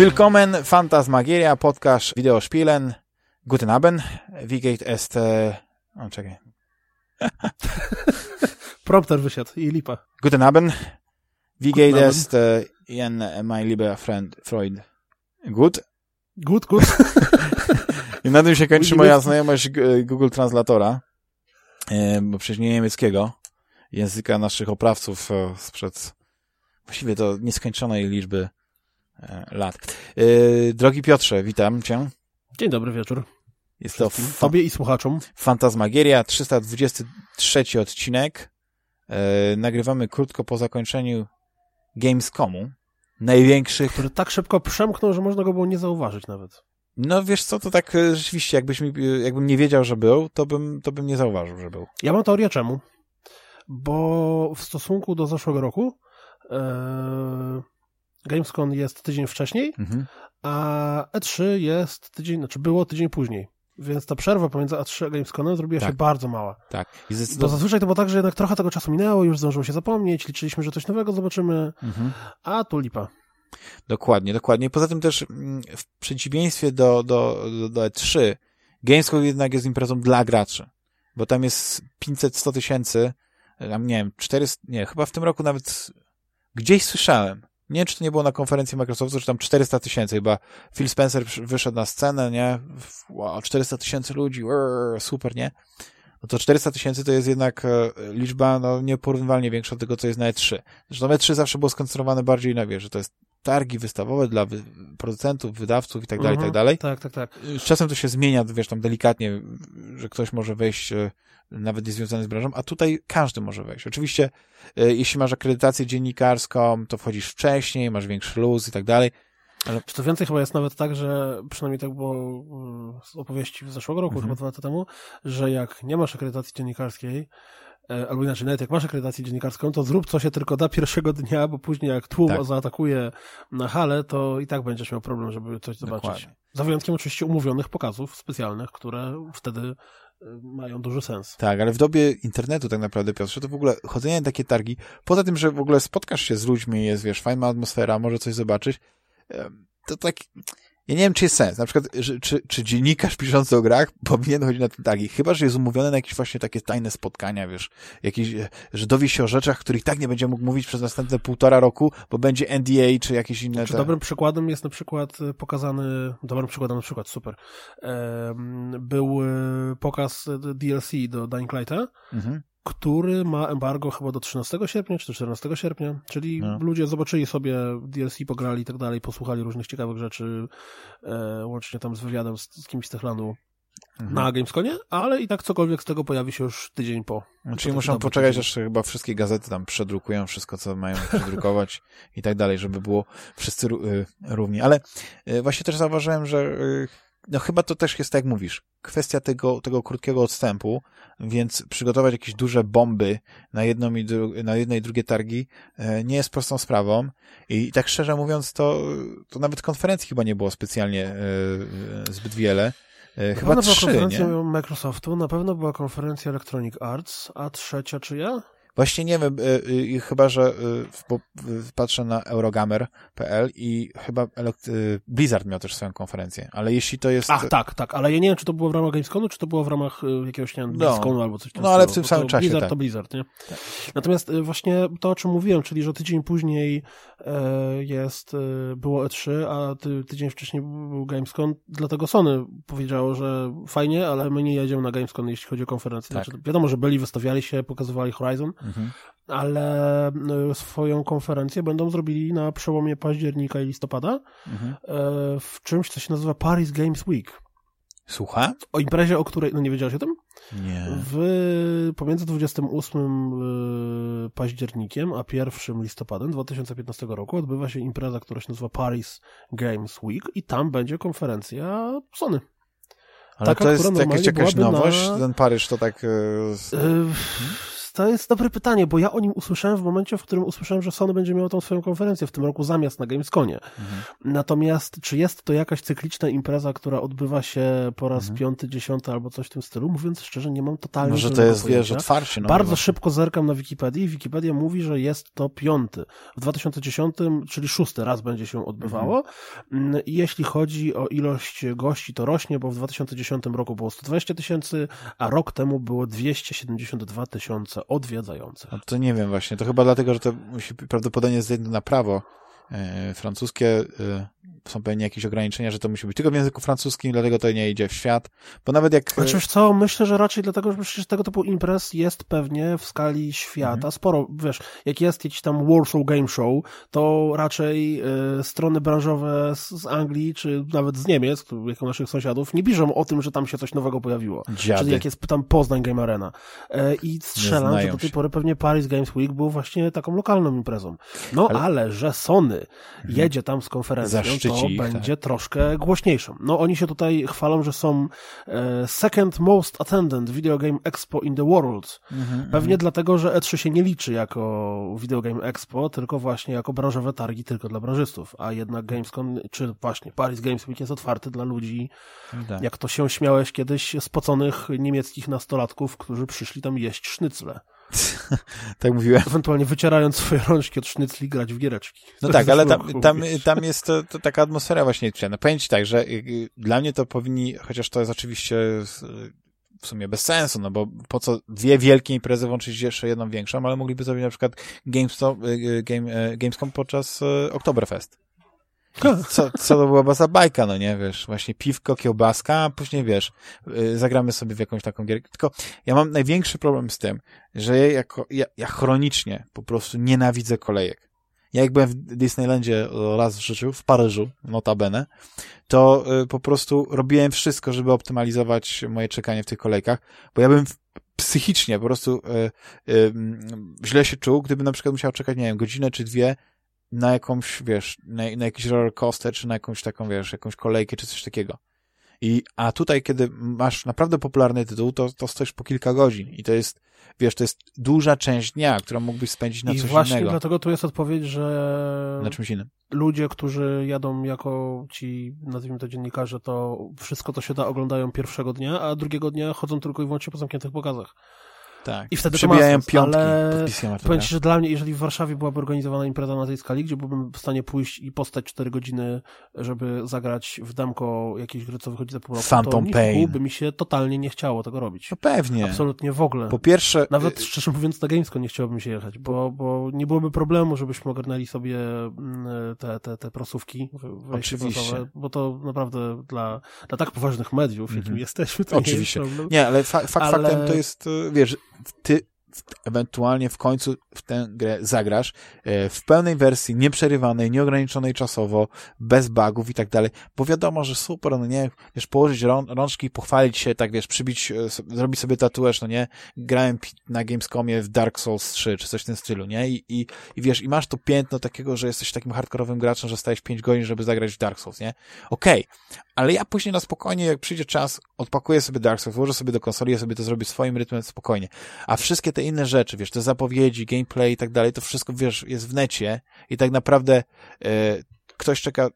Willkommen, Fantasmagieria, podcast Videospielen. Guten Abend, wie geht es... Äh... O, czekaj. Prompter wysiadł i lipa. Guten Abend, wie geht es äh, Ihnen, mein lieber Freund Freud? Gut? Good, good. I na tym się kończy moja znajomość Google Translatora, e, bo przecież nie niemieckiego, języka naszych oprawców e, sprzed właściwie to nieskończonej liczby lat. E, Drogi Piotrze, witam cię. Dzień dobry wieczór. Jest to Tobie i słuchaczom. Fantasmagieria, 323 odcinek. E, nagrywamy krótko po zakończeniu Gamescomu. Największych Który tak szybko przemknął, że można go było nie zauważyć nawet. No wiesz co, to tak e, rzeczywiście, jakbyś mi, e, jakbym nie wiedział, że był, to bym, to bym nie zauważył, że był. Ja mam teorię czemu. Bo w stosunku do zeszłego roku e, Gamescom jest tydzień wcześniej, Mhm. a E3 jest tydzień, znaczy było tydzień później. Więc ta przerwa pomiędzy E3 a Gamescomem zrobiła Tak. się bardzo mała. Tak. I Bo zdecydowanie. zazwyczaj to było tak, że jednak trochę tego czasu minęło, już zdążyło się zapomnieć, liczyliśmy, że coś nowego zobaczymy, Mhm. a tu lipa. Dokładnie, dokładnie. Poza tym też mm, w przeciwieństwie do, do, do, do E3, Gamescom jednak jest imprezą dla graczy, bo tam jest 500-100 tysięcy, tam nie wiem, 400, nie, chyba w tym roku nawet gdzieś słyszałem, nie czy to nie było na konferencji Microsoftu, czy tam 400 tysięcy, chyba Phil Spencer wyszedł na scenę, nie, wow, 400 tysięcy ludzi, urr, super, nie? No to 400 tysięcy to jest jednak e, liczba no, nieporównywalnie większa od tego, co jest na E3. Zresztą E3 zawsze było skoncentrowane bardziej na, wiesz, że to jest targi wystawowe dla wy producentów, wydawców i tak dalej, i tak Mhm. dalej. Tak, tak, tak. Z czasem to się zmienia, wiesz, tam delikatnie, że ktoś może wejść e, nawet niezwiązany z branżą, a tutaj każdy może wejść. Oczywiście, jeśli masz akredytację dziennikarską, to wchodzisz wcześniej, masz większy luz i tak dalej. Czy to więcej chyba jest nawet tak, że przynajmniej tak było z opowieści z zeszłego roku, Mhm. chyba dwa lata temu, że jak nie masz akredytacji dziennikarskiej, albo inaczej, nawet jak masz akredytację dziennikarską, to zrób co się tylko da pierwszego dnia, bo później jak tłum Tak. zaatakuje na halę, to i tak będziesz miał problem, żeby coś zobaczyć. Dokładnie. Za wyjątkiem oczywiście umówionych pokazów specjalnych, które wtedy e, mają duży sens. Tak, ale w dobie internetu tak naprawdę, Piotrze, to w ogóle chodzenie na takie targi, poza tym, że w ogóle spotkasz się z ludźmi, jest, wiesz, fajna atmosfera, może coś zobaczyć, to tak, ja nie wiem, czy jest sens. Na przykład, czy, czy dziennikarz piszący o grach powinien chodzić na te targi, chyba, że jest umówiony na jakieś właśnie takie tajne spotkania, wiesz, jakieś, e, że dowie się o rzeczach, których tak nie będzie mógł mówić przez następne półtora roku, bo będzie NDA, czy jakieś inne... Czy te- dobrym przykładem jest na przykład e, pokazany, dobrym przykładem na przykład, super, był e, pokaz DLC do Dying Lighta, Mhm. Który ma embargo chyba do 13 sierpnia, czy do 14 sierpnia, czyli No. ludzie zobaczyli sobie DLC, pograli i tak dalej, posłuchali różnych ciekawych rzeczy, e, łącznie tam z wywiadem z, z kimś z Techlandu Mhm. na Gamesconie, ale i tak cokolwiek z tego pojawi się już tydzień po. No, Czyli muszą poczekać, aż chyba wszystkie gazety tam przedrukują wszystko, co mają przedrukować i tak dalej, żeby było wszyscy y, równi. Ale y, właśnie też zauważyłem, że y, no chyba to też jest tak jak mówisz, kwestia tego, tego krótkiego odstępu, więc przygotować jakieś duże bomby na jedną i, na jedne i drugie targi y, nie jest prostą sprawą i tak szczerze mówiąc, to, to nawet konferencji chyba nie było specjalnie y, zbyt wiele. Na Chyba pewno była trzy, konferencja nie? Microsoftu, na pewno była konferencja Electronic Arts, a trzecia czyja? Właśnie nie wiem, y, y, chyba, że bo, y, patrzę na Eurogamer.pl i chyba Blizzard miał też swoją konferencję, ale jeśli to jest... Ach, tak, tak, ale ja nie wiem, czy to było w ramach Gamesconu, czy to było w ramach jakiegoś, nie wiem, No. Albo coś tam. No, ale w tym samym czasie, Blizzard tak. to Blizzard, nie? Natomiast y, właśnie to, o czym mówiłem, czyli, że tydzień później e, jest, e, było E3, a ty, tydzień wcześniej był Gamescom, dlatego Sony powiedziało, że fajnie, ale my nie jedziemy na Gamescom, jeśli chodzi o konferencję. Tak. Znaczy, wiadomo, że byli, wystawiali się, pokazywali Horizon, Mhm. ale y, swoją konferencję będą zrobili na przełomie października i listopada Mhm. e, w czymś, co się nazywa Paris Games Week. Słucha? O imprezie, o której, no nie wiedziałeś o tym? Nie. W, pomiędzy 28 y, październikiem a 1 listopadem 2015 roku odbywa się impreza, która się nazywa Paris Games Week i tam będzie konferencja Sony. Ale taka, to jest jakaś, jakaś nowość? na- Ten Paryż to tak... y, Y, jest, to jest dobre pytanie, bo ja o nim usłyszałem w momencie, w którym usłyszałem, że Sony będzie miało tą swoją konferencję w tym roku zamiast na Gamesconie. Mhm. Natomiast czy jest to jakaś cykliczna impreza, która odbywa się po raz mhm. piąty, dziesiąty albo coś w tym stylu? Mówiąc szczerze, nie mam totalnie Może to jest, wiesz, otwarcie. No Bardzo szybko zerkam na Wikipedii i Wikipedia mówi, że jest to piąty. W 2010, czyli szósty raz będzie się odbywało. Mhm. Jeśli chodzi o ilość gości, to rośnie, bo w 2010 roku było 120 tysięcy, a rok temu było 272 tysiące odwiedzających. No to nie wiem właśnie, to chyba dlatego, że to musi prawdopodobnie zejść na prawo francuskie, e, są pewnie jakieś ograniczenia, że to musi być tylko w języku francuskim, dlatego to nie idzie w świat, bo nawet jak... Znaczy co, myślę, że raczej dlatego, że przecież tego typu imprez jest pewnie w skali świata mhm. sporo, wiesz, jak jest jakiś tam Warsaw Game Show, to raczej y, strony branżowe z, z, Anglii, czy nawet z Niemiec, jako naszych sąsiadów, nie piszą o tym, że tam się coś nowego pojawiło. Dziady. Czyli jak jest tam Poznań Game Arena. Y, I strzelam, że do tej się. pory pewnie Paris Games Week był właśnie taką lokalną imprezą. No ale, ale że Sony. Jedzie tam z konferencją, to ich, będzie tak. troszkę głośniejszą. No oni się tutaj chwalą, że są e, second most attended video game expo in the world. Mhm, Pewnie mhm. dlatego, że E3 się nie liczy jako video game expo, tylko właśnie jako branżowe targi tylko dla branżystów, a jednak Gamescom, czy właśnie Paris Games Week jest otwarty dla ludzi, tak. jak to się śmiałeś kiedyś, spoconych niemieckich nastolatków, którzy przyszli tam jeść sznycle. tak mówiłem. Ewentualnie wycierając swoje rączki od sznycli grać w giereczki. No tak, ale tam, tam, tam jest to, to taka atmosfera właśnie no, Powiem ci tak, że y, y, dla mnie to powinni, chociaż to jest oczywiście w sumie bez sensu, no bo po co dwie wielkie imprezy łączyć jeszcze jedną większą, ale mogliby zrobić na przykład GameStop, y, Game, Gamescom podczas Oktoberfest. Co, co to była za bajka, no nie, wiesz, właśnie piwko, kiełbaska, a później, wiesz, y, zagramy sobie w jakąś taką gierkę. Tylko ja mam największy problem z tym, że ja, jako, ja, ja chronicznie po prostu nienawidzę kolejek. Ja jak byłem w Disneylandzie raz w życiu, w Paryżu, notabene, to y, po prostu robiłem wszystko, żeby optymalizować moje czekanie w tych kolejkach, bo ja bym psychicznie po prostu y, y, źle się czuł, gdyby na przykład musiał czekać, nie wiem, godzinę czy dwie na jakąś, wiesz, na, na jakiś roller coaster, czy na jakąś taką, wiesz, jakąś kolejkę, czy coś takiego. I, a tutaj, kiedy masz naprawdę popularny tytuł, to, to stoisz po kilka godzin i to jest, wiesz, to jest duża część dnia, którą mógłbyś spędzić na I coś właśnie innego. dlatego tu jest odpowiedź, że na czymś innym. ludzie, którzy jadą jako ci, nazwijmy to dziennikarze, to wszystko to się da oglądają pierwszego dnia, a drugiego dnia chodzą tylko i wyłącznie po zamkniętych pokazach. Tak. I wtedy Przebijają to piątki ale powiem ci, że dla mnie, jeżeli w Warszawie byłaby organizowana impreza na tej skali, gdzie byłbym w stanie pójść i postać 4 godziny, żeby zagrać w demko jakiejś gry, co wychodzi za pół roku, Phantom to Pain. by mi się totalnie nie chciało tego robić. No pewnie. Absolutnie w ogóle. Po pierwsze... Nawet, y- szczerze mówiąc, na Gamesco nie chciałbym się jechać, bo, bo nie byłoby problemu, żebyśmy ogarnęli sobie mm, te, te, te prosówki Oczywiście. bo to naprawdę dla, dla tak poważnych mediów, jakim mm -hmm. jesteśmy, to Oczywiście. nie jest problem. Nie, ale fa fakt ale... faktem to jest, y, wiesz, ty ewentualnie w końcu w tę grę zagrasz e, w pełnej wersji, nieprzerywanej, nieograniczonej czasowo, bez bugów i tak dalej, bo wiadomo, że super, no nie, wiesz, położyć rączki, pochwalić się, tak wiesz, przybić, e, zrobić sobie tatuaż, no nie, grałem na Gamescomie w Dark Souls 3, czy coś w tym stylu, nie, I, i, i wiesz, i masz to piętno takiego, że jesteś takim hardkorowym graczem, że stajesz 5 godzin, żeby zagrać w Dark Souls, nie, okej, okay. ale ja później na spokojnie, jak przyjdzie czas, odpakuję sobie Dark Souls, włożę sobie do konsoli, ja sobie to zrobię swoim rytmem spokojnie, a wszystkie te inne rzeczy, wiesz, te zapowiedzi, gameplay i tak dalej, to wszystko, wiesz, jest w necie i tak naprawdę e, ktoś czeka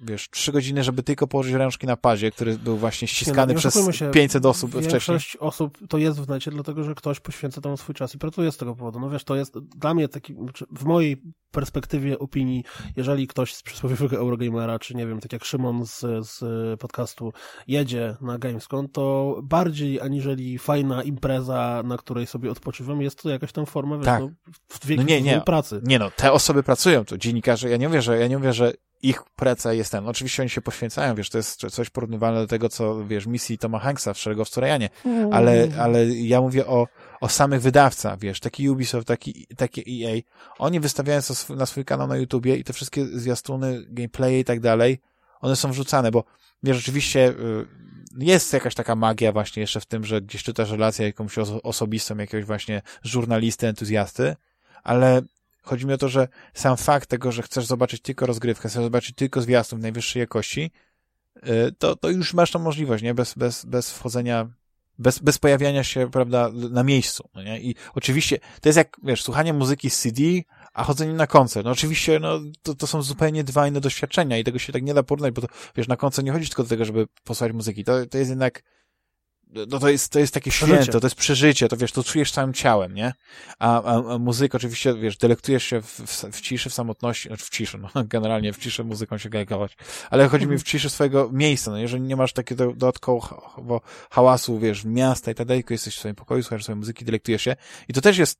wiesz, trzy godziny, żeby tylko położyć ręczki na padzie, który był właśnie ściskany no, przez się, 500 osób większość wcześniej. Większość osób to jest w necie, dlatego że ktoś poświęca tam swój czas i pracuje z tego powodu. No wiesz, to jest dla mnie taki, znaczy, w mojej perspektywie, opinii, jeżeli ktoś z przysłowiowego Eurogamera, czy nie wiem, tak jak Szymon z, z podcastu jedzie na Gamescom, to bardziej aniżeli fajna impreza, na której sobie odpoczywam, jest to jakaś tam forma, wiesz, tak. no, w no nie, nie. pracy. Nie no, te osoby pracują, to dziennikarze, ja nie mówię, że, ja nie mówię, że ich praca jest ten. Oczywiście oni się poświęcają, wiesz, to jest coś porównywalne do tego, co, wiesz, misji Toma Hanksa w Szeregowcu Rejanie, ale, mm. ale ja mówię o, o samych wydawcach, wiesz, taki Ubisoft, taki, taki EA, oni wystawiają to na swój kanał na YouTubie i te wszystkie zwiastuny, gameplaye i tak dalej, one są wrzucane, bo, wiesz, rzeczywiście y, jest jakaś taka magia właśnie jeszcze w tym, że gdzieś czytasz relację jakąś osobistą, jakiegoś właśnie żurnalisty, entuzjasty, ale Chodzi mi o to, że sam fakt tego, że chcesz zobaczyć tylko rozgrywkę, chcesz zobaczyć tylko zwiastun najwyższej jakości, y, to, to już masz tą możliwość, nie? Bez, bez, bez wchodzenia Bez, bez pojawiania się, prawda, na miejscu, no nie? I oczywiście, to jest jak, wiesz, słuchanie muzyki z CD, a chodzenie na koncert. No oczywiście, no, to, to są zupełnie dwa inne doświadczenia i tego się tak nie da porównać, bo to, wiesz, na koncert nie chodzi tylko do tego, żeby posłuchać muzyki. To, to jest jednak, no to jest, to jest takie święto, to jest przeżycie, to wiesz, to czujesz całym ciałem, nie? A, a, a muzyka oczywiście, wiesz, delektujesz się w, w, w ciszy, w samotności, znaczy w ciszy, no generalnie w ciszy muzyką się gajkować, ale chodzi mi w ciszy swojego miejsca, no jeżeli nie masz takiego dodatkowo hałasu, wiesz, miasta i tak dalej, tylko jesteś w swoim pokoju, słuchasz swojej muzyki, delektujesz się i to też jest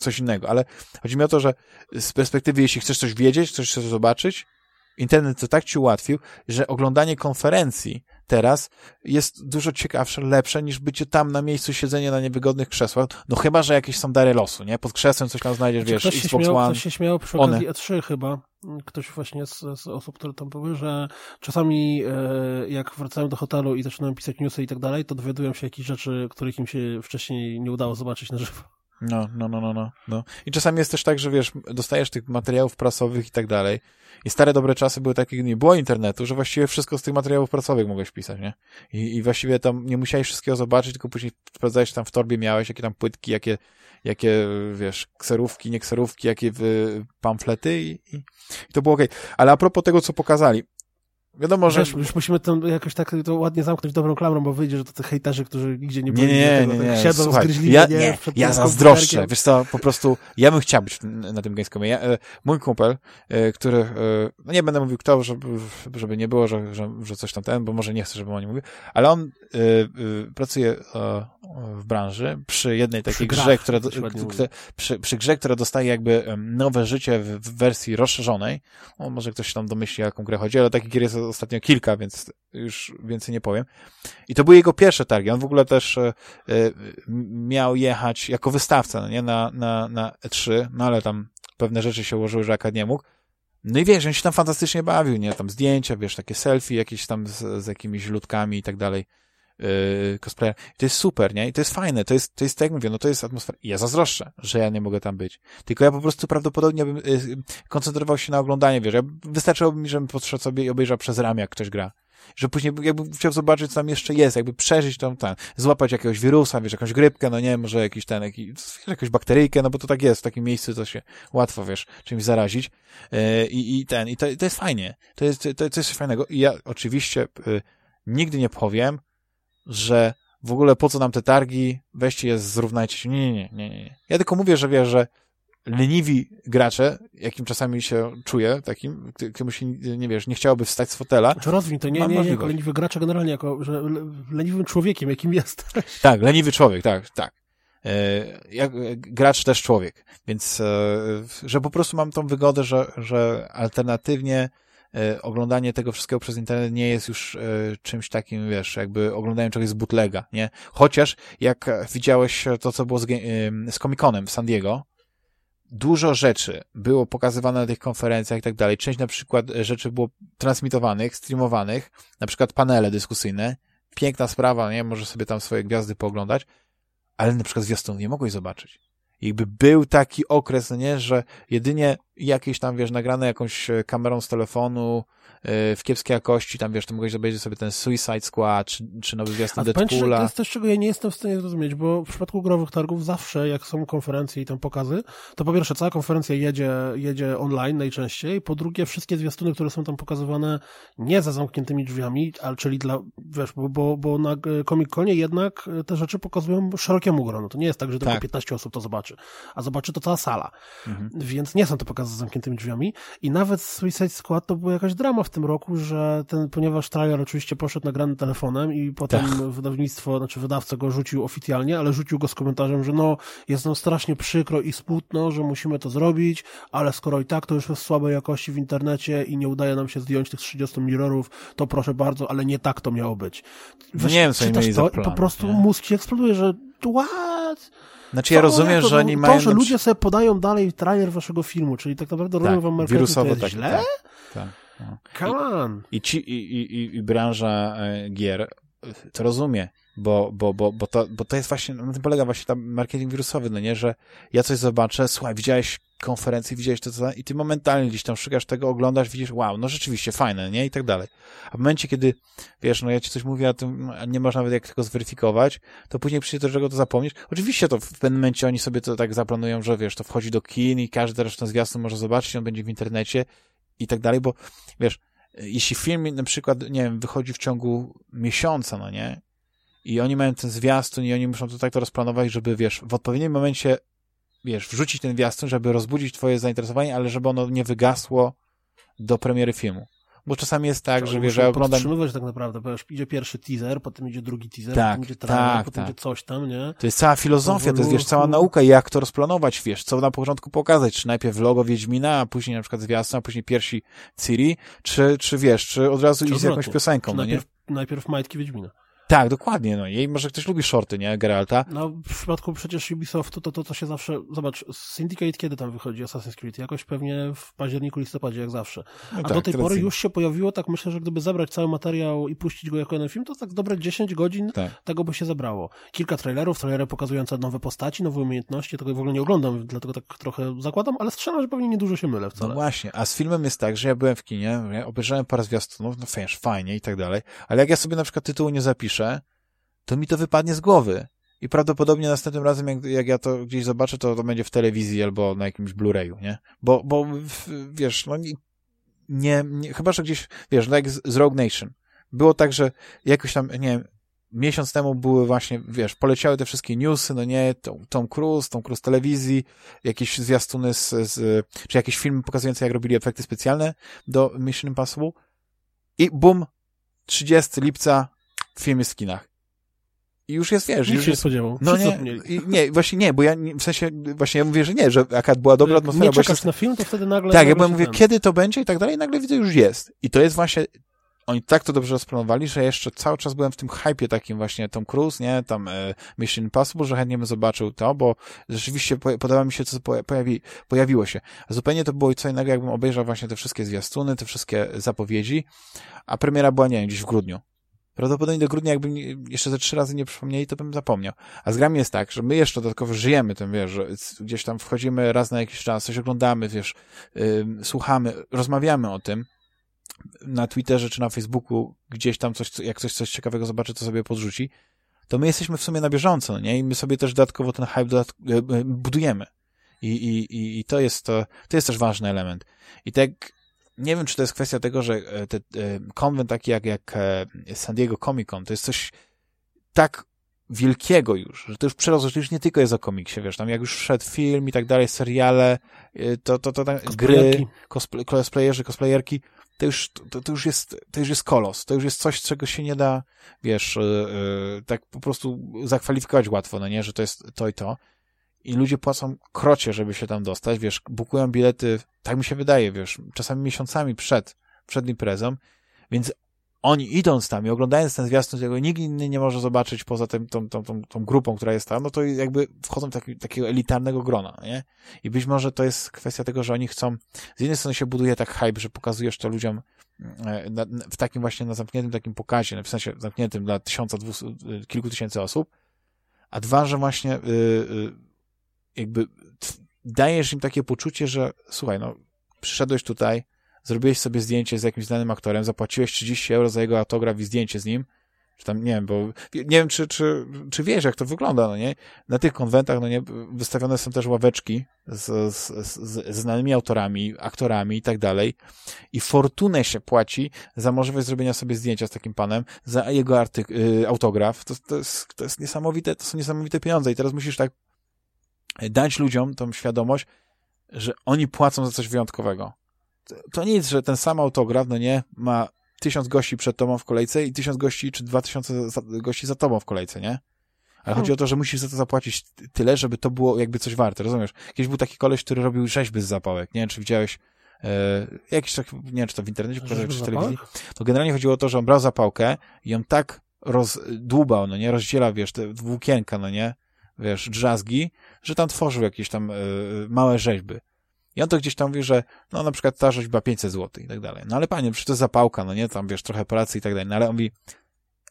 coś innego, ale chodzi mi o to, że z perspektywy, jeśli chcesz coś wiedzieć, chcesz coś zobaczyć, internet to tak ci ułatwił, że oglądanie konferencji teraz jest dużo ciekawsze, lepsze niż bycie tam na miejscu, siedzenie na niewygodnych krzesłach. No chyba, że jakieś są dary losu, nie? Pod krzesłem coś tam znajdziesz, Znaczy, wiesz, ktoś, Xbox śmiał, One. ktoś się śmiał przy one. okazji E3 chyba. Ktoś właśnie z, z osób, które tam były, że czasami e, jak wracają do hotelu i zaczynają pisać newsy i tak dalej, to dowiadują się jakichś rzeczy, których im się wcześniej nie udało zobaczyć na żywo. No, no, no, no, no, no. I czasami jest też tak, że wiesz, dostajesz tych materiałów prasowych i tak dalej. I stare dobre czasy były takie, gdy nie było internetu, że właściwie wszystko z tych materiałów prasowych mogłeś pisać, nie? I, i właściwie tam nie musiałeś wszystkiego zobaczyć, tylko później sprawdzałeś, tam w torbie miałeś, jakie tam płytki, jakie, jakie, wiesz, kserówki, nie kserówki, jakie y, pamflety i, i, i to było okej. Ale a propos tego, co pokazali, Wiadomo, że... Wiesz, już musimy to jakoś tak to ładnie zamknąć dobrą klamrą, bo wyjdzie, że to te hejterzy, którzy nigdzie nie Nie, byli, nie, tego, nie, tak nie. siedzą Słuchaj, ja, nie, nie, ja zazdroszczę. Wiesz co, po prostu ja bym chciał być na tym Gamescomie. Ja, e, mój kumpel, e, który, e, no nie będę mówił kto, żeby, żeby nie było, że, że, że coś tam ten, bo może nie chcę, żebym o nim mówił, ale on pracuje w branży przy jednej takiej Przy grach, grze, która, przy, przy grze, która dostaje jakby nowe życie w, w wersji rozszerzonej. O, może ktoś się tam domyśli, jaką grę chodzi, ale takich gier jest ostatnio kilka, więc już więcej nie powiem. I to były jego pierwsze targi. On w ogóle też e, e, miał jechać jako wystawca, no nie, na, na, na E3, no ale tam pewne rzeczy się ułożyły, że akad nie mógł. No i wiesz, on się tam fantastycznie bawił, nie, tam zdjęcia, wiesz, takie selfie jakieś tam z, z jakimiś ludkami i tak dalej, yy. I to jest super, nie, i to jest fajne, to jest, to jest tak jak mówię, no to jest atmosfera. I ja zazdroszczę, że ja nie mogę tam być. Tylko ja po prostu prawdopodobnie bym yy, koncentrował się na oglądaniu, wiesz, ja, wystarczyłoby mi, żebym podszedł sobie i obejrzał przez ramię, jak ktoś gra że później jakby chciał zobaczyć, co tam jeszcze jest, jakby przeżyć tam, tam złapać jakiegoś wirusa, wiesz, jakąś grypkę, no nie, może jakiś ten, jakiś, wiesz, jakąś bakteryjkę, no bo to tak jest, w takim miejscu to się łatwo, wiesz, czymś zarazić yy, i, i ten, i to, to jest fajnie, to jest, to, to jest coś fajnego i ja oczywiście yy, nigdy nie powiem, że w ogóle po co nam te targi, weźcie je, zrównajcie się, nie, nie, nie, nie. Ja tylko mówię, że wiesz, że leniwi gracze, jakim czasami się czuję, takim, komuś się, nie wiesz, nie chciałoby wstać z fotela. Czy rozwin to nie, nie, nie jako leniwy gracz, a generalnie jako że le- leniwym człowiekiem, jakim jesteś. Tak, leniwy człowiek, tak, tak. E, jak, gracz też człowiek, więc e, że po prostu mam tą wygodę, że, że alternatywnie oglądanie tego wszystkiego przez internet nie jest już e, czymś takim, wiesz, jakby oglądanie czegoś z bootlega, nie? Chociaż jak widziałeś to, co było z, z Comic-Conem w San Diego, dużo rzeczy było pokazywane na tych konferencjach i tak dalej. Część na przykład e, rzeczy było transmitowanych, streamowanych, na przykład panele dyskusyjne. Piękna sprawa, nie? Możesz sobie tam swoje gwiazdy pooglądać, ale na przykład zwiastun nie mogłeś zobaczyć. Jakby był taki okres, no nie, że jedynie jakieś tam, wiesz, nagrane jakąś e, kamerą z telefonu w kiepskiej jakości, tam, wiesz, to mogłeś obejrzeć sobie ten Suicide Squad, czy, czy nowy zwiastun A powiem ci, że to Deadpoola. jest coś, czego ja nie jestem w stanie zrozumieć, bo w przypadku growych targów zawsze, jak są konferencje i tam pokazy, to po pierwsze, cała konferencja jedzie, jedzie online najczęściej, po drugie, wszystkie zwiastuny, które są tam pokazywane nie za zamkniętymi drzwiami, ale czyli dla, wiesz, bo, bo, bo na Comic-Conie jednak te rzeczy pokazują szerokiemu gronu. To nie jest tak, że tylko Tak. 15 osób to zobaczy, a zobaczy to cała sala. Mhm. Więc nie są to pokazy za zamkniętymi drzwiami. I nawet Suicide Squad to była jakaś drama w tym roku, że ten, ponieważ trailer oczywiście poszedł nagrany telefonem i potem Tak. wydawnictwo, znaczy wydawca go rzucił oficjalnie, ale rzucił go z komentarzem, że no, jest nam strasznie przykro i smutno, że musimy to zrobić, ale skoro i tak to już jest słabej jakości w internecie i nie udaje nam się zdjąć tych 30 mirrorów, to proszę bardzo, ale nie tak to miało być. No nie wiem, co czytasz mieli to i po plan, prostu nie? mózg ci eksploduje, że what? Znaczy ja rozumiem, to, że oni to, mają... że na ludzie sobie podają dalej trailer waszego filmu, czyli tak naprawdę robią tak, wam marketing, to jest tak, źle? tak, tak. No. Come on! I, ci, i, i, i- i branża e, gier to rozumie, bo, bo, bo, bo, to, bo to jest właśnie, na tym polega właśnie tam marketing wirusowy, no nie, że ja coś zobaczę, słuchaj, widziałeś konferencji, widziałeś to, co, i ty momentalnie gdzieś tam szukasz tego, oglądasz, widzisz, wow, no rzeczywiście fajne, nie? I tak dalej. A w momencie, kiedy, wiesz, no ja ci coś mówię, a tym a nie można nawet jak tego zweryfikować, to później przyjdzie do czego to zapomnieć. Oczywiście to w pewnym momencie oni sobie to tak zaplanują, że wiesz, to wchodzi do kin i każdy ten zwiastun może zobaczyć, on będzie w internecie i tak dalej, bo wiesz, jeśli film na przykład, nie wiem, wychodzi w ciągu miesiąca, no nie? I oni mają ten zwiastun i oni muszą to tak to rozplanować, żeby, wiesz, w odpowiednim momencie wiesz, wrzucić ten zwiastun, żeby rozbudzić twoje zainteresowanie, ale żeby ono nie wygasło do premiery filmu. Bo czasami jest tak, że wiesz, ja oglądam... podtrzymywać tak naprawdę, bo już idzie pierwszy teaser, potem idzie drugi teaser, Tak, potem idzie trailer, tak, potem tak. idzie coś tam, nie? To jest cała filozofia, to jest, wiesz, cała nauka, jak to rozplanować, wiesz, co na początku pokazać, czy najpierw logo Wiedźmina, a później na przykład zwiastun, a później pierwsi Ciri, czy, czy wiesz, czy od razu Czy iść z jakąś piosenką, Czy no nie? najpierw, najpierw majtki Wiedźmina. Tak, dokładnie, no i może ktoś lubi shorty, nie, Geralta? No, w przypadku przecież Ubisoftu to, to, to się zawsze, zobacz, Syndicate kiedy tam wychodzi Assassin's Creed? Jakoś pewnie w październiku, listopadzie, jak zawsze. No A tak, do tej pory już się pojawiło, tak myślę, że gdyby zabrać cały materiał i puścić go jako jeden film, to tak dobre 10 godzin Tak. tego by się zabrało. Kilka trailerów, trailery pokazujące nowe postaci, nowe umiejętności, tego w ogóle nie oglądam, dlatego tak trochę zakładam, ale strzelam, że pewnie niedużo się mylę No wcale. właśnie, a z filmem jest tak, że ja byłem w kinie, nie, obejrzałem parę zwiastunów, no wiesz, fajnie i tak dalej, ale jak ja sobie na przykład tytułu nie zapiszę, to mi to wypadnie z głowy. I prawdopodobnie następnym razem, jak, jak ja to gdzieś zobaczę, to to będzie w telewizji albo na jakimś Blu-rayu, nie? Bo, bo wiesz, no nie, nie, nie, chyba, że gdzieś, wiesz, no jak z, z Rogue Nation. Było tak, że jakoś tam, nie wiem, miesiąc temu były właśnie, wiesz, poleciały te wszystkie newsy, no nie, Tom, Tom Cruise, Tom Cruise telewizji, jakieś zwiastuny z, z, czy jakieś filmy pokazujące, jak robili efekty specjalne do Mission Impossible i bum, 30 lipca film jest w kinach. I już jest, wiesz, już się nie jest, spodziewał. no Wszyscy nie, i- nie, właśnie nie, bo ja nie- w sensie, właśnie ja mówię, że nie, że akurat była dobra Jak atmosfera, nie bo ja się czekasz na film, to wtedy nagle... tak, ja nagle byłem się mówię, ten- kiedy to będzie i tak dalej, i nagle widzę, już jest. I to jest właśnie, oni tak to dobrze rozplanowali, że jeszcze cały czas byłem w tym hypie takim właśnie Tom Cruise, nie, tam e, Mission Impossible, że chętnie bym zobaczył to, bo rzeczywiście po, podoba mi się, co poja- pojawi, pojawiło się. A zupełnie to było co innego, jakbym obejrzał właśnie te wszystkie zwiastuny, te wszystkie zapowiedzi, a premiera była, nie wiem, gdzieś w grudniu. Prawdopodobnie do grudnia, jakby nie- jeszcze ze trzy razy nie przypomnieli, to bym zapomniał. A z grami jest tak, że my jeszcze dodatkowo żyjemy tym, wiesz, że gdzieś tam wchodzimy raz na jakiś czas, coś oglądamy, wiesz, ym, słuchamy, rozmawiamy o tym na Twitterze czy na Facebooku, gdzieś tam coś, co- jak coś, coś ciekawego zobaczy, to sobie podrzuci, to my jesteśmy w sumie na bieżąco, nie? I my sobie też dodatkowo ten hype e, e, budujemy. I, i, I to jest to, to jest też ważny element. I tak, nie wiem, czy to jest kwestia tego, że e, te, e, konwent taki jak, jak e, San Diego Comic Con, to jest coś tak wielkiego już, że to już przerosło, że to już nie tylko jest o komiksie, wiesz, tam jak już wszedł film i tak dalej, seriale, to, to, to, tak, gry, cosplay, cosplayerzy, cosplayerki, to już, to, to już jest, to już jest kolos, to już jest coś, czego się nie da, wiesz, yy, tak po prostu zakwalifikować łatwo, no nie, że to jest to i to. I ludzie płacą krocie, żeby się tam dostać, wiesz, bukują bilety, tak mi się wydaje, wiesz, czasami miesiącami przed, przed imprezą, więc oni idąc tam i oglądając ten zwiastun, tego nikt inny nie może zobaczyć poza tym, tą, tą, tą, tą grupą, która jest tam, no to jakby wchodzą do taki, takiego elitarnego grona, nie? I być może to jest kwestia tego, że oni chcą, z jednej strony się buduje tak hype, że pokazujesz to ludziom e, na, na, w takim właśnie na zamkniętym takim pokazie, w sensie zamkniętym dla tysiąca, dwustu, y, kilku tysięcy osób, a dwa, że właśnie y, y, jakby dajesz im takie poczucie, że słuchaj, no przyszedłeś tutaj, zrobiłeś sobie zdjęcie z jakimś znanym aktorem, zapłaciłeś 30 euro za jego autograf i zdjęcie z nim, czy tam, nie wiem, bo nie wiem, czy, czy, czy wiesz, jak to wygląda, no nie? Na tych konwentach, no nie, wystawione są też ławeczki z, z, z, z znanymi autorami, aktorami i tak dalej i fortunę się płaci za możliwość zrobienia sobie zdjęcia z takim panem, za jego artyk- y, autograf. To, to, jest, to jest niesamowite, to są niesamowite pieniądze i teraz musisz tak dać ludziom tą świadomość, że oni płacą za coś wyjątkowego. To, nic, że ten sam autograf, no nie, ma tysiąc gości przed tobą w kolejce i tysiąc gości czy dwa tysiące gości za tobą w kolejce, nie? Ale chodzi o to, że musisz za to zapłacić tyle, żeby to było jakby coś warte, rozumiesz? Kiedyś był taki koleś, który robił rzeźby z zapałek, nie wiem, czy widziałeś e, jakiś tak, nie wiem, czy to w internecie pokazał, czy w telewizji. To generalnie chodziło o to, że on brał zapałkę i on tak rozdłubał, no nie, rozdziela, wiesz, te włókienka, no nie, wiesz, drzazgi, że tam tworzył jakieś tam e, małe rzeźby. I on to gdzieś tam mówi, że no na przykład ta rzeźba 500 zł i tak dalej. No ale panie, przecież to jest zapałka, no nie, tam wiesz, trochę pracy i tak dalej. No ale on mówi,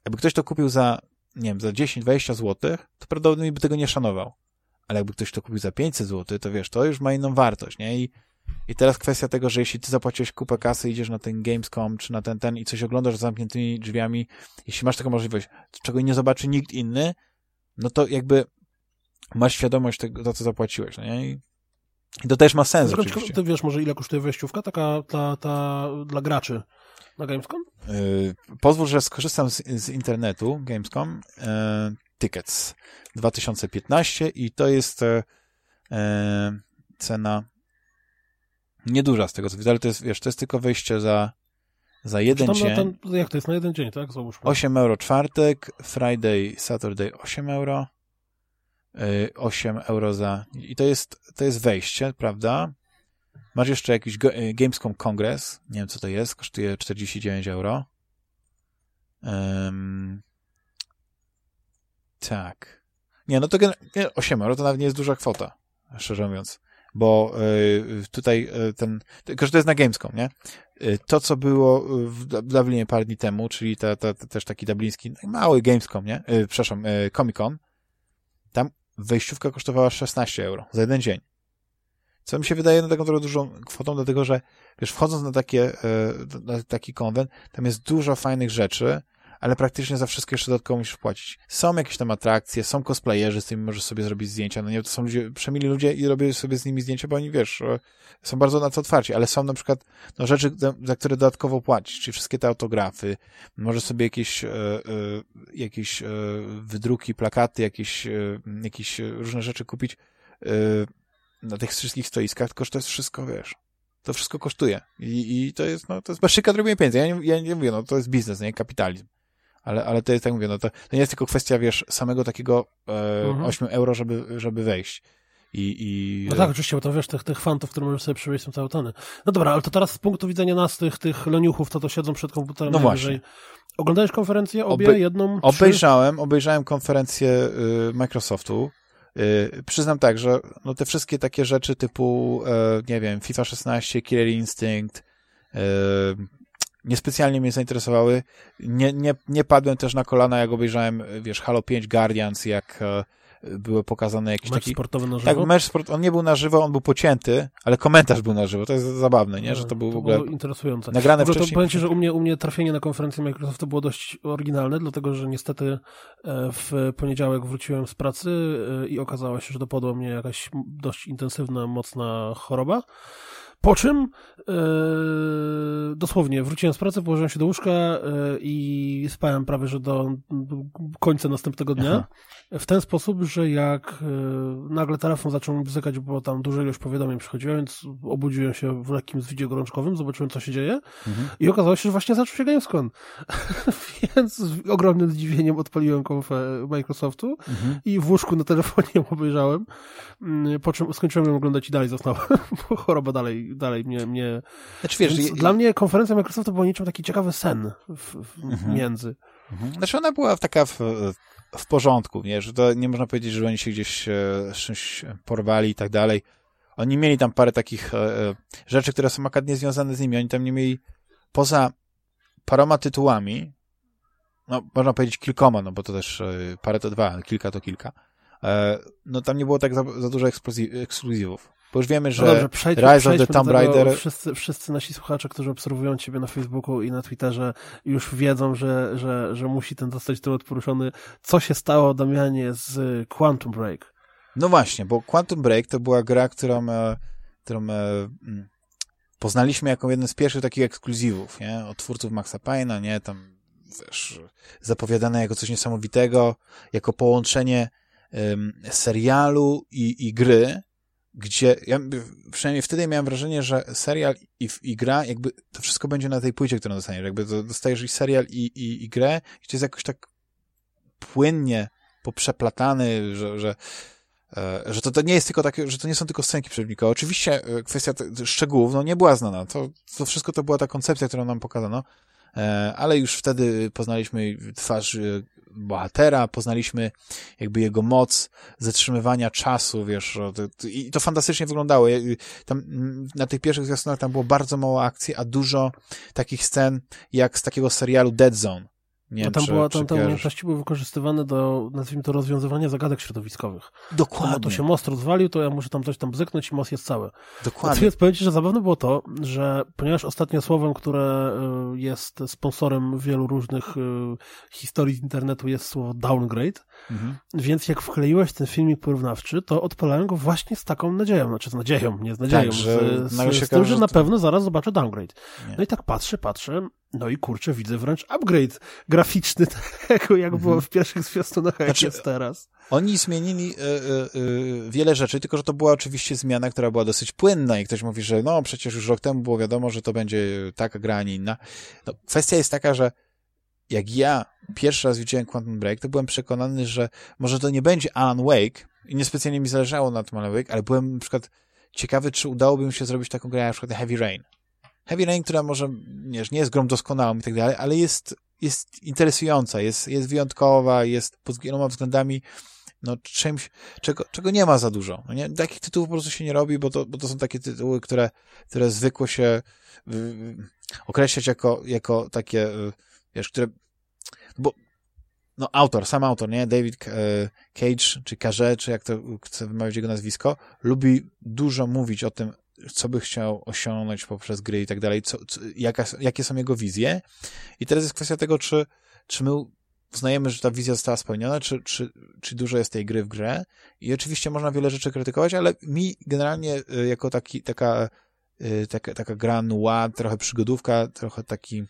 jakby ktoś to kupił za, nie wiem, za 10-20 zł, to prawdopodobnie by tego nie szanował. ale jakby ktoś to kupił za 500 zł, to wiesz, to już ma inną wartość, nie? I, i teraz kwestia tego, że jeśli ty zapłaciłeś kupę kasy, idziesz na ten Gamescom, czy na ten, ten i coś oglądasz z zamkniętymi drzwiami, jeśli masz taką możliwość, czego nie zobaczy nikt inny, no to jakby masz świadomość tego, za co zapłaciłeś, no nie? I, to też ma sens oczywiście. Ty wiesz może ile kosztuje wejściówka taka ta, ta dla graczy na Gamescom? Yy, pozwól, że skorzystam z, z internetu Gamescom. Yy, tickets 2015 i to jest yy, cena nieduża z tego co widzę, ale to jest, wiesz, to jest tylko wejście za, za jeden Tam dzień. ten, jak to jest? Na jeden dzień, tak? Załóżmy. 8 euro czwartek, Friday, Saturday 8 euro, 8 euro za... I to jest, to jest wejście, prawda? Masz jeszcze jakiś y, Gamescom Kongres, nie wiem co to jest, kosztuje 49 euro. Ym, tak. Nie, no to gen- nie, 8 euro to nawet nie jest duża kwota, szczerze mówiąc. Bo y, tutaj y, ten, tylko że to jest na Gamescom, nie? Y, to, co było w Dub- Dublinie parę dni temu, czyli ta, ta, ta, też taki dubliński, mały Gamescom, nie? Y, przepraszam, y, Comic Con, tam wejściówka kosztowała 16 euro za jeden dzień. Co mi się wydaje na taką trochę dużą kwotą, dlatego że, wiesz, wchodząc na takie, e, na taki konwent, tam jest dużo fajnych rzeczy, ale praktycznie za wszystko jeszcze dodatkowo musisz płacić. Są jakieś tam atrakcje, są cosplayerzy, z którymi możesz sobie zrobić zdjęcia, no nie, to są ludzie, przemili ludzie i robię sobie z nimi zdjęcia, bo oni, wiesz, e, są bardzo na to otwarci, ale są na przykład no, rzeczy, za, które dodatkowo płacisz, czyli wszystkie te autografy, możesz sobie jakieś, e, e, jakieś e, wydruki, plakaty, jakieś, e, jakieś różne rzeczy kupić, e, na tych wszystkich stoiskach, tylko że to jest wszystko, wiesz, to wszystko kosztuje. I, i to jest, no, to jest baszyka robienia pieniędzy. Ja nie, ja nie mówię, no, to jest biznes, nie kapitalizm. Ale, ale to jest, tak mówię, no, to, to nie jest tylko kwestia, wiesz, samego takiego e, Mhm. 8 euro, żeby, żeby wejść. I, i No tak, oczywiście, bo to wiesz, tych, tych fantów, które możesz sobie przywieźć są całe tony. No dobra, ale to teraz z punktu widzenia nas, tych, tych leniuchów, to to siedzą przed komputerem No najwyżej. Oglądałeś konferencję, obie, Obe- jedną, trzy? Obejrzałem, obejrzałem konferencję y, Microsoftu. Y, przyznam tak, że no te wszystkie takie rzeczy typu, e, nie wiem, FIFA 16, Killer Instinct, e, niespecjalnie mnie zainteresowały. Nie, nie, nie padłem też na kolana, jak obejrzałem, wiesz, Halo 5 Guardians, jak e, były pokazane jakieś Mecz taki... sportowy na Tak, żywo? mecz sport, on nie był na żywo, on był pocięty, ale komentarz był na żywo. To jest zabawne, nie? Że to był w ogóle było interesujące. nagrane W ogóle to wcześniej. powiem ci, że u mnie, u mnie trafienie na konferencję Microsoftu było dość oryginalne, dlatego że niestety e, w poniedziałek wróciłem z pracy e, i okazało się, że dopadła mnie jakaś dość intensywna, mocna choroba. Po czym e, dosłownie wróciłem z pracy, położyłem się do łóżka e, i spałem prawie że do końca następnego dnia. Aha. W ten sposób, że jak e, nagle telefon zaczął mi bzykać, bo tam duża ilość powiadomień przychodziła, więc obudziłem się w lekkim zwidzie gorączkowym, zobaczyłem co się dzieje Mhm. i okazało się, że właśnie zaczął się Gamescom. więc z ogromnym zdziwieniem odpaliłem konfę Microsoftu Mhm. i w łóżku na telefonie obejrzałem, Mm, po czym skończyłem ją oglądać i dalej zasnąłem, bo choroba dalej, dalej mnie... mnie... Znaczy, wiesz, je- Dla mnie konferencja Microsoftu była niczym taki ciekawy sen w, w, Mhm. między. Mhm. Znaczy ona była taka w, w porządku, nie? że to nie można powiedzieć, że oni się gdzieś e, z czymś porwali i tak dalej. Oni mieli tam parę takich e, e, rzeczy, które są akurat niezwiązane z nimi. Oni tam nie mieli poza paroma tytułami, no można powiedzieć kilkoma, no bo to też e, parę to dwa, ale kilka to kilka. E, no tam nie było tak za, za dużo ekskluzywów. Bo już wiemy, że No dobrze, przejdźmy, Rise of the do Tomb. Raider- Wszyscy, wszyscy nasi słuchacze, którzy obserwują ciebie na Facebooku i na Twitterze już wiedzą, że, że, że musi ten zostać temat poruszony. Co się stało, Damianie, z Quantum Break? No właśnie, bo Quantum Break to była gra, którą, e, którą e, mm, poznaliśmy jako jeden z pierwszych takich ekskluzywów, nie? Od twórców Maxa Payne'a, nie? Tam, wiesz, zapowiadane jako coś niesamowitego, jako połączenie em, serialu i, i gry, gdzie, ja przynajmniej wtedy miałem wrażenie, że serial i, i gra, jakby to wszystko będzie na tej płycie, którą dostaniesz, jakby to dostajesz i serial i, i, i grę, gdzie jest jakoś tak płynnie poprzeplatany, że, że e, że to, to nie jest tylko takie, że to nie są tylko scenki przeciwnika. Oczywiście e, kwestia szczegółów, no nie była znana. To, to wszystko to była ta koncepcja, którą nam pokazano, ale już wtedy poznaliśmy twarz e, bohatera, poznaliśmy jakby jego moc zatrzymywania czasu, wiesz, i to fantastycznie wyglądało. Ja- Tam mm, na tych pierwszych zwiastunach tam było bardzo mało akcji, a dużo takich scen jak z takiego serialu Dead Zone, Nie wiem, tam, czy, była, tam kojarzysz. umiejętności były wykorzystywane do, nazwijmy to, rozwiązywania zagadek środowiskowych. Dokładnie, No to się most rozwalił, to ja muszę tam coś tam bzyknąć i most jest cały. dokładnie. Powiem Ci, że zabawne było to, że ponieważ ostatnio słowem, które y, jest sponsorem wielu różnych y, historii z internetu jest słowo downgrade, Mhm. więc jak wkleiłeś ten filmik porównawczy, to odpalałem go właśnie z taką nadzieją, znaczy z nadzieją, nie z nadzieją, Tak, że z, nagle z, się z tym, że że na pewno zaraz zobaczę downgrade. Nie. No i tak patrzę, patrzę, no i kurczę, widzę wręcz upgrade graficzny tego, jak było w pierwszych zwiastunach, jak Znaczy, jest teraz. Oni zmienili y, y, y, wiele rzeczy, tylko że to była oczywiście zmiana, która była dosyć płynna i ktoś mówi, że no przecież już rok temu było wiadomo, że to będzie taka gra, a nie inna. No, kwestia jest taka, że jak ja pierwszy raz widziałem Quantum Break, to byłem przekonany, że może to nie będzie Alan Wake i niespecjalnie mi zależało na tym Alan Wake, ale byłem na przykład ciekawy, czy udałoby mi się zrobić taką grę jak na przykład Heavy Rain. Heavy Rain, która może nie, nie jest grą doskonałą i tak dalej, ale jest, jest interesująca, jest, jest wyjątkowa, jest pod wieloma względami no, czymś, czego, czego nie ma za dużo. No nie? Takich tytułów po prostu się nie robi, bo to, bo to są takie tytuły, które, które zwykło się y, określać jako, jako takie, y, wiesz, które, bo no autor, sam autor, nie? David e, Cage, czy Cage, czy jak to chce wymawiać jego nazwisko, lubi dużo mówić o tym, co by chciał osiągnąć poprzez gry i tak dalej, co, co, jaka, jakie są jego wizje. I teraz jest kwestia tego, czy, czy my uznajemy, że ta wizja została spełniona, czy, czy, czy dużo jest tej gry w grze. I oczywiście można wiele rzeczy krytykować, ale mi generalnie y, jako taki, taka, y, taka, taka gra noir, trochę przygodówka, trochę taki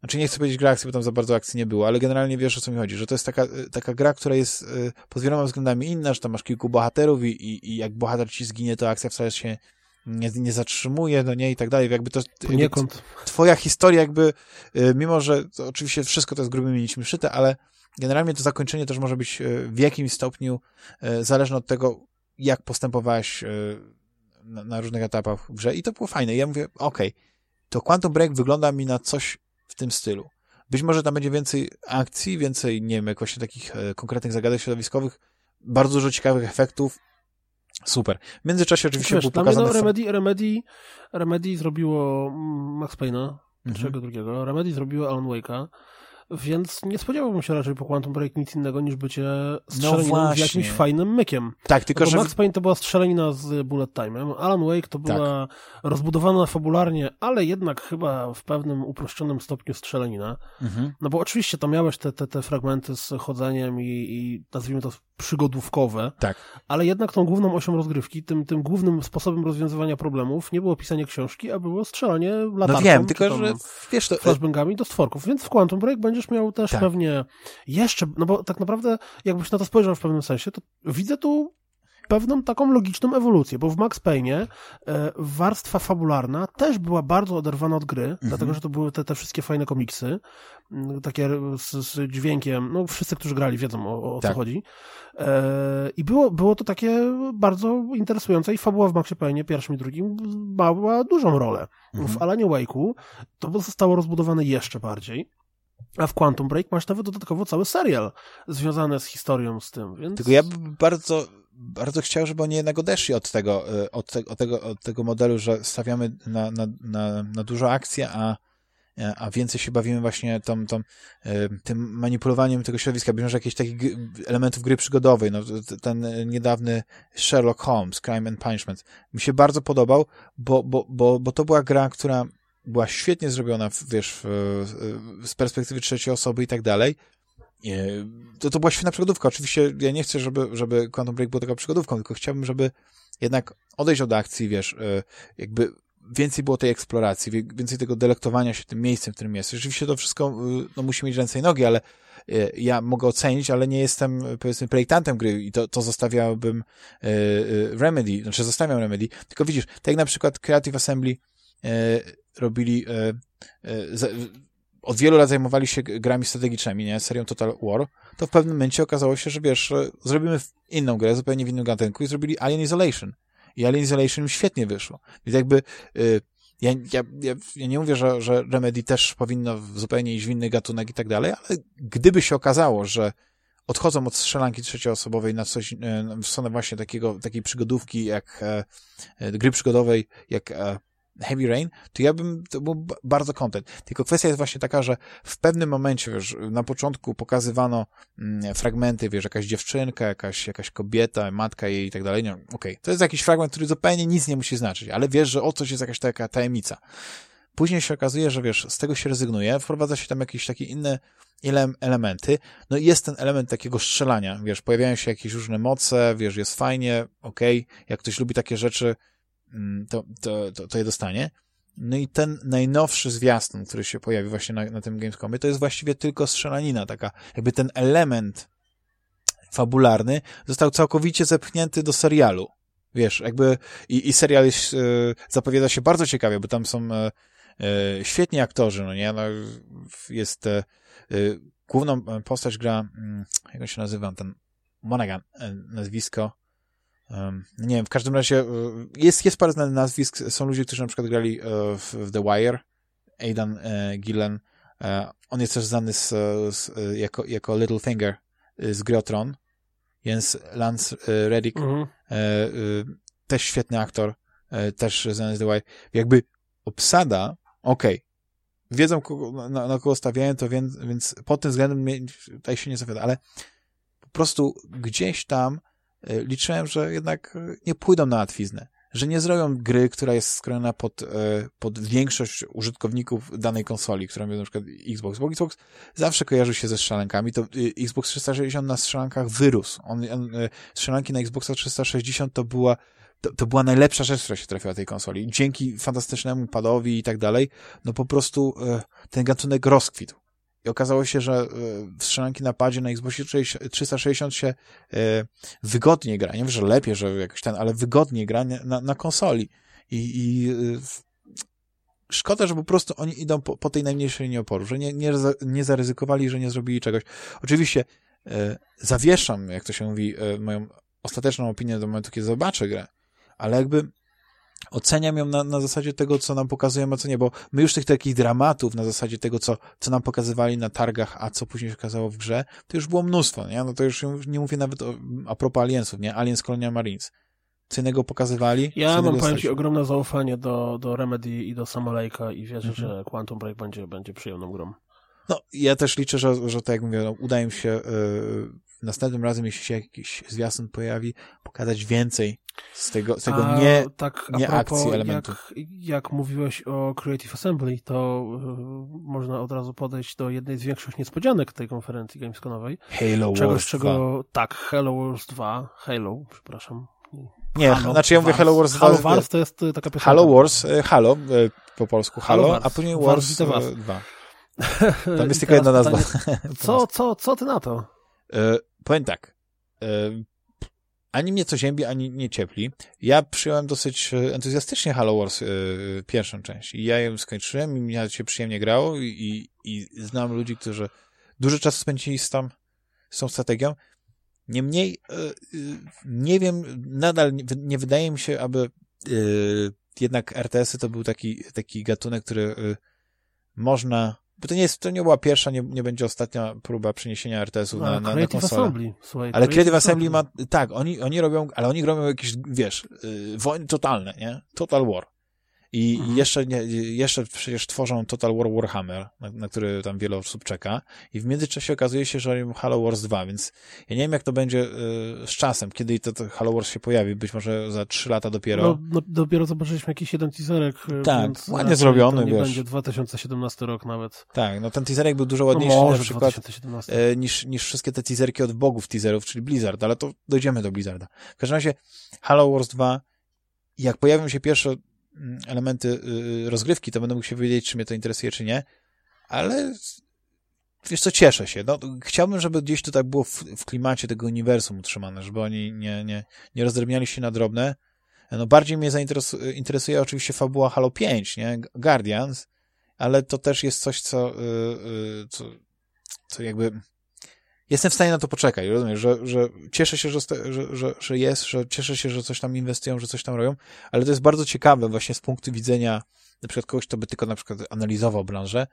znaczy nie chcę powiedzieć gra akcji, bo tam za bardzo akcji nie było, ale generalnie wiesz o co mi chodzi, że to jest taka, y, taka gra, która jest pod wieloma względami inna, że tam masz kilku bohaterów i, i, i jak bohater ci zginie, to akcja wcale się nie, nie zatrzymuje, no nie, i tak dalej. Jakby to Poniekąd. twoja historia jakby, y, mimo że oczywiście wszystko to jest grubymi nićmi szyte, ale generalnie to zakończenie też może być y, w jakimś stopniu y, zależne od tego, jak postępowałeś na, na różnych etapach w grze i to było fajne. I ja mówię, okej, to Quantum Break wygląda mi na coś w tym stylu. Być może tam będzie więcej akcji, więcej, nie wiem, jakoś takich e, konkretnych zagadek środowiskowych, bardzo dużo ciekawych efektów. Super. W międzyczasie oczywiście Wiesz, był pokazany... no, Remedy, Remedy, Remedy zrobiło Max Payne'a, Mhm. drugiego. Remedy zrobiło Alan Wake'a, więc nie spodziewałbym się raczej po Quantum Break nic innego niż bycie strzelaniną No właśnie. jakimś fajnym mykiem. Tak, tylko Bo że... Max Payne to była strzelanina z bullet time'em, Alan Wake to była Tak. rozbudowana fabularnie, ale jednak chyba w pewnym uproszczonym stopniu strzelanina. Mhm. No bo oczywiście tam miałeś te, te, te fragmenty z chodzeniem i, i nazwijmy to przygodówkowe, Tak. ale jednak tą główną osią rozgrywki, tym, tym głównym sposobem rozwiązywania problemów nie było pisanie książki, a było strzelanie latarką. No wiem, tylko że wiesz, to, flashbangami do stworków, więc w Quantum Break będziesz miał też Tak. pewnie jeszcze, no bo tak naprawdę jakbyś na to spojrzał w pewnym sensie, to widzę tu pewną taką logiczną ewolucję, bo w Max Payne e, warstwa fabularna też była bardzo oderwana od gry, dlatego że to były te, te wszystkie fajne komiksy, takie z, z dźwiękiem, no wszyscy, którzy grali wiedzą o, o co Tak. chodzi. E, I było, było to takie bardzo interesujące i fabuła w Maxie Payne pierwszym i drugim mała dużą rolę. Mhm. W Alanie Wake'u to zostało rozbudowane jeszcze bardziej. A w Quantum Break masz nawet dodatkowo cały serial związany z historią z tym, więc... Tylko ja bym bardzo, bardzo chciał, żeby oni jednak odeszli od tego, y, od, te, od, tego, od tego modelu, że stawiamy na, na, na, na dużo akcji, a, a więcej się bawimy właśnie tą, tą, y, tym manipulowaniem tego środowiska. Być może jakichś takich elementów gry przygodowej. No, ten niedawny Sherlock Holmes, Crime and Punishment, mi się bardzo podobał, bo, bo, bo, bo to była gra, która była świetnie zrobiona, wiesz, z perspektywy trzeciej osoby i tak dalej. To, to była świetna przygodówka. Oczywiście ja nie chcę, żeby, żeby Quantum Break było taką przygodówką, tylko chciałbym, żeby jednak odejść od akcji, wiesz, y, jakby więcej było tej eksploracji, więcej tego delektowania się tym miejscem, w którym jest. Rzeczywiście to wszystko y, no, musi mieć ręce i nogi, ale y, ja mogę ocenić, ale nie jestem, powiedzmy, projektantem gry i to, to zostawiałbym Remedy, znaczy zostawiam Remedy. Tylko widzisz, tak jak na przykład Creative Assembly robili y, za- od wielu lat zajmowali się grami strategicznymi, nie, serią Total War, to w pewnym momencie okazało się, że wiesz, e, zrobimy inną grę, zupełnie w innym gatunku i zrobili Alien Isolation. I Alien Isolation im świetnie wyszło. Więc jakby y, ja, ja, ja, nie mówię, że, że Remedy też powinno zupełnie iść w inny gatunek i tak dalej, ale gdyby się okazało, że odchodzą od strzelanki trzecioosobowej na coś, e, w stronę właśnie takiego, takiej przygodówki, jak e, e, gry przygodowej, jak e, Heavy Rain, to ja bym, to był bardzo content. Tylko kwestia jest właśnie taka, że w pewnym momencie, wiesz, na początku pokazywano mm, fragmenty, wiesz, jakaś dziewczynka, jakaś, jakaś kobieta, matka jej i tak dalej, no okej, okay. to jest jakiś fragment, który zupełnie nic nie musi znaczyć, ale wiesz, że o coś jest jakaś taka tajemnica. Później się okazuje, że wiesz, z tego się rezygnuje, wprowadza się tam jakieś takie inne ele elementy, no i jest ten element takiego strzelania, wiesz, pojawiają się jakieś różne moce, wiesz, jest fajnie, okej, okay. jak ktoś lubi takie rzeczy, to, to, to, to je dostanie. No i ten najnowszy zwiastun, który się pojawi właśnie na, na tym Gamescomie, to jest właściwie tylko strzelanina, taka, jakby ten element fabularny został całkowicie zepchnięty do serialu. Wiesz, jakby i, i serial jest, y, zapowiada się bardzo ciekawie, bo tam są y, y, świetni aktorzy, no nie? No, jest główną postać gra, mm, jak on się nazywa, ten Monaghan, nazwisko, nie wiem, w każdym razie e, jest, jest parę nazwisk, są ludzie, którzy na przykład grali e, w, w The Wire, Aidan e, Gillen, on jest też znany z, z, jako, jako Littlefinger z Grotron, więc Lance Reddick, mhm. też świetny aktor, też znany z The Wire. Jakby obsada, okej, okay, wiedzą, kogo, na, na, kogo stawiają, to więc, więc pod tym względem tutaj się nie zawiada, ale po prostu gdzieś tam liczyłem, że jednak e, nie pójdą na łatwiznę, że nie zrobią gry, która jest skrojona pod, e, pod większość użytkowników danej konsoli, która jest na przykład Xbox, bo Xbox zawsze kojarzy się ze strzelankami, to Xbox 360 na strzelankach wyrósł. On, on, strzelanki na Xboxa 360 to była to, to była najlepsza rzecz, która się trafiła tej konsoli. Dzięki fantastycznemu padowi i tak dalej, no po prostu ten gatunek rozkwitł. I okazało się, że e, strzelanki na padzie na Xboxie 360 się e, wygodnie gra. Nie wiem, że lepiej, że jakoś ten, ale wygodnie gra na, na konsoli. I, i e, szkoda, że po prostu oni idą po, po tej najmniejszej linii oporu, że nie, nie, nie zaryzykowali, że nie zrobili czegoś. Oczywiście zawieszam, jak to się mówi, moją ostateczną opinię do momentu, kiedy zobaczę grę, ale jakby oceniam ją na, na zasadzie tego, co nam pokazują, a co nie, bo my już tych takich dramatów na zasadzie tego, co, co nam pokazywali na targach, a co później się okazało w grze, to już było mnóstwo, nie? No to już nie mówię nawet o, a propos Aliensów, nie? Aliens Colonial Marines. Co innego pokazywali? Ja mam, powiem Ci, ogromne zaufanie do, do Remedy i do Samolejka i wierzę, mhm. że Quantum Break będzie, będzie przyjemną grą. No, ja też liczę, że, że tak jak mówię, no, uda im się yy, następnym razem, jeśli się jakiś zwiastun pojawi, pokazać więcej z tego, z tego a, nie, tak, nie propos, akcji elementów. Jak, jak mówiłeś o Creative Assembly, to y, można od razu podejść do jednej z większych niespodzianek tej konferencji Gamescomowej. Halo Czegoś, Wars czego, 2. Tak, Halo Wars 2. Halo, przepraszam. Nie, Halo, znaczy ja mówię Halo Wars 2. Halo Wars to jest y, taka piosenka. Halo Wars, y, Halo, po polsku Halo, Halo a później Wars, Wars 2. Tam jest tylko jedna nazwa. co, co, co ty na to? E, powiem tak. E, ani mnie co ziębi, ani nie ciepli. Ja przyjąłem dosyć e, entuzjastycznie Halo Wars e, pierwszą część i ja ją skończyłem i mi się przyjemnie grało i, i, znam ludzi, którzy dużo czasu spędzili z, tam, z tą strategią. Niemniej, e, nie wiem, nadal nie, nie wydaje mi się, aby jednak RTS-y to był taki, taki gatunek, który można bo to nie jest, to nie była pierwsza, nie, nie będzie ostatnia próba przeniesienia RTS-ów no, na, na, na konsolę. Assembly. Słuchaj, ale Creative Assembly ma, tak, oni, oni robią, ale oni robią jakieś, wiesz, yy, wojny totalne, nie? Total War. I mhm. jeszcze, nie, jeszcze przecież tworzą Total War Warhammer, na, na, który tam wiele osób czeka. I w międzyczasie okazuje się, że robią Halo Wars 2, więc ja nie wiem, jak to będzie y, z czasem, kiedy to, to Halo Wars się pojawi. Być może za 3 lata dopiero. No, no dopiero zobaczyliśmy jakiś jeden teaserek. Y, tak, ładnie zrobiony, to nie wiesz. będzie 2017 rok nawet. Tak, no ten teaserek był dużo ładniejszy no na przykład y, niż, niż wszystkie te teaserki od bogów teaserów, czyli Blizzard, ale to dojdziemy do Blizzarda. W każdym razie Halo Wars 2 jak pojawią się pierwsze elementy y, rozgrywki, to będę mógł się wiedzieć, czy mnie to interesuje, czy nie, ale wiesz co, cieszę się. No, chciałbym, żeby gdzieś tutaj było w, w klimacie tego uniwersum utrzymane, żeby oni nie, nie, nie rozdrobniali się na drobne. No, bardziej mnie zainteresuje interesuje oczywiście fabuła Halo 5, nie? Guardians, ale to też jest coś, co, yy, co, co jakby jestem w stanie na to poczekać, rozumiesz, że, że cieszę się, że, że, że, że jest, że cieszę się, że coś tam inwestują, że coś tam robią, ale to jest bardzo ciekawe właśnie z punktu widzenia na przykład kogoś, kto by tylko na przykład analizował branżę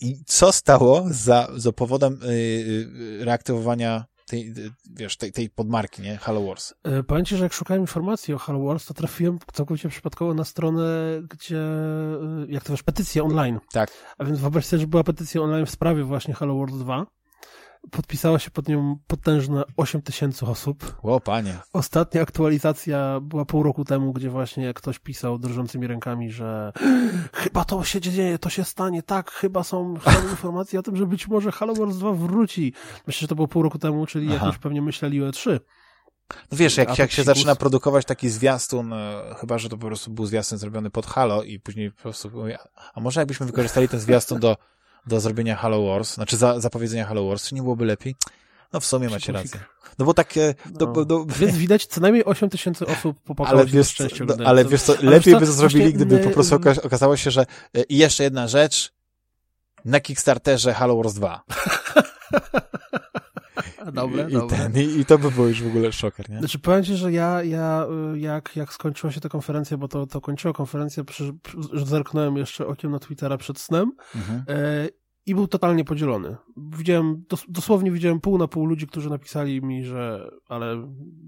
i co stało za, za powodem yy, reaktywowania tej, wiesz, tej, tej podmarki, nie? Halo Wars. E, Powiem ci, że jak szukałem informacji o Halo Wars, to trafiłem całkowicie przypadkowo na stronę, gdzie, e, jak to wiesz, petycję online. Tak. A więc wyobraź sobie, że była petycja online w sprawie właśnie Halo Wars 2. Podpisała się pod nią potężne 8 tysięcy osób. O, panie. Ostatnia aktualizacja była pół roku temu, gdzie właśnie ktoś pisał drżącymi rękami, że chyba to się dzieje, to się stanie, tak, chyba są informacje o tym, że być może Halo Wars 2 wróci. Myślę, że to było pół roku temu, czyli jak Aha. już pewnie myśleli o E E3. No wiesz, jak, jak się zaczyna produkować taki zwiastun, e, chyba, że to po prostu był zwiastun zrobiony pod Halo i później po prostu, mówię, a może jakbyśmy wykorzystali ten zwiastun do, do zrobienia Halo Wars, znaczy za, zapowiedzenia Halo Wars, czy nie byłoby lepiej? No w sumie macie rację. No bo takie, no, bo- no, Więc widać, co najmniej 8 tysięcy osób popłakało ale wiesz, z co, szczęścia. no, ale wiesz co, lepiej wiesz by co, to zrobili, właśnie gdyby po prostu oka- okazało się, że e, i jeszcze jedna rzecz, na Kickstarterze Halo Wars 2. Dobre, I, dobre. ten, i, I to by było już w ogóle szoker, nie? Znaczy, powiem ci, że ja, ja y, jak, jak skończyła się ta konferencja, bo to, to kończyła konferencja, przy, przy, zerknąłem jeszcze okiem na Twittera przed snem Mhm. e, i był totalnie podzielony. Widziałem, dos, dosłownie widziałem pół na pół ludzi, którzy napisali mi, że, ale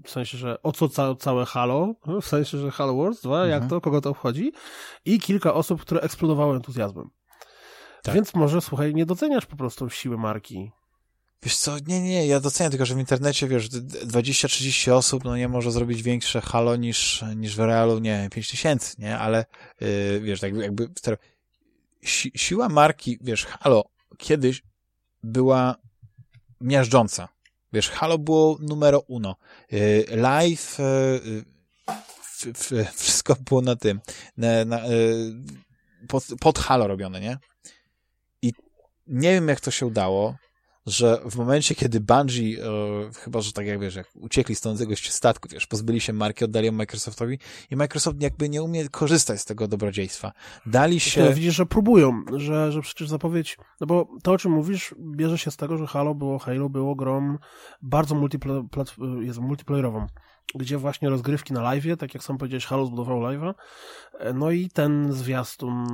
w sensie, że o co ca, całe Halo, w sensie, że Halo Wars 2, Mhm. jak to, kogo to obchodzi i kilka osób, które eksplodowały entuzjazmem. Tak. Więc może, słuchaj, nie doceniasz po prostu siły marki. Wiesz co, nie, nie, ja doceniam tylko, że w internecie, wiesz, d- d- 20-30 osób, no nie może zrobić większe halo niż, niż w realu, nie, 5 tysięcy, nie, ale, yy, wiesz, jakby, jakby si siła marki, wiesz, halo kiedyś była miażdżąca. Wiesz, halo było numero uno. Yy, live, yy, wszystko było na tym, na, na, yy, pod, pod halo robione, nie? I nie wiem, jak to się udało, że w momencie, kiedy Bungie, e, chyba, że tak jak wiesz, jak uciekli z jakiegoś statku, wiesz, pozbyli się marki, oddali ją Microsoftowi i Microsoft jakby nie umie korzystać z tego dobrodziejstwa. Dali Się... się... Widzisz, że próbują, że, że przecież zapowiedź, no bo to, o czym mówisz, bierze się z tego, że Halo było, Halo było grą bardzo multipla, plat, jest multiplayerową, gdzie właśnie rozgrywki na live, tak jak sam powiedziałeś, Halo zbudował live'a, no i ten zwiastun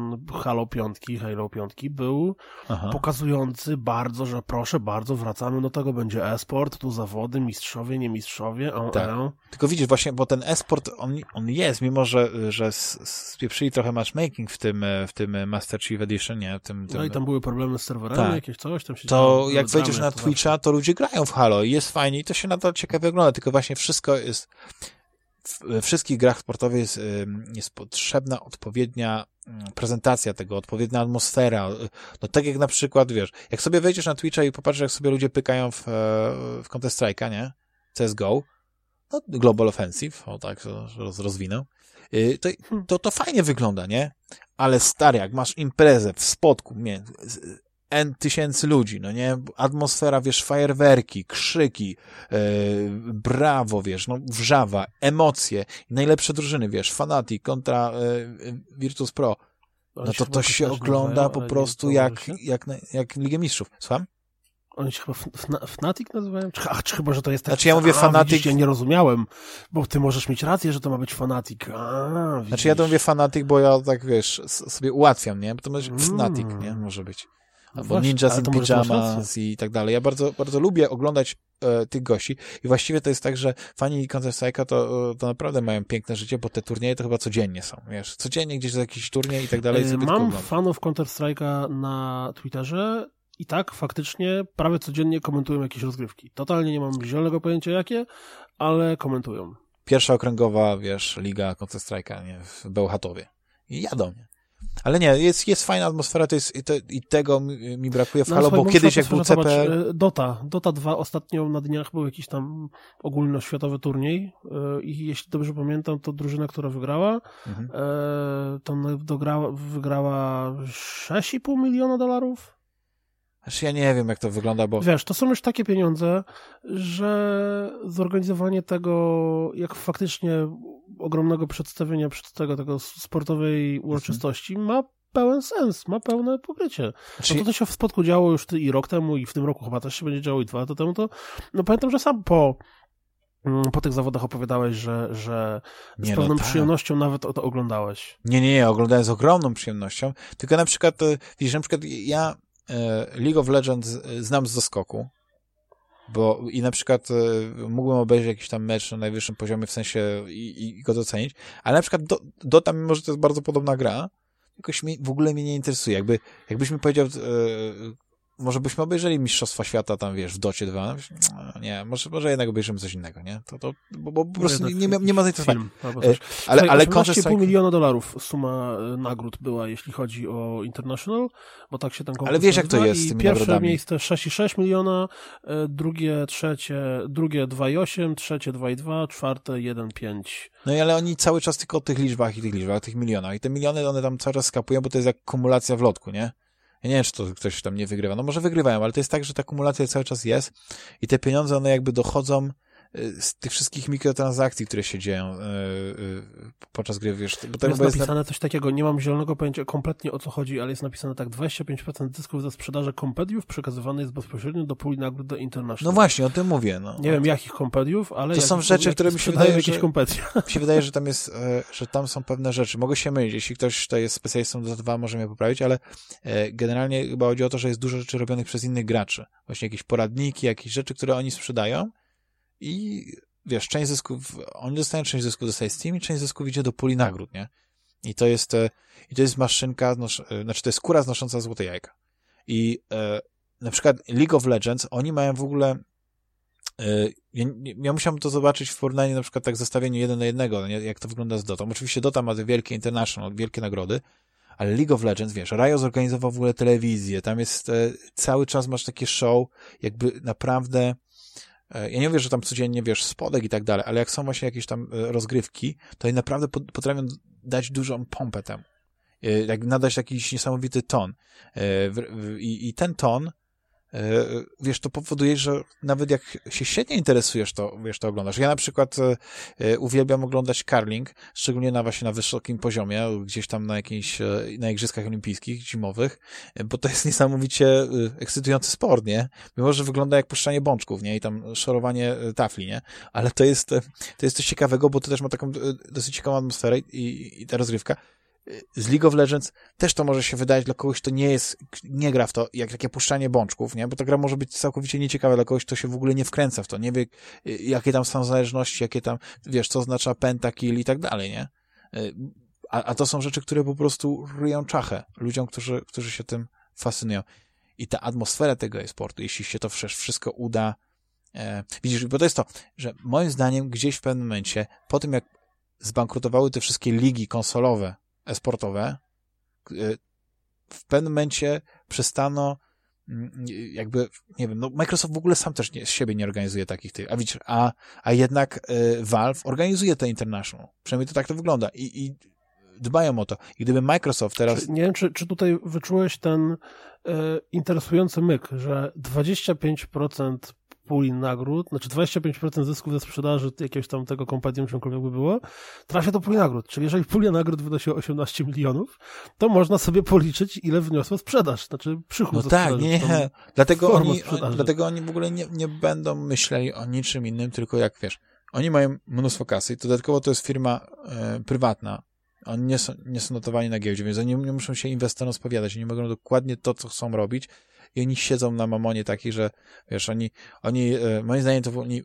Halo 5, Halo 5 był Aha. pokazujący bardzo, że proszę bardzo, wracamy do tego, będzie e-sport, tu zawody, mistrzowie, nie mistrzowie, o, Tak. e. Tylko widzisz, właśnie, bo ten esport, on, on jest, mimo że, że spieprzyli trochę matchmaking w tym, e, w tym Master Chief Edition, nie? W tym, tym, No i tam były problemy z serwerami, Tak. jakieś coś tam się to jak były wejdziesz na to Twitcha, to ludzie grają w Halo i jest fajnie i to się nadal ciekawie ogląda, tylko właśnie wszystko jest w we wszystkich grach sportowych jest, ym, jest potrzebna odpowiednia mm, prezentacja tego, odpowiednia atmosfera. No tak jak na przykład, wiesz, jak sobie wejdziesz na Twitcha i popatrzysz, jak sobie ludzie pykają w, e, w Counter-Strike'a, nie? CSGO, no Global Offensive, o tak roz, rozwinę, y, to, to, to fajnie wygląda, nie? Ale stary, jak masz imprezę w spotku, nie, N tysięcy ludzi, no nie? Atmosfera, wiesz, fajerwerki, krzyki, e, brawo, wiesz, no wrzawa, emocje, najlepsze drużyny, wiesz, Fanatic kontra e, Virtus Pro, no to chyba to się ogląda po prostu jak, się? jak, jak Ligę Mistrzów. Słucham? Oni się chyba Fna- Fnatic nazywają? Czy, ach, czy chyba, że to jest tak... Znaczy ja mówię Fanatic- ja nie rozumiałem, bo ty możesz mieć rację, że to ma być Fanatic. A, Znaczy ja to mówię Fanatic, bo ja tak, wiesz, sobie ułatwiam, nie? Bo to może Mm. Fnatic, nie? Może być. Albo właśnie, Ninjas in Pyjamas i tak dalej. Ja bardzo, bardzo lubię oglądać e, tych gości i właściwie to jest tak, że fani Counter-Strike'a to, e, to naprawdę mają piękne życie, bo te turnieje to chyba codziennie są, wiesz, codziennie gdzieś jakiś turniej i tak dalej. Tylko Mam fanów Counter-Strike'a na Twitterze i tak, faktycznie, prawie codziennie komentują jakieś rozgrywki. Totalnie nie mam zielonego pojęcia jakie, ale komentują. Pierwsza okręgowa, wiesz, liga Counter-Strike'a? W Bełchatowie. I jadą, nie? Ale nie, jest, jest fajna atmosfera to jest, i, to, i tego mi, mi brakuje w No, Halo, słuchaj, bo kiedyś jak był CPL... e, Dota. Dota 2 ostatnio na dniach był jakiś tam ogólnoświatowy turniej e, i jeśli dobrze pamiętam, to drużyna, która wygrała, Mhm. e, to dograła, wygrała 6,5 miliona dolarów. Znaczy ja nie wiem, jak to wygląda, bo... Wiesz, to są już takie pieniądze, że zorganizowanie tego, jak faktycznie ogromnego przedstawienia przed tego, tego sportowej uroczystości ma pełen sens, ma pełne pokrycie. Znaczy, No to, to się w spotku działo już i rok temu, i w tym roku chyba też się będzie działo, i dwa lata temu, to no pamiętam, że sam po, mm, po tych zawodach opowiadałeś, że, że z Nie, no pewną tak. przyjemnością nawet o to oglądałeś. Nie, nie, nie, oglądałem z ogromną przyjemnością, tylko na przykład, e, widzisz, na przykład ja League of Legends e, znam z doskoku, Bo i na przykład y, mógłbym obejrzeć jakiś tam mecz na najwyższym poziomie, w sensie i, i go docenić, ale na przykład do, Dota, mimo że to jest bardzo podobna gra, jakoś mi, w ogóle mnie nie interesuje. Jakby, jakbyś mi powiedział, może byśmy obejrzeli Mistrzostwa Świata tam, wiesz, w Docie 2. No, nie, może, może jednak obejrzymy coś innego, nie? To, to, bo, bo po prostu nie, nie, nie ma zainteresowania. Ale, ale, ale Counter-Strike... miliona dolarów suma e, nagród była, jeśli chodzi o International, bo tak się tam Ale wiesz, jak to jest z tymi Pierwsze nagrodami. miejsce 6,6 miliona, e, drugie, trzecie, drugie 2,8, trzecie 2,2, czwarte 1,5. No i ale oni cały czas tylko o tych liczbach i tych liczbach, tych milionach. I te miliony one tam cały czas skapują, bo to jest jak kumulacja w lotku, nie? Ja nie wiem, czy to ktoś tam nie wygrywa. No może wygrywają, ale to jest tak, że ta kumulacja cały czas jest i te pieniądze, one jakby dochodzą z tych wszystkich mikrotransakcji, które się dzieją yy, yy, podczas gry, wiesz. Bo to jest napisane jest coś takiego, nie mam zielonego pojęcia kompletnie o co chodzi, ale jest napisane tak, 25% zysków ze sprzedaży kompediów przekazywany jest bezpośrednio do puli nagród do International. No właśnie, o tym mówię. No. Nie wiem jakich kompediów, ale... To są rzeczy, które mi się wydaje, jakieś że, kompedie. mi się wydaje, że tam jest, e, że tam są pewne rzeczy. Mogę się mylić, jeśli ktoś to jest specjalistą do 2 może mnie poprawić, ale e, generalnie chyba chodzi o to, że jest dużo rzeczy robionych przez innych graczy. Właśnie jakieś poradniki, jakieś rzeczy, które oni sprzedają i wiesz, część zysków, oni dostają część zysków, dostaje Steam i część zysków idzie do puli nagród, nie? I to jest, e, i to jest maszynka, e, znaczy to jest kura znosząca złote jajka. I e, na przykład League of Legends, oni mają w ogóle e, ja, ja musiałem to zobaczyć w porównaniu na przykład tak zestawieniu jeden na jednego, nie? jak to wygląda z Dotą. Oczywiście Dota ma wielkie international, wielkie nagrody, ale League of Legends, wiesz, Riot zorganizował w ogóle telewizję, tam jest cały czas masz takie show, jakby naprawdę ja nie mówię, że tam codziennie, wiesz, spodek i tak dalej, ale jak są właśnie jakieś tam e, rozgrywki, to oni naprawdę potrafią dać dużą pompę temu. E, jak nadać jakiś niesamowity ton. I, i ten ton E, wiesz, to powoduje, że nawet jak się średnio interesujesz, to wiesz, to oglądasz. Ja na przykład e, e, uwielbiam oglądać karling, szczególnie na właśnie na wysokim poziomie, gdzieś tam na jakichś, na Igrzyskach Olimpijskich zimowych, bo to jest niesamowicie ekscytujący sport, nie? Mimo, że wygląda jak puszczanie bączków, nie? I tam szorowanie tafli, nie? Ale to jest, to jest coś ciekawego, bo to też ma taką dosyć ciekawą atmosferę i, i ta rozgrywka z League of Legends też to może się wydać dla kogoś, kto nie jest, nie gra w to, jak takie puszczanie bączków, nie? Bo ta gra może być całkowicie nieciekawa dla kogoś, kto się w ogóle nie wkręca w to, nie wie, y, jakie tam są zależności, jakie tam, wiesz, co oznacza pentakill i tak dalej, nie? Y, a, a to są rzeczy, które po prostu ryją czachę ludziom, którzy, którzy się tym fascynują. I ta atmosfera tego e-sportu, jeśli się to wszystko uda, e, widzisz, bo to jest to, że moim zdaniem gdzieś w pewnym momencie, po tym jak zbankrutowały te wszystkie ligi konsolowe, esportowe, y, w pewnym momencie przestano mm, jakby, nie wiem, no Microsoft w ogóle sam też nie, z siebie nie organizuje takich tych, a widzisz, a, a jednak y, Valve organizuje te International. Przynajmniej to tak to wygląda i, i dbają o to. I gdyby Microsoft teraz... Czy, nie wiem, czy, czy tutaj wyczułeś ten y, interesujący myk, że 25% puli nagród, znaczy 25% zysków ze sprzedaży jakiegoś tam tego kompendium, czymkolwiek by było, trafia do puli nagród. Czyli jeżeli pula nagród wynosi 18 milionów, to można sobie policzyć, ile wniosła sprzedaż, znaczy przychód No tak, nie, dlatego oni, oni, dlatego oni w ogóle nie, nie będą myśleli o niczym innym, tylko jak wiesz, oni mają mnóstwo kasy i dodatkowo to jest firma e, prywatna, oni nie są, nie są notowani na giełdzie, więc oni nie muszą się inwestorom spowiadać, oni mogą dokładnie to, co chcą robić i oni siedzą na mamonie takiej, że wiesz, oni, oni e, moim zdaniem to oni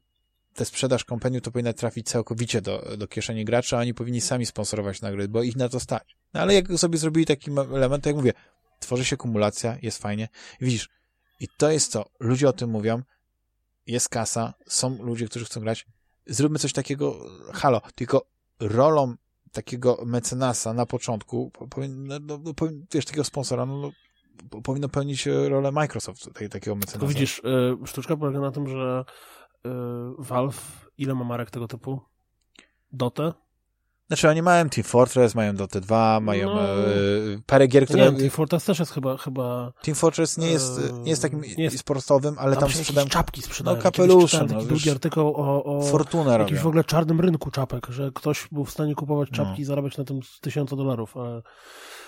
te sprzedaż kompanii to powinna trafić całkowicie do, do kieszeni graczy, a oni powinni sami sponsorować nagrody, bo ich na to stać. No ale jak sobie zrobili taki element, to jak mówię, tworzy się kumulacja, jest fajnie. I widzisz, i to jest to, ludzie o tym mówią, jest kasa, są ludzie, którzy chcą grać, zróbmy coś takiego, halo, tylko rolą takiego mecenasa na początku, powinien, no, no, wiesz, takiego sponsora, no, no powinno pełnić e, rolę Microsoft, tej, takiego mecenasa. Widzisz, y, sztuczka polega na tym, że y, Valve, ile ma marek tego typu? Dotę? Znaczy oni mają Team Fortress, mają Dota 2, mają no, y, parę gier, które... Nie, Team Fortress też jest chyba... chyba Team Fortress nie jest, nie jest takim nie jest, sportowym, ale tam, tam sprzedają... czapki sprzedają. No kapelusze. No, taki długi artykuł o, o Fortuna jakimś w ogóle czarnym rynku czapek, że ktoś był w stanie kupować czapki no. i zarabiać na tym tysiące dolarów, ale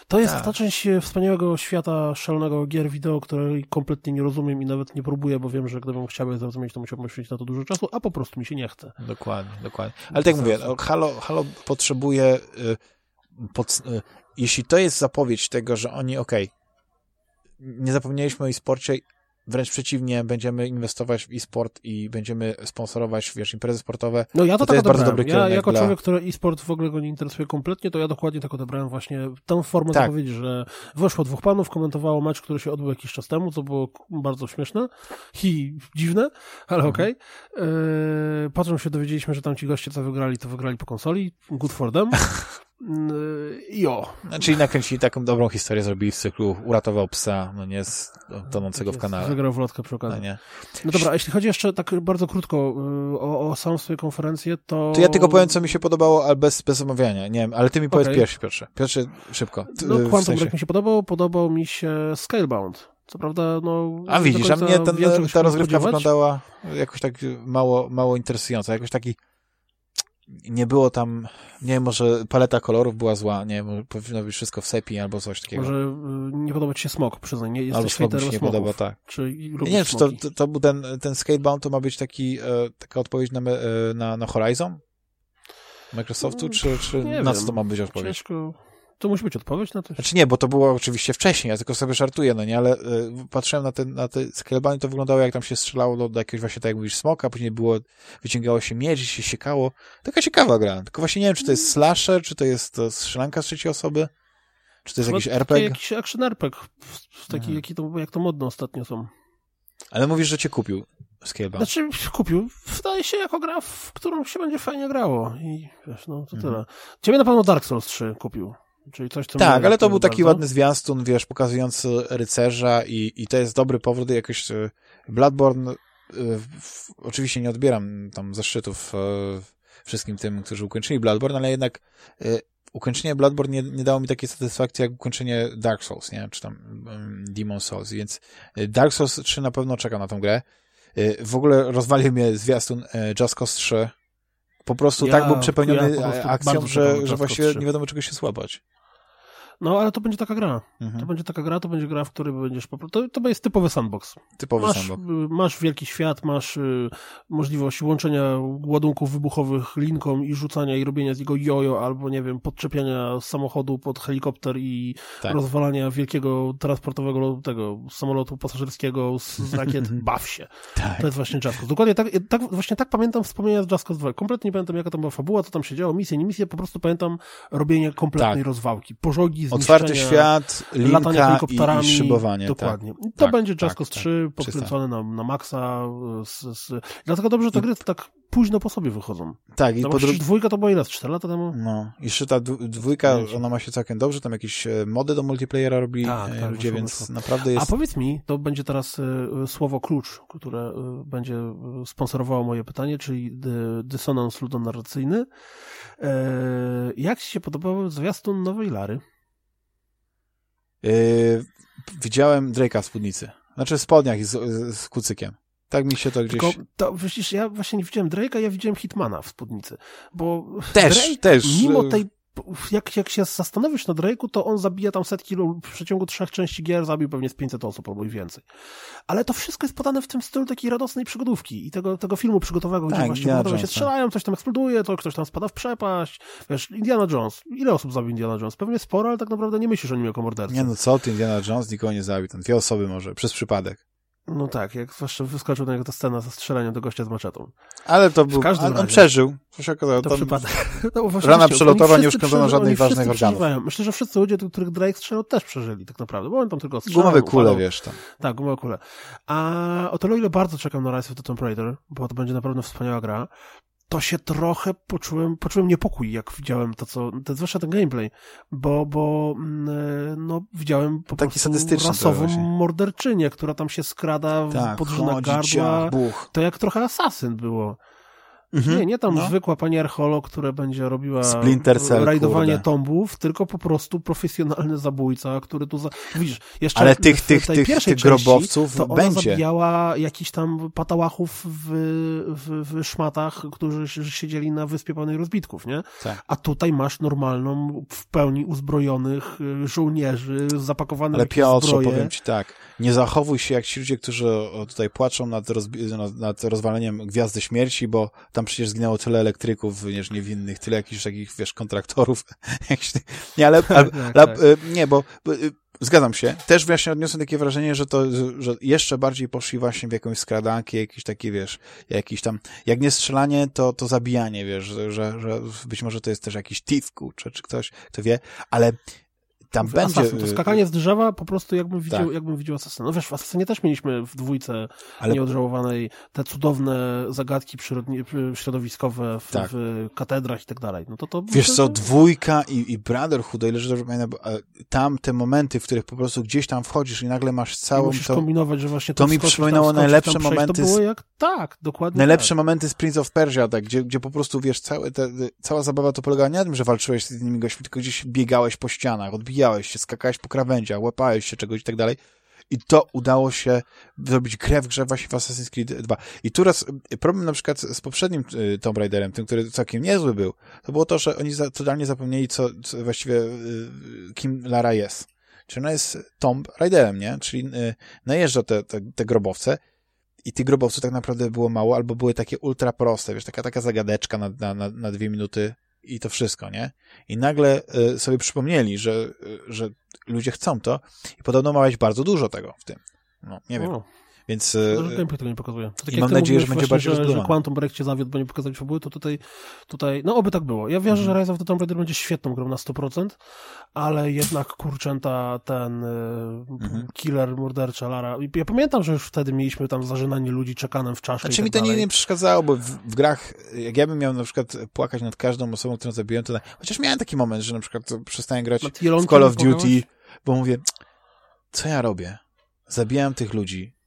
to jest tak. ta część e, wspaniałego świata szalonego gier wideo, której kompletnie nie rozumiem i nawet nie próbuję, bo wiem, że gdybym chciał je zrozumieć, to musiałbym poświęcić na to dużo czasu, a po prostu mi się nie chce. Dokładnie, dokładnie. Ale tak jak mówię, no, Halo, Halo potrzebuje, y, pod, y, jeśli to jest zapowiedź tego, że oni, okej, okay, nie zapomnieliśmy o e-sporcie, wręcz przeciwnie, będziemy inwestować w e-sport i będziemy sponsorować, wiesz, imprezy sportowe. No ja to, to tak jest bardzo odebrałem. dobry Ja jako dla- człowiek, który e-sport w ogóle go nie interesuje kompletnie, to ja dokładnie tak odebrałem właśnie tę formę Tak. zapowiedzi, że weszło dwóch panów, komentowało mecz, który się odbył jakiś czas temu, co było bardzo śmieszne i dziwne, ale Mhm. okej. Yy, po czym się dowiedzieliśmy, że tam ci goście, co wygrali, to wygrali po konsoli. Good for them. Yy, I o. Znaczy nakręcili taką dobrą historię, zrobili w cyklu uratował psa, no nie, z tonącego w Tak kanale. Wygrał w lotkę przy No okazji. nie. No dobra, a jeśli chodzi jeszcze tak bardzo krótko yy, o, o samą swoją konferencję, to... To ja tylko powiem, co mi się podobało, ale bez, bez omawiania. Nie wiem, ale ty mi powiedz Okej. pierwszy, Piotrze. Piotrze, szybko. No, w Quantum sensie- Break mi się podobał, podobał mi się Scalebound. Co prawda, no... A widzisz, a mnie ten, ta rozgrywka spodziewać. wyglądała jakoś tak mało, mało interesująco, jakoś taki nie było tam, nie wiem, może paleta kolorów była zła, nie wiem, powinno być wszystko w sepi albo coś takiego. Może y, nie podoba ci się smok, przyznaj, nie albo smok mi się nie podoba, tak. Czy nie wiem, czy to, to, to był ten, ten Skatebound, to ma być taki, e, taka odpowiedź na, e, na, na Horizon? Microsoftu, No, czy, czy nie na wiem. co to ma być odpowiedź? Ciężko... To musi być odpowiedź na to? Znaczy nie, bo to było oczywiście wcześniej, ja tylko sobie żartuję, no nie, ale y, patrzyłem na te, na te skelebany, to wyglądało jak tam się strzelało do, do jakiegoś właśnie, tak jak mówisz, smoka, później było, wyciągało się miedź się siekało. Taka ciekawa gra, tylko właśnie nie wiem, czy to jest slasher, czy to jest e, strzelanka z trzeciej osoby, czy to jest jakiś Chyba RPG, Jakiś action RPG, taki, jaki to, jak to modne ostatnio są. ale mówisz, że cię kupił Scalebound. Znaczy, kupił, wydaje się, jako gra, w którą się będzie fajnie grało. I wiesz, no to Mhm. tyle. Ciebie na pewno Dark Souls 3 kupił. Czyli coś, co Tak, ale to był taki bardzo. ładny zwiastun, wiesz, pokazujący rycerza i, i to jest dobry powrót jakoś e, Bloodborne. w- Oczywiście nie odbieram tam zaszczytów e, wszystkim tym, którzy ukończyli Bloodborne, ale jednak ukończenie Bloodborne nie, nie dało mi takiej satysfakcji jak ukończenie Dark Souls, nie? Czy tam Demon Souls, więc Dark Souls 3 na pewno czeka na tą grę. W ogóle rozwalił mnie zwiastun Just Cause 3. Po prostu Ja- tak był przepełniony ja akcją, że, że właściwie 3. nie wiadomo czego się słabać. No, ale to będzie taka gra. Mhm. To będzie taka gra, to będzie gra, w której będziesz po prostu... To, to jest typowy sandbox. Typowy Masz, sandbox. y, masz wielki świat, masz y, możliwość łączenia ładunków wybuchowych linką i rzucania i robienia z niego jojo, albo nie wiem, podczepiania samochodu pod helikopter i Tak. rozwalania wielkiego transportowego tego samolotu pasażerskiego z, z rakiet. Baw się. Tak. To jest właśnie Just Cause. Dokładnie tak, tak, właśnie tak pamiętam wspomnienia z Just Cause 2. Kompletnie nie pamiętam, jaka tam była fabuła, co tam się działo, misje, nie misje, po prostu pamiętam robienie kompletnej Tak. rozwałki. Pożogi, Otwarty świat, latanie i, helikopterami. i szybowanie. Dokładnie. Tak. To Tak, będzie tak, Just Cause tak. 3 podkręcone na, na maksa. Z, z... Dlatego dobrze, że te gry tak późno po sobie wychodzą. Tak, tak i po drugie... dwójka to było ile? 4 lata temu? No, i jeszcze ta dwójka, ona ma się całkiem dobrze, tam jakieś e, mody do multiplayera robili Tak, e, tak, ludzie, więc naprawdę A jest... powiedz mi, to będzie teraz słowo klucz, które będzie sponsorowało moje pytanie, czyli dy, dysonans ludonarracyjny. E, jak ci się podobał zwiastun nowej Lary? E, widziałem Drake'a w spódnicy. Znaczy w spodniach i z, z, kucykiem. Tak mi się to gdzieś... Tylko, to, widzisz, ja właśnie nie widziałem Drake'a, ja widziałem Hitmana w spódnicy, bo Też, Drake, też. mimo e, tej jak, jak się zastanowisz na Drake'u, to on zabija tam setki lub w przeciągu trzech części gier zabił pewnie z 500 osób albo i więcej. Ale to wszystko jest podane w tym stylu takiej radosnej przygodówki i tego, tego filmu przygodowego, gdzie Tak, właśnie bohaterowie się strzelają, coś tam eksploduje, to ktoś tam spada w przepaść. Wiesz, Indiana Jones. Ile osób zabił Indiana Jones? Pewnie sporo, ale tak naprawdę nie myślisz o nim jako mordercy. Nie no co ty, Indiana Jones nikogo nie zabił, tam dwie osoby może, przez przypadek. No tak, jak zwłaszcza wyskoczył na niego ta scena ze strzeleniem do gościa z maczetą. Ale to był... każdym on, przeżył. To się okazało. To przypadek. No, Rana przelotowa, nie uszkodzono żadnych ważnych organów. przeżywają. Myślę, że wszyscy ludzie, do których Drake strzelał, też przeżyli tak naprawdę, bo on tam tylko strzelał. gumowe kule, upalał. wiesz tam. Tak, gumowe kule. A o tyle, ile bardzo czekam na Rise of the Tomb Raider, bo to będzie naprawdę wspaniała gra, to się trochę poczułem, poczułem niepokój, jak widziałem to, co, to, zwłaszcza ten gameplay, bo, bo mm, no, widziałem po Taki prostu rasową morderczynię, która tam się skrada, w Tak, chodzi, gardła. ciach. To jak trochę asasyn było. Mhm. Nie, nie tam No. zwykła pani archeolog, która będzie robiła Splinter Cell, rajdowanie kurde. tombów, tylko po prostu profesjonalny zabójca, który tu... Za... Widzisz, jeszcze Ale tych, w tych, tej tych, pierwszej tych części grobowców to ona będzie. zabijała jakichś tam patałachów w, w, w szmatach, którzy siedzieli na wyspie pełnej rozbitków, nie? Tak. A tutaj masz normalną, w pełni uzbrojonych y, żołnierzy, zapakowanych Ale Piotrze, zbroje. powiem ci tak, nie zachowuj się jak ci ludzie, którzy tutaj płaczą nad, rozbi- nad, nad rozwaleniem Gwiazdy Śmierci, bo tam przecież zginęło tyle elektryków, wiesz, niewinnych, tyle jakichś takich, wiesz, kontraktorów. nie, ale, ale, tak, ale tak. e, nie, bo, bo e, Zgadzam się. Też właśnie odniosłem takie wrażenie, że to, że jeszcze bardziej poszli właśnie w jakąś skradankę, jakieś takie, wiesz, jakiś tam, jak nie strzelanie, to, to zabijanie, wiesz, że, że, być może to jest też jakiś Tifku, czy, czy ktoś, kto wie, ale tam W będzie... Assassin, to skakanie z drzewa po prostu jakbym widział, Tak. jakbym widział Assassina. No wiesz, w Assassinie też mieliśmy w dwójce Ale- nieodżałowanej te cudowne zagadki przyrodni, przy- środowiskowe w, Tak. w katedrach i tak dalej. No to to Wiesz co, dwójka i, i Brotherhood, o ile że dobrze pamiętam, e, tam te momenty, w których po prostu gdzieś tam wchodzisz i nagle masz I całą musisz tą... kombinować, że właśnie to mi skoczysz, przypominało skoczysz, najlepsze przejść. momenty To z- było jak, tak, dokładnie Najlepsze tak. momenty z Prince of Persia, tak, gdzie, gdzie po prostu, wiesz, całe te, cała zabawa to polegała nie na tym, że walczyłeś z innymi gośćmi, tylko gdzieś biegałeś po ścianach, odbijałeś się, skakałeś po krawędziach, łapałeś się czegoś i tak dalej. I to udało się zrobić grę w grze właśnie w Assassin's Creed 2. I tu raz y, problem na przykład z poprzednim y, Tomb Raiderem, tym, który całkiem niezły był, to było to, że oni za, totalnie zapomnieli, co, co właściwie, y, kim Lara jest. Czy ona jest Tomb Raiderem, nie? Czyli y, najeżdża te, te, te grobowce i tych grobowców tak naprawdę było mało, albo były takie ultra proste, wiesz, taka, taka zagadeczka na, na, na dwie minuty i to wszystko, nie? I nagle y, sobie przypomnieli, że, y, że ludzie chcą to i podobno ma być bardzo dużo tego w tym. No, nie wiem. O, Więc szkoda, że y, gameplay nie pokazuje. Tak mam nadzieję, że będzie bardziej że, że. Quantum Break cię zawiódł, bo nie pokazali fabuły, to tutaj, tutaj, no oby tak było. Ja wierzę, Mhm. że Rise of the Tomb Raider będzie świetną grą na 100%, ale jednak kurczęta ten y, Mhm. killer, mordercza Lara. Ja pamiętam, że już wtedy mieliśmy tam zażynanie ludzi czekanem w czaszkę Znaczy i mi tak to nie, dalej. nie przeszkadzało, bo w, w grach, jak ja bym miał na przykład płakać nad każdą osobą, którą zabiłem, to tak, chociaż miałem taki moment, że na przykład przestałem grać w Call of? Duty, bo mówię, co ja robię? Zabijam tych ludzi.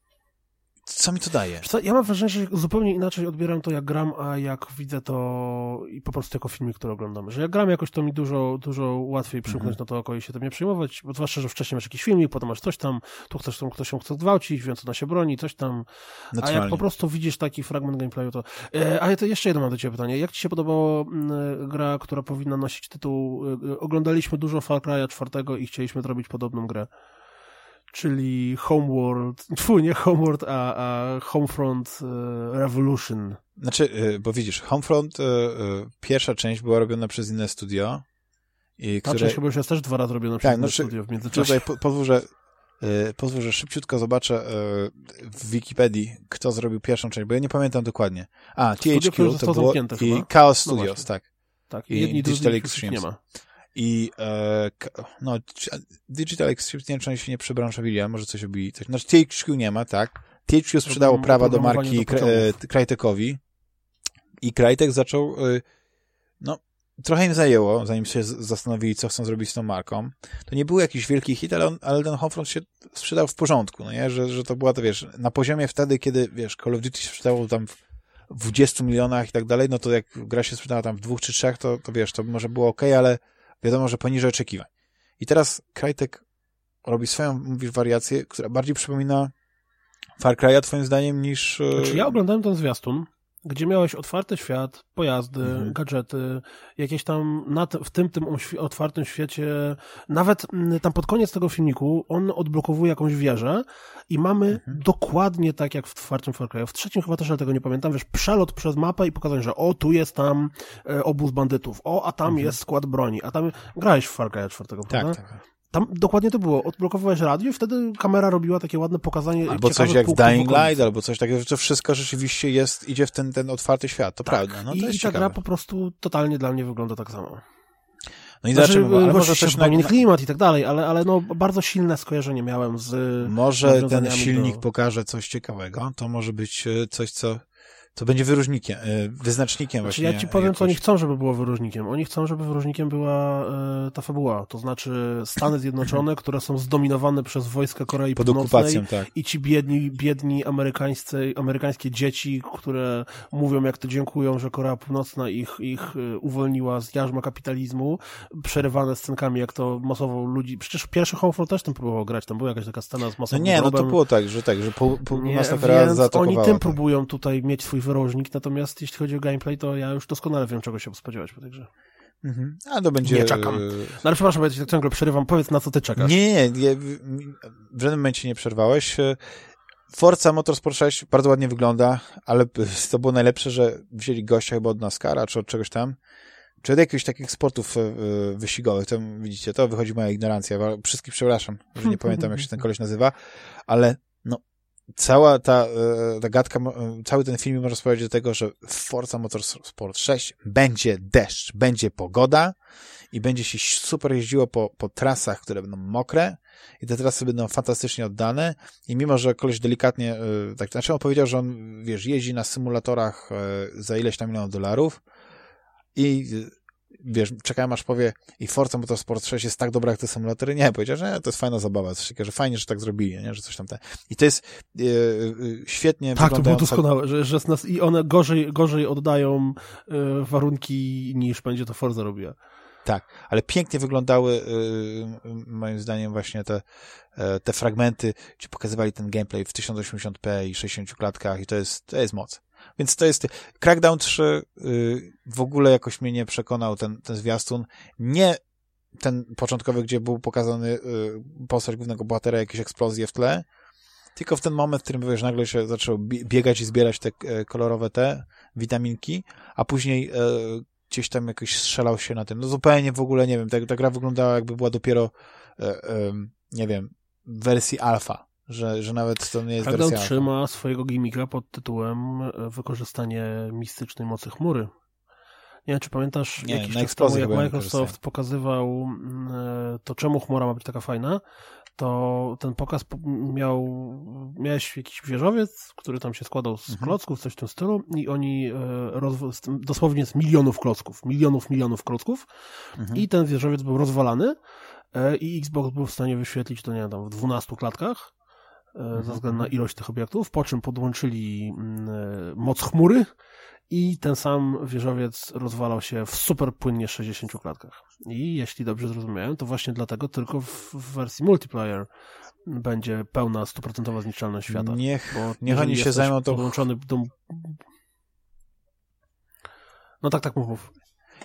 Co mi to daje? Ja mam wrażenie, że zupełnie inaczej odbieram to, jak gram, a jak widzę to i po prostu jako filmik, który oglądam. Że jak gram jakoś, to mi dużo, dużo łatwiej przymknąć Mhm. na to oko i się tym nie przejmować, bo zwłaszcza, że wcześniej masz jakiś filmik, potem masz coś tam, tu chcesz, tam ktoś się chce gwałcić, więc ona się broni, coś tam. A jak po prostu widzisz taki fragment gameplayu, to... E, a ja to jeszcze jedno mam do ciebie pytanie. Jak ci się podobało mm, gra, która powinna nosić tytuł... e, Oglądaliśmy dużo Far Cry'a czwartego i chcieliśmy zrobić podobną grę. Czyli Homeworld, tfu, nie Homeworld, a, a Homefront e, Revolution. Znaczy, y, bo widzisz, Homefront, y, pierwsza część była robiona przez inne studio, i Ta które... część chyba już jest też dwa razy robiona przez Tak, no, inne czy- studio w międzyczasie. Tutaj po, pozwól, że, pozwól, że szybciutko zobaczę w Wikipedii, kto zrobił pierwszą część, bo ja nie pamiętam dokładnie. A, Studio, THQ to zostało było i chyba. Chaos No Studios, właśnie. tak. Tak, i jedni Digital drugich Extremes. nie ma. I e, no, Digital Extremes, się nie przebranżowili, a może coś robili. Coś. Znaczy THQ nie ma, tak. THQ sprzedało prawa do marki do Kra- e, i Crytek zaczął, e, no, trochę im zajęło, zanim się zastanowili, co chcą zrobić z tą marką. To nie był jakiś wielki hit, ale, on, ale ten Homefront się sprzedał w porządku, no nie? Że, że to była to, wiesz, na poziomie wtedy, kiedy, wiesz, Call of Duty się sprzedało tam w 20 milionach i tak dalej, no to jak gra się sprzedała tam w dwóch czy trzech, to, to wiesz, to może było ok, ale wiadomo, że poniżej oczekiwań. I teraz Crytek robi swoją, mówisz, wariację, która bardziej przypomina Far Cry'a, twoim zdaniem, niż... e, Znaczy ja oglądałem ten zwiastun, gdzie miałeś otwarty świat, pojazdy, Mhm. gadżety, jakieś tam w tym, tym otwartym świecie, nawet mm, tam pod koniec tego filmiku on odblokowuje jakąś wieżę i mamy Mhm. dokładnie tak jak w czwartym Far Cry'u. W trzecim chyba też, ale tego nie pamiętam, wiesz, przelot przez mapę i pokazanie, że o, tu jest tam e, obóz bandytów, o, a tam Mhm. jest skład broni, a tam grałeś w Far Cry'a czwartego, prawda? Tak, tak. Tam dokładnie to było. Odblokowałeś radio i wtedy kamera robiła takie ładne pokazanie Albo coś jak w Dying. Light, albo coś takiego, że to wszystko rzeczywiście jest, idzie w ten, ten otwarty świat, to prawda. No, to I, jest I ta gra po prostu totalnie dla mnie wygląda tak samo. No i Znaczy, zobaczymy, ale może zupełnie na, klimat i tak dalej, ale, ale no, bardzo silne skojarzenie miałem z Może ten silnik do- pokaże coś ciekawego. To może być e, coś, co, co będzie wyróżnikiem, e, wyznacznikiem Znaczy, właśnie. ja ci powiem, co oni jakoś. chcą, żeby było wyróżnikiem. Oni chcą, żeby wyróżnikiem była e, ta fabuła, to znaczy Stany Zjednoczone, które są zdominowane przez wojska Korei Pod Północnej okupacją, tak. i ci biedni, biedni amerykańscy, amerykańskie dzieci, które mówią, jak to dziękują, że Korea Północna ich, ich y, uwolniła z jarzma kapitalizmu, przerywane scenkami, jak to masowo ludzi... Przecież pierwszy Homefront też tam próbował grać, tam była jakaś taka scena z No masowym nie, no to grobem. było tak, że tak, że po, po Masna Korea zaatakowała. oni tym tak. próbują tutaj mieć swój wyróżnik, natomiast jeśli chodzi o gameplay, to ja już doskonale wiem, czego się spodziewać po tej grze. Mhm. A to będzie... Nie czekam. e, No ale przepraszam, bo ja tak ciągle przerywam, powiedz na co ty czekasz. Nie, nie, nie, w żadnym momencie nie przerwałeś. E, Forza Motorsport 6 bardzo ładnie wygląda, ale to było najlepsze, że wzięli gościa chyba od NASCARa, czy od czegoś tam, czy od jakichś takich sportów e, wyścigowych, to widzicie, to wychodzi moja ignorancja, wszystkich przepraszam, że nie pamiętam, jak się ten koleś nazywa, ale no, cała ta, e, ta gadka, e, cały ten film może sprowadzić do tego, że w Forza Motorsport 6 będzie deszcz, będzie pogoda i będzie się super jeździło po, po trasach, które będą mokre i te trasy będą fantastycznie oddane. I mimo, że koleś delikatnie, tak, znaczy on powiedział, że on, wiesz, jeździ na symulatorach za ileś tam milionów dolarów, i wiesz, czekałem aż powie i Forza Motorsport 6 jest tak dobra jak te symulatory. Nie, powiedział, że to jest fajna zabawa, coś takiego, że fajnie, że tak zrobili, nie? że coś tam te... I to jest e, e, świetnie Tak, to było doskonałe, że, że nas, i one gorzej, gorzej oddają e, warunki niż będzie to Forza robiła. Tak, ale pięknie wyglądały moim zdaniem właśnie te, te fragmenty, gdzie pokazywali ten gameplay w 1080p i 60 klatkach i to jest, to jest moc. Więc to jest... Crackdown 3 yy, w ogóle jakoś mnie nie przekonał ten, ten zwiastun. Nie ten początkowy, gdzie był pokazany yy, postać głównego bohatera, jakieś eksplozje w tle, tylko w ten moment, w którym wiesz, nagle się zaczął biegać i zbierać te e, kolorowe te witaminki, a później e, gdzieś tam jakoś strzelał się na tym. No zupełnie w ogóle nie wiem, ta, ta gra wyglądała jakby była dopiero e, e, nie wiem, wersji alfa że, że nawet to nie jest Crackdown wersja. trzyma swojego gimmicka pod tytułem e, wykorzystanie mistycznej mocy chmury. Nie wiem, czy pamiętasz nie, jakiś czas temu, jak Microsoft pokazywał mm, e, to, czemu chmura ma być taka fajna, to ten pokaz miał, miałeś jakiś wieżowiec, który tam się składał z mhm. klocków, coś w tym stylu i oni e, dosłownie z milionów klocków, milionów, milionów klocków mhm. i ten wieżowiec był rozwalany i Xbox był w stanie wyświetlić to, nie wiem, tam w 12 klatkach. Ze względu na ilość tych obiektów, po czym podłączyli mm, e, moc chmury i ten sam wieżowiec rozwalał się w super płynnie 60 klatkach. I jeśli dobrze zrozumiałem, to właśnie dlatego tylko w, w wersji multiplayer będzie pełna stuprocentowa zniszczalność świata. Niech, niech oni się zajmą to... Podłączony do... No tak, tak mów.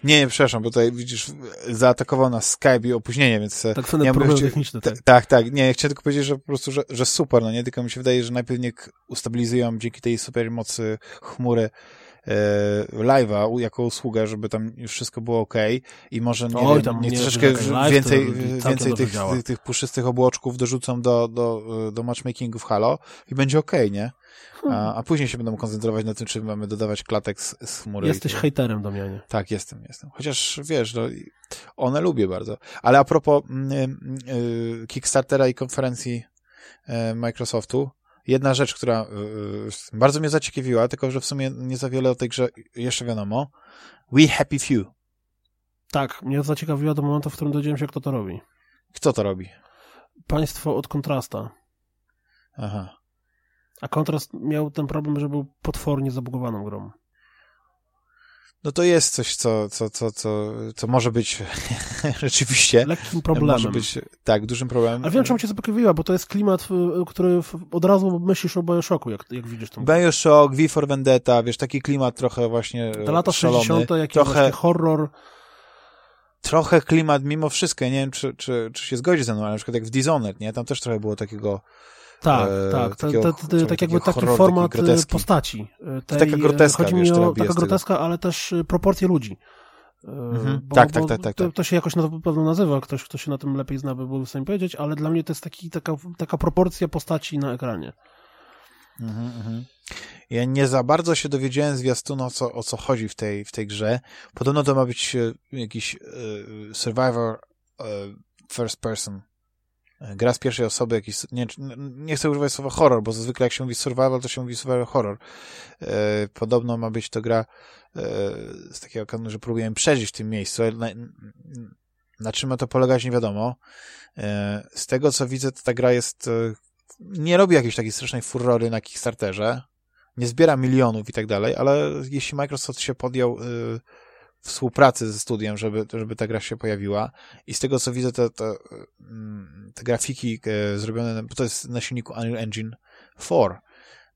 Nie, nie, przepraszam, bo tutaj widzisz, zaatakował nas Skype i opóźnienie, więc... E, tak, ja problem techniczny, tak. Tak, tak, nie, chciałem tylko powiedzieć, że po prostu, że, że super, no nie, tylko mi się wydaje, że najpierw niech ustabilizują dzięki tej super mocy chmury live'a jako usługę, żeby tam już wszystko było ok i może nie, Oj, wiem, nie troszeczkę więcej, więcej tych, tych, tych puszystych obłoczków dorzucą do, do, do matchmakingu w Halo i będzie ok, nie? A, a później się będą koncentrować na tym, czy mamy dodawać klatek z, z chmury. Jesteś hejterem, Damianie. Tak, jestem, jestem. Chociaż, wiesz, no, one lubię bardzo. Ale a propos y, Kickstartera i konferencji y, Microsoftu, jedna rzecz, która y, bardzo mnie zaciekawiła, tylko że w sumie nie za wiele o tej grze jeszcze wiadomo. We Happy Few. Tak, mnie zaciekawiła do momentu, w którym dowiedziałem się, kto to robi. Kto to robi? Państwo od Kontrasta. Aha. A Kontrast miał ten problem, że był potwornie zabugowaną grą. No to jest coś, co, co, co, co, co może być rzeczywiście. Lekkim problemem. Może być, tak, dużym problemem. Ale wiem, czemu cię zapokoiła, bo to jest klimat, który od razu myślisz o Bioshocku, jak, jak widzisz tą Bioshock, V for Vendetta, wiesz, taki klimat trochę właśnie Te lata szalony. 60., jakiś trochę horror. Trochę klimat mimo wszystko, ja nie wiem, czy, czy, czy się zgodzi ze mną, ale na przykład jak w Dishonored, nie? Tam też trochę było takiego tak, e, tak. Takiego, tak jakby taki horror, format taki e, postaci. E, tej, taka groteska, Chodzi wiesz, mi o taka groteska, ale też proporcje ludzi. Mhm. Bo, tak, tak, tak, tak, to, tak. to, się jakoś na pewno nazywa, ktoś, kto się na tym lepiej zna, by był w stanie powiedzieć, ale dla mnie to jest taki, taka, taka proporcja postaci na ekranie. Mhm, mhm. Ja nie za bardzo się dowiedziałem z zwiastunu, o co, o co chodzi w tej, w tej grze. Podobno to ma być jakiś uh, survivor uh, first person gra z pierwszej osoby, jakiś, nie, nie chcę używać słowa horror, bo zazwykle jak się mówi survival, to się mówi survival horror. E, podobno ma być to gra e, z takiego kanonu, że próbujemy przeżyć w tym miejscu. Na, na czym ma to polegać, nie wiadomo. E, z tego, co widzę, ta gra jest, e, nie robi jakiejś takiej strasznej furrory na Kickstarterze, nie zbiera milionów i tak dalej, ale jeśli Microsoft się podjął współpracy ze studiem, żeby, żeby ta gra się pojawiła. I z tego, co widzę, te, te, mm, te grafiki e, zrobione, bo to jest na silniku Unreal Engine 4,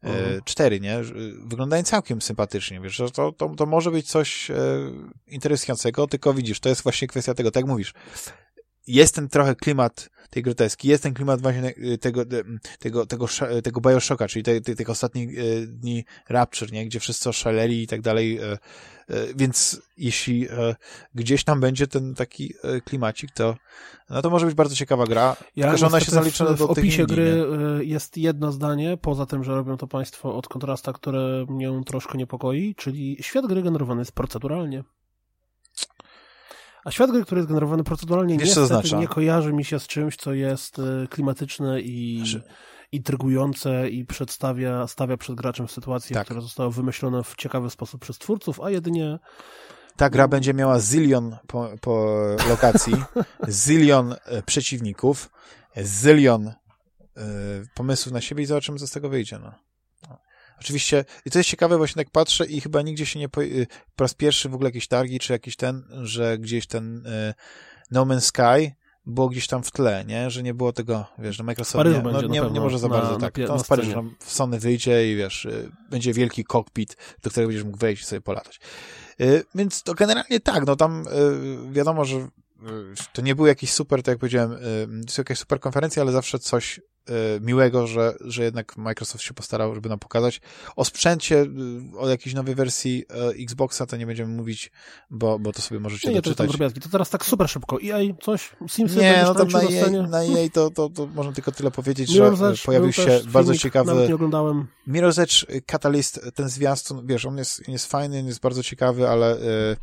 mhm. 4, nie? Wyglądają całkiem sympatycznie, wiesz, że to, to, to może być coś e, interesującego, tylko widzisz, to jest właśnie kwestia tego, tak jak mówisz, jest ten trochę klimat tej groteski, jest ten klimat właśnie y, tego, tego, tego, tego Bioshocka, czyli te, te, tych ostatnich dni Rapture, nie? gdzie wszyscy oszaleli i tak dalej, więc jeśli gdzieś tam będzie ten taki klimacik, to no to może być bardzo ciekawa gra, ja tylko że ona się zalicza do w opisie gry nie? jest jedno zdanie, poza tym, że robią to państwo od kontrasta, które mnie troszkę niepokoi, czyli świat gry generowany jest proceduralnie. A świat gry, który jest generowany proceduralnie, Wiesz, niestety nie kojarzy mi się z czymś, co jest e, klimatyczne i że... intrygujące i przedstawia, stawia przed graczem sytuację, tak. która została wymyślona w ciekawy sposób przez twórców, a jedynie ta gra będzie miała zylion po, po lokacji, zylion e, przeciwników, zylion y, pomysłów na siebie i zobaczymy, co z tego wyjdzie. No. Oczywiście, i to jest ciekawe, właśnie tak patrzę i chyba nigdzie się nie, po, y, po raz pierwszy w ogóle jakieś targi, czy jakiś ten, że gdzieś ten y, No Man's Sky było gdzieś tam w tle, nie? Że nie było tego, wiesz, że Microsoft nie, no, nie, nie, może za na, bardzo na, tak. Tam w Paryżu tam w Sony wyjdzie i wiesz, y, będzie wielki kokpit, do którego będziesz mógł wejść i sobie polatać. Więc to generalnie tak, no tam wiadomo, że to nie był jakiś super, tak jak powiedziałem, to jest jakaś super konferencja, ale zawsze coś miłego, że, że jednak Microsoft się postarał, żeby nam pokazać. O sprzęcie, o jakiejś nowej wersji e, Xboxa to nie będziemy mówić, bo, bo to sobie możecie nie, nie, doczytać. To, to teraz tak super szybko. EA coś? Simsy nie, no tam na EA, na EA to, to, to można tylko tyle powiedzieć, Mirror's że Edge, pojawił się bardzo ciekawy nie oglądałem. Mirror's Edge Catalyst, ten zwiastun, wiesz, on jest, jest fajny, on jest bardzo ciekawy, ale y,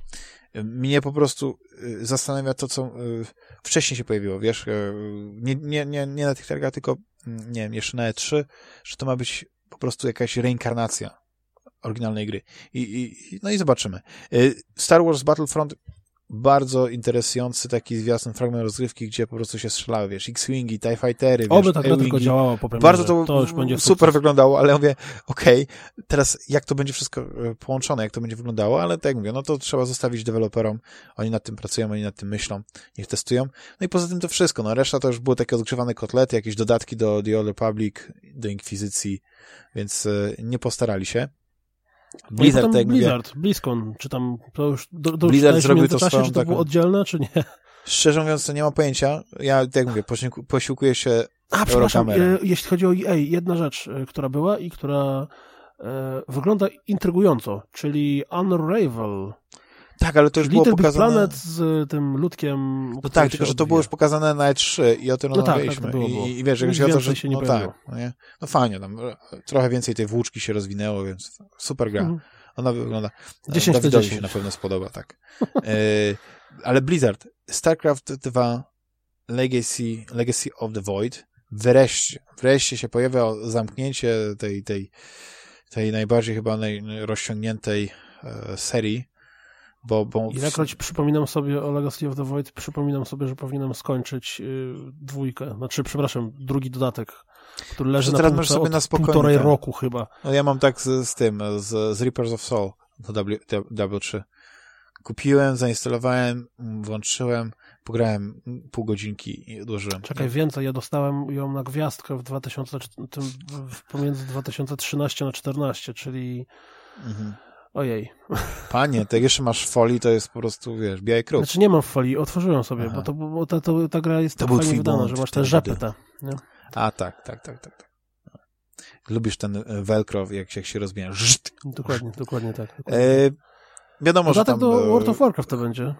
mnie po prostu zastanawia to, co wcześniej się pojawiło, wiesz, nie, nie, nie, nie na tych targach, tylko nie wiem, jeszcze na E3, że to ma być po prostu jakaś reinkarnacja oryginalnej gry. I, i, no i zobaczymy. Y, Star Wars Battlefront bardzo interesujący taki zwiastun, fragment rozgrywki, gdzie po prostu się strzelały, wiesz, X-Wingi, TIE Fightery, Oby ta gra tylko działała po Bardzo to, to już będzie super sukces. wyglądało, ale ja mówię, okej, okay, teraz jak to będzie wszystko e, połączone, jak to będzie wyglądało, ale tak jak mówię, no to trzeba zostawić deweloperom, oni nad tym pracują, oni nad tym myślą, niech testują. No i poza tym to wszystko, no reszta to już były takie odgrzewane kotlety, jakieś dodatki do The Old Republic, do Inkwizycji, więc e, nie postarali się. Blizzard, tak Blizzard, mówię. BlizzCon, czy tam to już do, do Blizzard zrobił to swoją czy to było oddzielne, czy nie? Szczerze mówiąc, to nie mam pojęcia. Ja, tak jak mówię, posiłkuję się A, przepraszam, e, jeśli chodzi o EA, jedna rzecz, e, która była i która e, wygląda intrygująco, czyli Unravel. Tak, ale to już Little było pokazane... Planet z tym ludkiem... No tak, tylko że to było już pokazane na E3 i o tym no rozmawialiśmy. Tak, tak było, było. I, I wiesz, jak się o to, że... Się nie no tak, no, nie? no fajnie, tam trochę więcej tej włóczki się rozwinęło, więc super gra. Mhm. Ona wygląda... 10 Dawidowi 10. się na pewno spodoba, tak. e, ale Blizzard, StarCraft 2 Legacy, Legacy of the Void, wreszcie, wreszcie się pojawia zamknięcie tej, tej, tej najbardziej chyba naj, rozciągniętej e, serii, bo, bo... Ilekroć przypominam sobie o Legacy of the Void, przypominam sobie, że powinienem skończyć yy, dwójkę, znaczy, przepraszam, drugi dodatek, który leży na teraz sobie na spokojnie, półtorej tak. roku chyba. No ja mam tak z, z tym, z, z Reapers of Soul do w, W3. Kupiłem, zainstalowałem, włączyłem, pograłem pół godzinki i odłożyłem. Czekaj, więcej, ja dostałem ją na gwiazdkę w 2000, tym, pomiędzy 2013 na 2014, czyli mhm Ojej. Panie, tak jeszcze masz folii, to jest po prostu, wiesz, biały kruk. Znaczy nie mam folii, otworzyłem sobie, Aha. bo, to, bo ta, to, ta gra jest to tak fajnie wydana, że masz te rzepy te. Nie? A, tak, tak, tak, tak. tak. Lubisz ten e, velcro, jak, jak się rozbija. Dokładnie, dokładnie tak. Dokładnie. E, wiadomo, że tam... do World of Warcraft to będzie.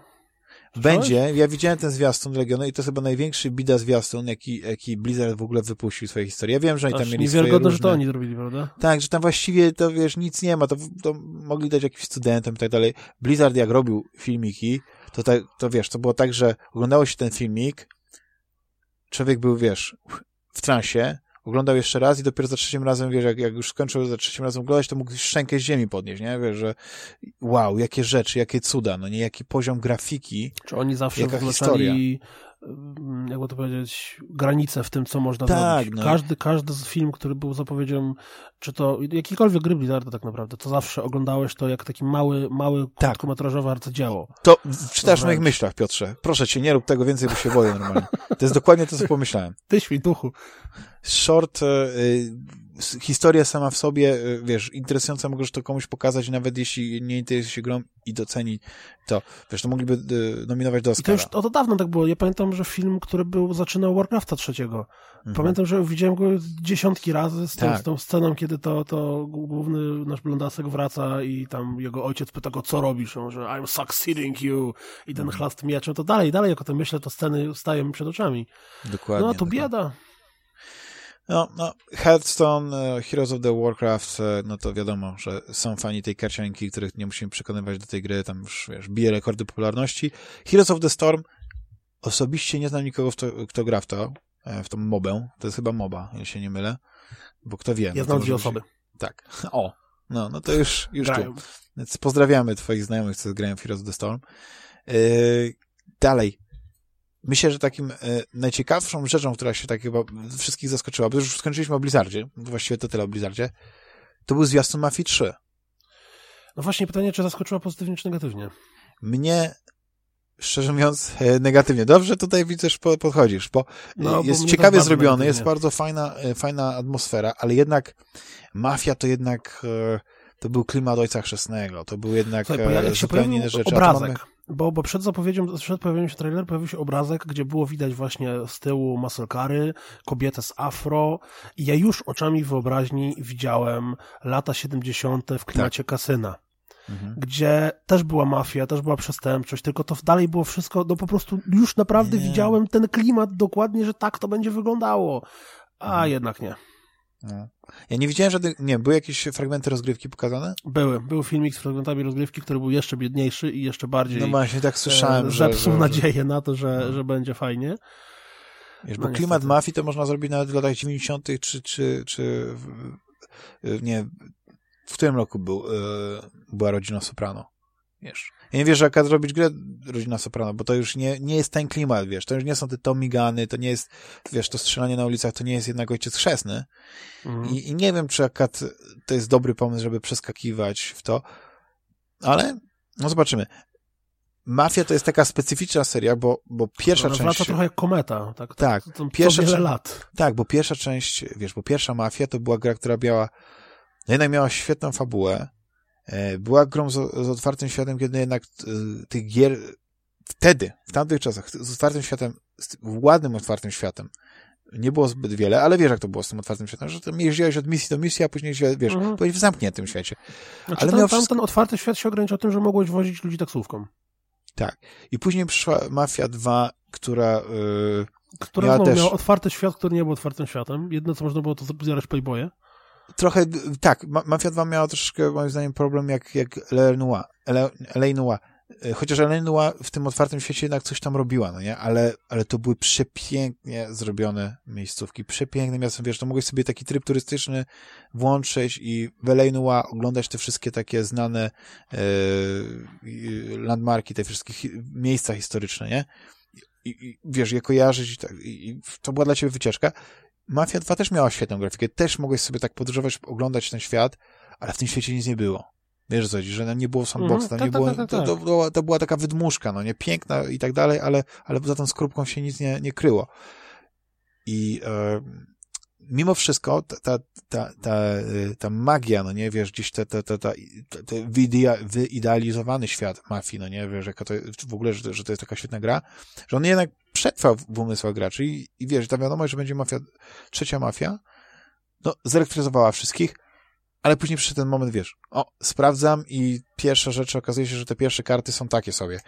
Będzie. Ja widziałem ten zwiastun Legionu i to jest chyba największy bida zwiastun, jaki, jaki Blizzard w ogóle wypuścił w swojej historii. Ja wiem, że oni tam mieli swoje różne... że to oni zrobili, prawda? Tak, że tam właściwie to, wiesz, nic nie ma, to, to mogli dać jakimś studentom i tak dalej. Blizzard jak robił filmiki, to, tak, to wiesz, to było tak, że oglądało się ten filmik, człowiek był, wiesz, w transie, oglądał jeszcze raz i dopiero za trzecim razem, wiesz, jak, jak już skończył za trzecim razem oglądać, to mógł szczękę z ziemi podnieść, nie? Wiesz, że wow, jakie rzeczy, jakie cuda, no nie? Jaki poziom grafiki, Czy oni zawsze. Mm, jakby to powiedzieć, granice w tym, co można tak, zrobić. No. Każdy, każdy z film, który był zapowiedzią, czy to jakikolwiek gry Blizzarda tak naprawdę, to zawsze oglądałeś to jak taki mały, mały, tak. krótkometrażowe arcydzieło. To czytasz w moich myślach, Piotrze. Proszę cię, nie rób tego więcej, bo się boję normalnie. To jest dokładnie to, co pomyślałem. Ty duchu. Short, y, historia sama w sobie, y, wiesz, interesująca, możesz to komuś pokazać, nawet jeśli nie interesuje się grą i doceni to. Wiesz, to mogliby y, nominować do Oscara. I to już to, dawno tak było. Ja pamiętam, że film, który był, zaczynał Warcrafta trzeciego. Mhm. Pamiętam, że widziałem go dziesiątki razy z, tą, tak. z tą sceną, kiedy to, to główny nasz blondasek wraca i tam jego ojciec pyta go, co robisz? On, że I'm succeeding you i ten mhm. chlast mieczem. To dalej, dalej, jak o tym myślę, to sceny stają mi przed oczami. Dokładnie. No, to bieda. No, no, Hearthstone, e, Heroes of the Warcraft, e, no to wiadomo, że są fani tej karcianki, których nie musimy przekonywać do tej gry, tam już, wiesz, bije rekordy popularności. Heroes of the Storm, osobiście nie znam nikogo, to, kto gra w to, e, w tą mobę, to jest chyba moba, jeśli się nie mylę, bo kto wie. Ja no znam dwie osoby. Tak, o, no, no to już, już tu. Więc pozdrawiamy twoich znajomych, co grają w Heroes of the Storm. Yy, dalej, myślę, że takim e, najciekawszą rzeczą, która się tak chyba wszystkich zaskoczyła, bo już skończyliśmy o Blizzardzie, właściwie to tyle o Blizzardzie, to był zwiastun Mafii 3. No właśnie pytanie, czy zaskoczyła pozytywnie, czy negatywnie? Mnie, szczerze mówiąc, e, negatywnie. Dobrze tutaj widzisz, podchodzisz, bo no, jest bo ciekawie zrobiony, jest bardzo fajna, e, fajna atmosfera, ale jednak Mafia to jednak to był klimat Ojca Chrzestnego, to był jednak Słuchaj, zupełnie inne rzeczy. Obrazek. Bo, bo przed zapowiedzią, przed pojawieniem się trailer pojawił się obrazek, gdzie było widać właśnie z tyłu muscle kobietę z afro i ja już oczami wyobraźni widziałem lata 70. w klimacie tak. kasyna. Mhm. Gdzie też była mafia, też była przestępczość, tylko to dalej było wszystko, no po prostu już naprawdę nie. widziałem ten klimat dokładnie, że tak to będzie wyglądało. A mhm. jednak nie. No. Ja nie widziałem żadnych, nie, były jakieś fragmenty rozgrywki pokazane? Były, był filmik z fragmentami rozgrywki, który był jeszcze biedniejszy i jeszcze bardziej... No właśnie, tak słyszałem, e, że... Zepsuł że, nadzieję na to, że, no. że będzie fajnie. Wiesz, no bo klimat mafii to można zrobić nawet w latach 90. czy, czy, czy nie, w którym roku był, e, była rodzina Soprano, wiesz. Ja nie wierzę, jaka zrobić grę Rodzina Soprano, bo to już nie, nie jest ten klimat, wiesz, to już nie są te Tomigany, to nie jest, wiesz, to strzelanie na ulicach, to nie jest jednak ojciec chrzestny. Mhm. I, I, nie wiem, czy akad to jest dobry pomysł, żeby przeskakiwać w to, ale no zobaczymy. Mafia to jest taka specyficzna seria, bo, bo pierwsza część... Wraca trochę jak kometa, tak? Tak. To, to, pierwsza wiele lat. Tak, bo pierwsza część, wiesz, bo pierwsza Mafia to była gra, która miała, no jednak miała świetną fabułę, była grą z, z otwartym światem, kiedy jednak e, tych gier wtedy, w tamtych czasach, z otwartym światem, z ładnym otwartym światem, nie było zbyt wiele, ale wiesz, jak to było z tym otwartym światem, że tam jeździłeś od misji do misji, a później, wiesz, mhm. byłeś w zamkniętym świecie. Znaczy, ale tam, tam wszystko... ten otwarty świat się ograniczał tym, że mogłeś wozić ludzi taksówką. Tak. I później przyszła Mafia 2, która... Yy, która miała, też... miała otwarty świat, który nie był otwartym światem. Jedno, co można było, to zbierać playboye trochę, tak, Mafia 2 miała troszkę, moim zdaniem, problem jak, jak L.A. Noir. E, chociaż L.A. Noir w tym otwartym świecie jednak coś tam robiła, no nie? Ale, ale to były przepięknie zrobione miejscówki, przepiękne miasto, wiesz, to mogłeś sobie taki tryb turystyczny włączyć i w L.A. Noir oglądać te wszystkie takie znane e, landmarki, te wszystkie hi miejsca historyczne, nie? I, i wiesz, je kojarzyć i, tak, i, i to była dla ciebie wycieczka Mafia 2 też miała świetną grafikę, też mogłeś sobie tak podróżować, oglądać ten świat, ale w tym świecie nic nie było. Wiesz co, że nie było sandboxa, mm, tam nie tak, było, tak, tak, to, to, była, to była taka wydmuszka, no nie, piękna i tak dalej, ale, ale za tą skorupką się nic nie, nie kryło. I e, mimo wszystko ta, ta, ta, ta, ta magia, no nie, wiesz, gdzieś ta, ta, ta, ta, ta wyidealizowany świat mafii, no nie, wiesz, jaka to w ogóle, że, że to jest taka świetna gra, że on jednak przetrwał w umysłach graczy i, i wiesz, ta wiadomość, że będzie mafia, trzecia mafia, no, zelektryzowała wszystkich, ale później przyszedł ten moment, wiesz, o, sprawdzam i pierwsza rzecz okazuje się, że te pierwsze karty są takie sobie.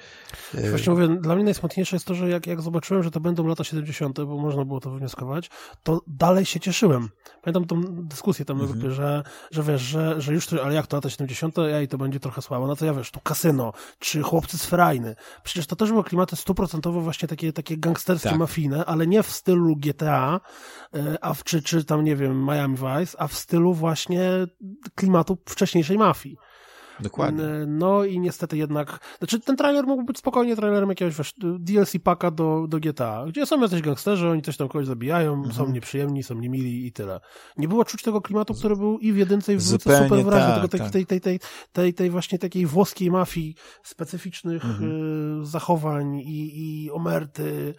Właśnie mówię, dla mnie najsmutniejsze jest to, że jak, jak zobaczyłem, że to będą lata 70., bo można było to wywnioskować, to dalej się cieszyłem. Pamiętam tą dyskusję tam mhm. grupie, że, że wiesz, że, że już, to, ale jak to lata 70., ej, to będzie trochę słabo, no to ja wiesz, tu kasyno, czy chłopcy z frajny. Przecież to też były klimaty stuprocentowo właśnie takie, takie gangsterskie, tak. mafijne, ale nie w stylu GTA, e, a w, czy, czy tam, nie wiem, Miami Vice, a w stylu właśnie klimatu wcześniejszej mafii. Dokładnie. No i niestety jednak, znaczy ten trailer mógł być spokojnie trailerem jakiegoś wiesz, DLC paka do, do GTA, gdzie są jacyś gangsterzy, oni coś tam kogoś zabijają, mhm. są nieprzyjemni, są niemili i tyle. Nie było czuć tego klimatu, który był i w jedynce, i w dwójce super wyraźny, tak, tego, tej, tak. tej, tej, tej, tej, tej właśnie takiej włoskiej mafii, specyficznych mhm. y, zachowań i, i omerty,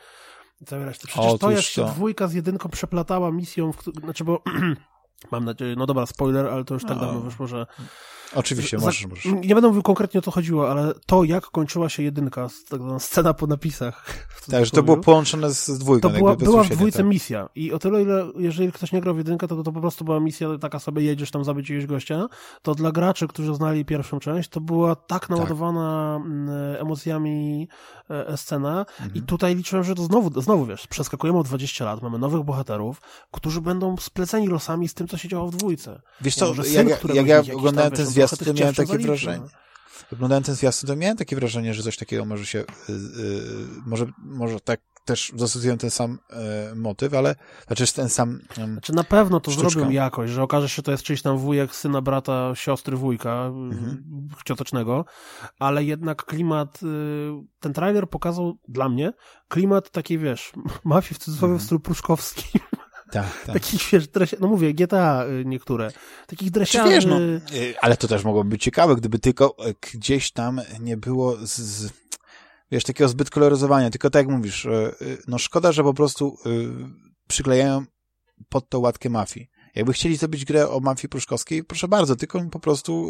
całej reszty. Przecież Otóż to, jak się to. dwójka z jedynką przeplatała misją, w, znaczy bo Mam nadzieję, no dobra, spoiler, ale to już tak No. dawno wyszło, że... Oczywiście, możesz, możesz. Nie będę mówił konkretnie o co chodziło, ale to, jak kończyła się jedynka, tak zwana scena po napisach. Tak, że to było połączone z, dwójką. To była, była w dwójce tak. misja i o tyle, ile, jeżeli ktoś nie grał w jedynkę, to, to po prostu była misja taka sobie, jedziesz tam zabić jakiegoś gościa, to dla graczy, którzy znali pierwszą część, to była tak naładowana mm, emocjami e, scena Mhm. i tutaj liczyłem, że to znowu, znowu wiesz, przeskakujemy o 20 lat, mamy nowych bohaterów, którzy będą spleceni losami z tym, co się działo w dwójce. Wiesz co, może syn, jak, jak, jak ja oglądałem ten on zwiastun, to miałem takie wrażenie. no. Oglądałem ten zwiastun, to miałem takie wrażenie, że coś takiego może się, y, y, może, może tak też zastosują ten sam y, motyw, ale, znaczy ten sam, ym, Znaczy na pewno to Sztuczka. zrobią jakoś, że okaże się, że to jest czyjś tam wujek, syna, brata, siostry, wujka Mhm. y, ciotecznego, ale jednak klimat, y, ten trailer pokazał dla mnie klimat takiej, wiesz, mafii w cudzysłowie w Mhm. stylu pruszkowskim. Tak, tak. Takich, wiesz, dresia, no mówię, GTA y, niektóre. Takich dresiarzy. wiesz, no, y, ale to też mogłoby być ciekawe, gdyby tylko y, gdzieś tam nie było z, z, wiesz, takiego zbyt koloryzowania, tylko tak jak mówisz, no szkoda, że po prostu przyklejają pod tą łatkę mafii. Jakby chcieli zrobić grę o mafii pruszkowskiej, proszę bardzo, tylko po prostu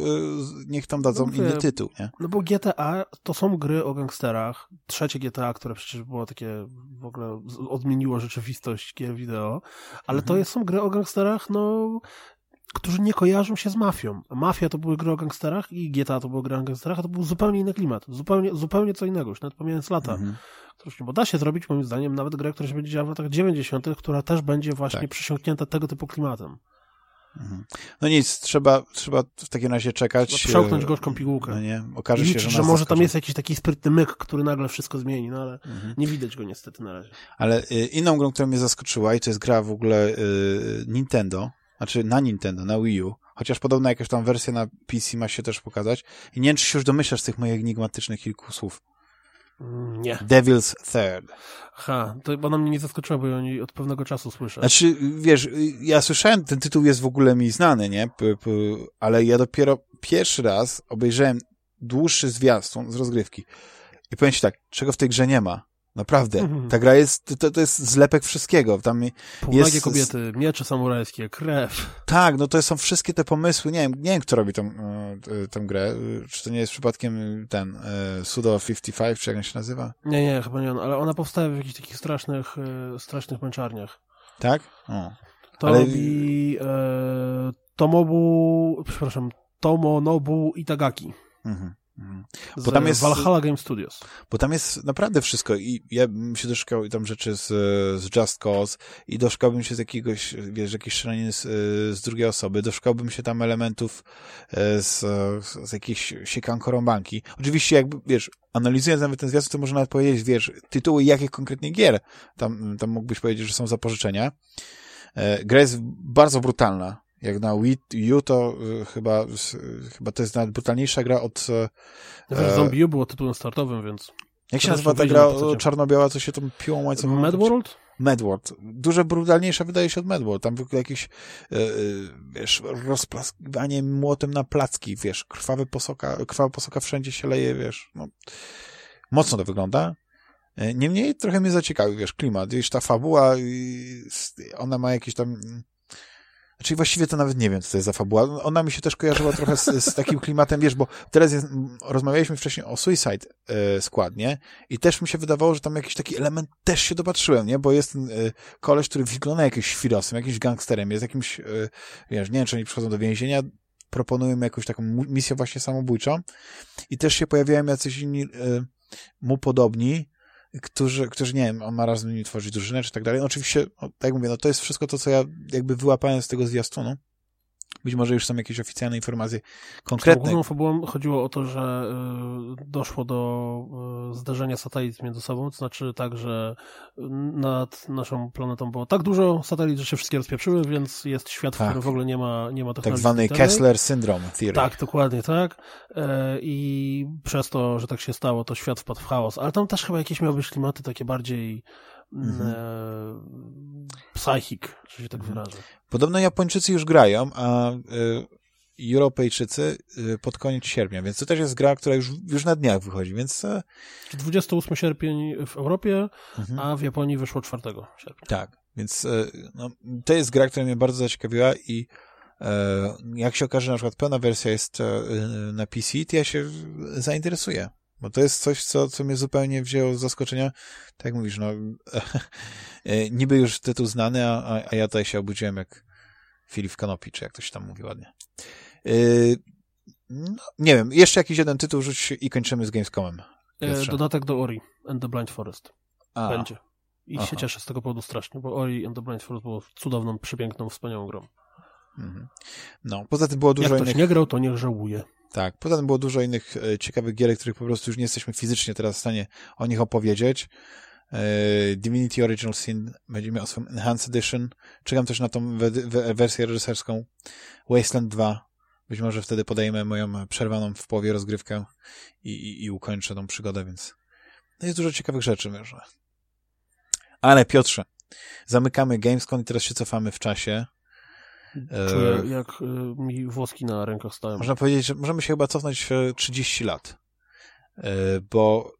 y, niech tam dadzą No, inny tytuł, nie? No bo GTA to są gry o gangsterach. Trzecie GTA, które przecież było takie, w ogóle odmieniło rzeczywistość gier wideo, ale Mhm. to jest, są gry o gangsterach, no, którzy nie kojarzą się z mafią. Mafia to były gry o gangsterach i GTA to były gry o gangsterach, a to był zupełnie inny klimat. Zupełnie, zupełnie co innego, już nawet pomijając lata. Mhm. Nie- Bo da się zrobić, moim zdaniem, nawet grę, która się będzie działa w latach 90., która też będzie właśnie Tak. przysiągnięta tego typu klimatem. Mhm. No nic, trzeba, trzeba w takim razie czekać. Trzeba przełknąć e, gorzką pigułkę. No nie, okaże się, liczyć, że, że, nas może tam jest jakiś taki sprytny myk, który nagle wszystko zmieni, no ale Mhm. nie widać go niestety na razie. Ale y, inną grą, która mnie zaskoczyła i to jest gra w ogóle y, Nintendo, znaczy na Nintendo, na Wii U, chociaż podobna jakaś tam wersja na PC ma się też pokazać. I nie wiem, czy się już domyślasz z tych moich enigmatycznych kilku słów. Mm, Nie. Devil's Third. Ha, to ona mnie nie zaskoczyła, bo ja o niej od pewnego czasu słyszę. Znaczy, wiesz, ja słyszałem, ten tytuł jest w ogóle mi znany, nie? P, p, ale ja dopiero pierwszy raz obejrzałem dłuższy zwiastun z rozgrywki. I powiem ci tak, czego w tej grze nie ma. Naprawdę. Mhm. Ta gra jest, to, to jest zlepek wszystkiego. Tam Półnagie jest- kobiety, miecze samurajskie, krew. Tak, no to są wszystkie te pomysły. Nie wiem, nie wiem kto robi tą, e, tę grę. E, Czy to nie jest przypadkiem ten e, Sudo 55, czy jak on się nazywa? Nie, nie, chyba nie on, ale ona powstaje w jakichś takich strasznych, strasznych męczarniach. Tak? O. To Ale- robi e, Tomobu, przepraszam, Tomonobu Itagaki. Mhm. Mhm. Bo tam jest- Valhalla Game Studios. Bo tam jest naprawdę wszystko i ja bym się doszukał tam rzeczy z, z Just Cause i doszukałbym się z jakiegoś, wiesz, jakiejś strzelaniny z, z drugiej osoby, doszukałbym się tam elementów e, z, z, z jakiejś siekanko-rąbanki. Oczywiście jakby, wiesz, analizując nawet ten zwiastun, to można nawet powiedzieć, wiesz, tytuły jakich konkretnie gier tam, tam mógłbyś powiedzieć, że są zapożyczenia. E, Gra jest bardzo brutalna. Jak na Wii U, to e, chyba, chyba to jest nawet brutalniejsza gra od... e, E, Zombie U było tytułem startowym, więc... Jak się nazywa ta gra na czarno-biała, co się tą piłą World? Medworld. Dużo brutalniejsza wydaje się od Medworld. Tam w ogóle jakieś, e, wiesz, rozplaskiwanie młotem na placki, wiesz, krwawe posoka, krwawa posoka wszędzie się leje, wiesz, no. Mocno to wygląda. Niemniej trochę mnie zaciekawił, wiesz, klimat. Wiesz, ta fabuła, ona ma jakieś tam... Znaczy właściwie to nawet nie wiem, co to jest za fabuła. Ona mi się też kojarzyła trochę z, z takim klimatem, wiesz, bo teraz jest, rozmawialiśmy wcześniej o Suicide e, Squad? I też mi się wydawało, że tam jakiś taki element też się dopatrzyłem, nie? Bo jest ten e, koleś, który wygląda jakimś świrosem, jakimś gangsterem, jest jakimś, e, wiesz, nie wiem, czy oni przychodzą do więzienia, proponują jakąś taką misję właśnie samobójczą i też się pojawiają jacyś inni e, mu podobni, którzy, którzy, nie wiem, on ma razem z nimi tworzyć drużynę, czy tak dalej. No oczywiście, no, tak jak mówię, no to jest wszystko to, co ja jakby wyłapałem z tego zwiastunu. Być może już są jakieś oficjalne informacje konkretne. główną fabułą chodziło o to, że y, doszło do y, zderzenia satelit między sobą, to znaczy tak, że nad naszą planetą było tak dużo satelit, że się wszystkie rozpieprzyły, więc jest świat, w Tak. którym w ogóle nie ma, nie ma Tak technologii zwany satelitycznej. Kessler Syndrome Theory. Tak, dokładnie tak. E, I przez to, że tak się stało, to świat wpadł w chaos. Ale tam też chyba jakieś miały być klimaty takie bardziej Mhm. e, psychic, że się tak Mhm. wyrażę. Podobno Japończycy już grają, a y, Europejczycy y, pod koniec sierpnia, więc to też jest gra, która już, już na dniach wychodzi, więc e, 28 sierpień w Europie, mhm. a w Japonii wyszło 4 sierpnia. tak. Więc e, no, to jest gra, która mnie bardzo zaciekawiła i e, jak się okaże, że na przykład pełna wersja jest e, na PC, to ja się zainteresuję. Bo to jest coś, co, co mnie zupełnie wzięło z zaskoczenia. Tak jak mówisz, no niby już tytuł znany, a, a ja tutaj się obudziłem jak Filip Kanopi, czy jak ktoś tam mówi ładnie. No, nie wiem, jeszcze jakiś jeden tytuł rzuć i kończymy z Gamescomem. Piotrze. Dodatek do Ori and the Blind Forest. A. Będzie. I Aha. się cieszę z tego powodu strasznie, bo Ori and the Blind Forest było cudowną, przepiękną, wspaniałą grą. Mhm. No, poza tym było dużo Jak ktoś innych... nie grał, to niech żałuje. Tak, poza tym było dużo innych e, ciekawych gier, których po prostu już nie jesteśmy fizycznie teraz w stanie o nich opowiedzieć. E, Divinity Original Sin będzie miał swoją Enhanced Edition. Czekam też na tą wersję reżyserską. Wasteland 2. Być może wtedy podejmę moją przerwaną w połowie rozgrywkę i, i, i ukończę tą przygodę, więc no jest dużo ciekawych rzeczy, myślę. Ale Piotrze, zamykamy Gamescom i teraz się cofamy w czasie. Czuję, jak y, mi włoski na rękach stają. Można powiedzieć, że możemy się chyba cofnąć 30 lat, e, bo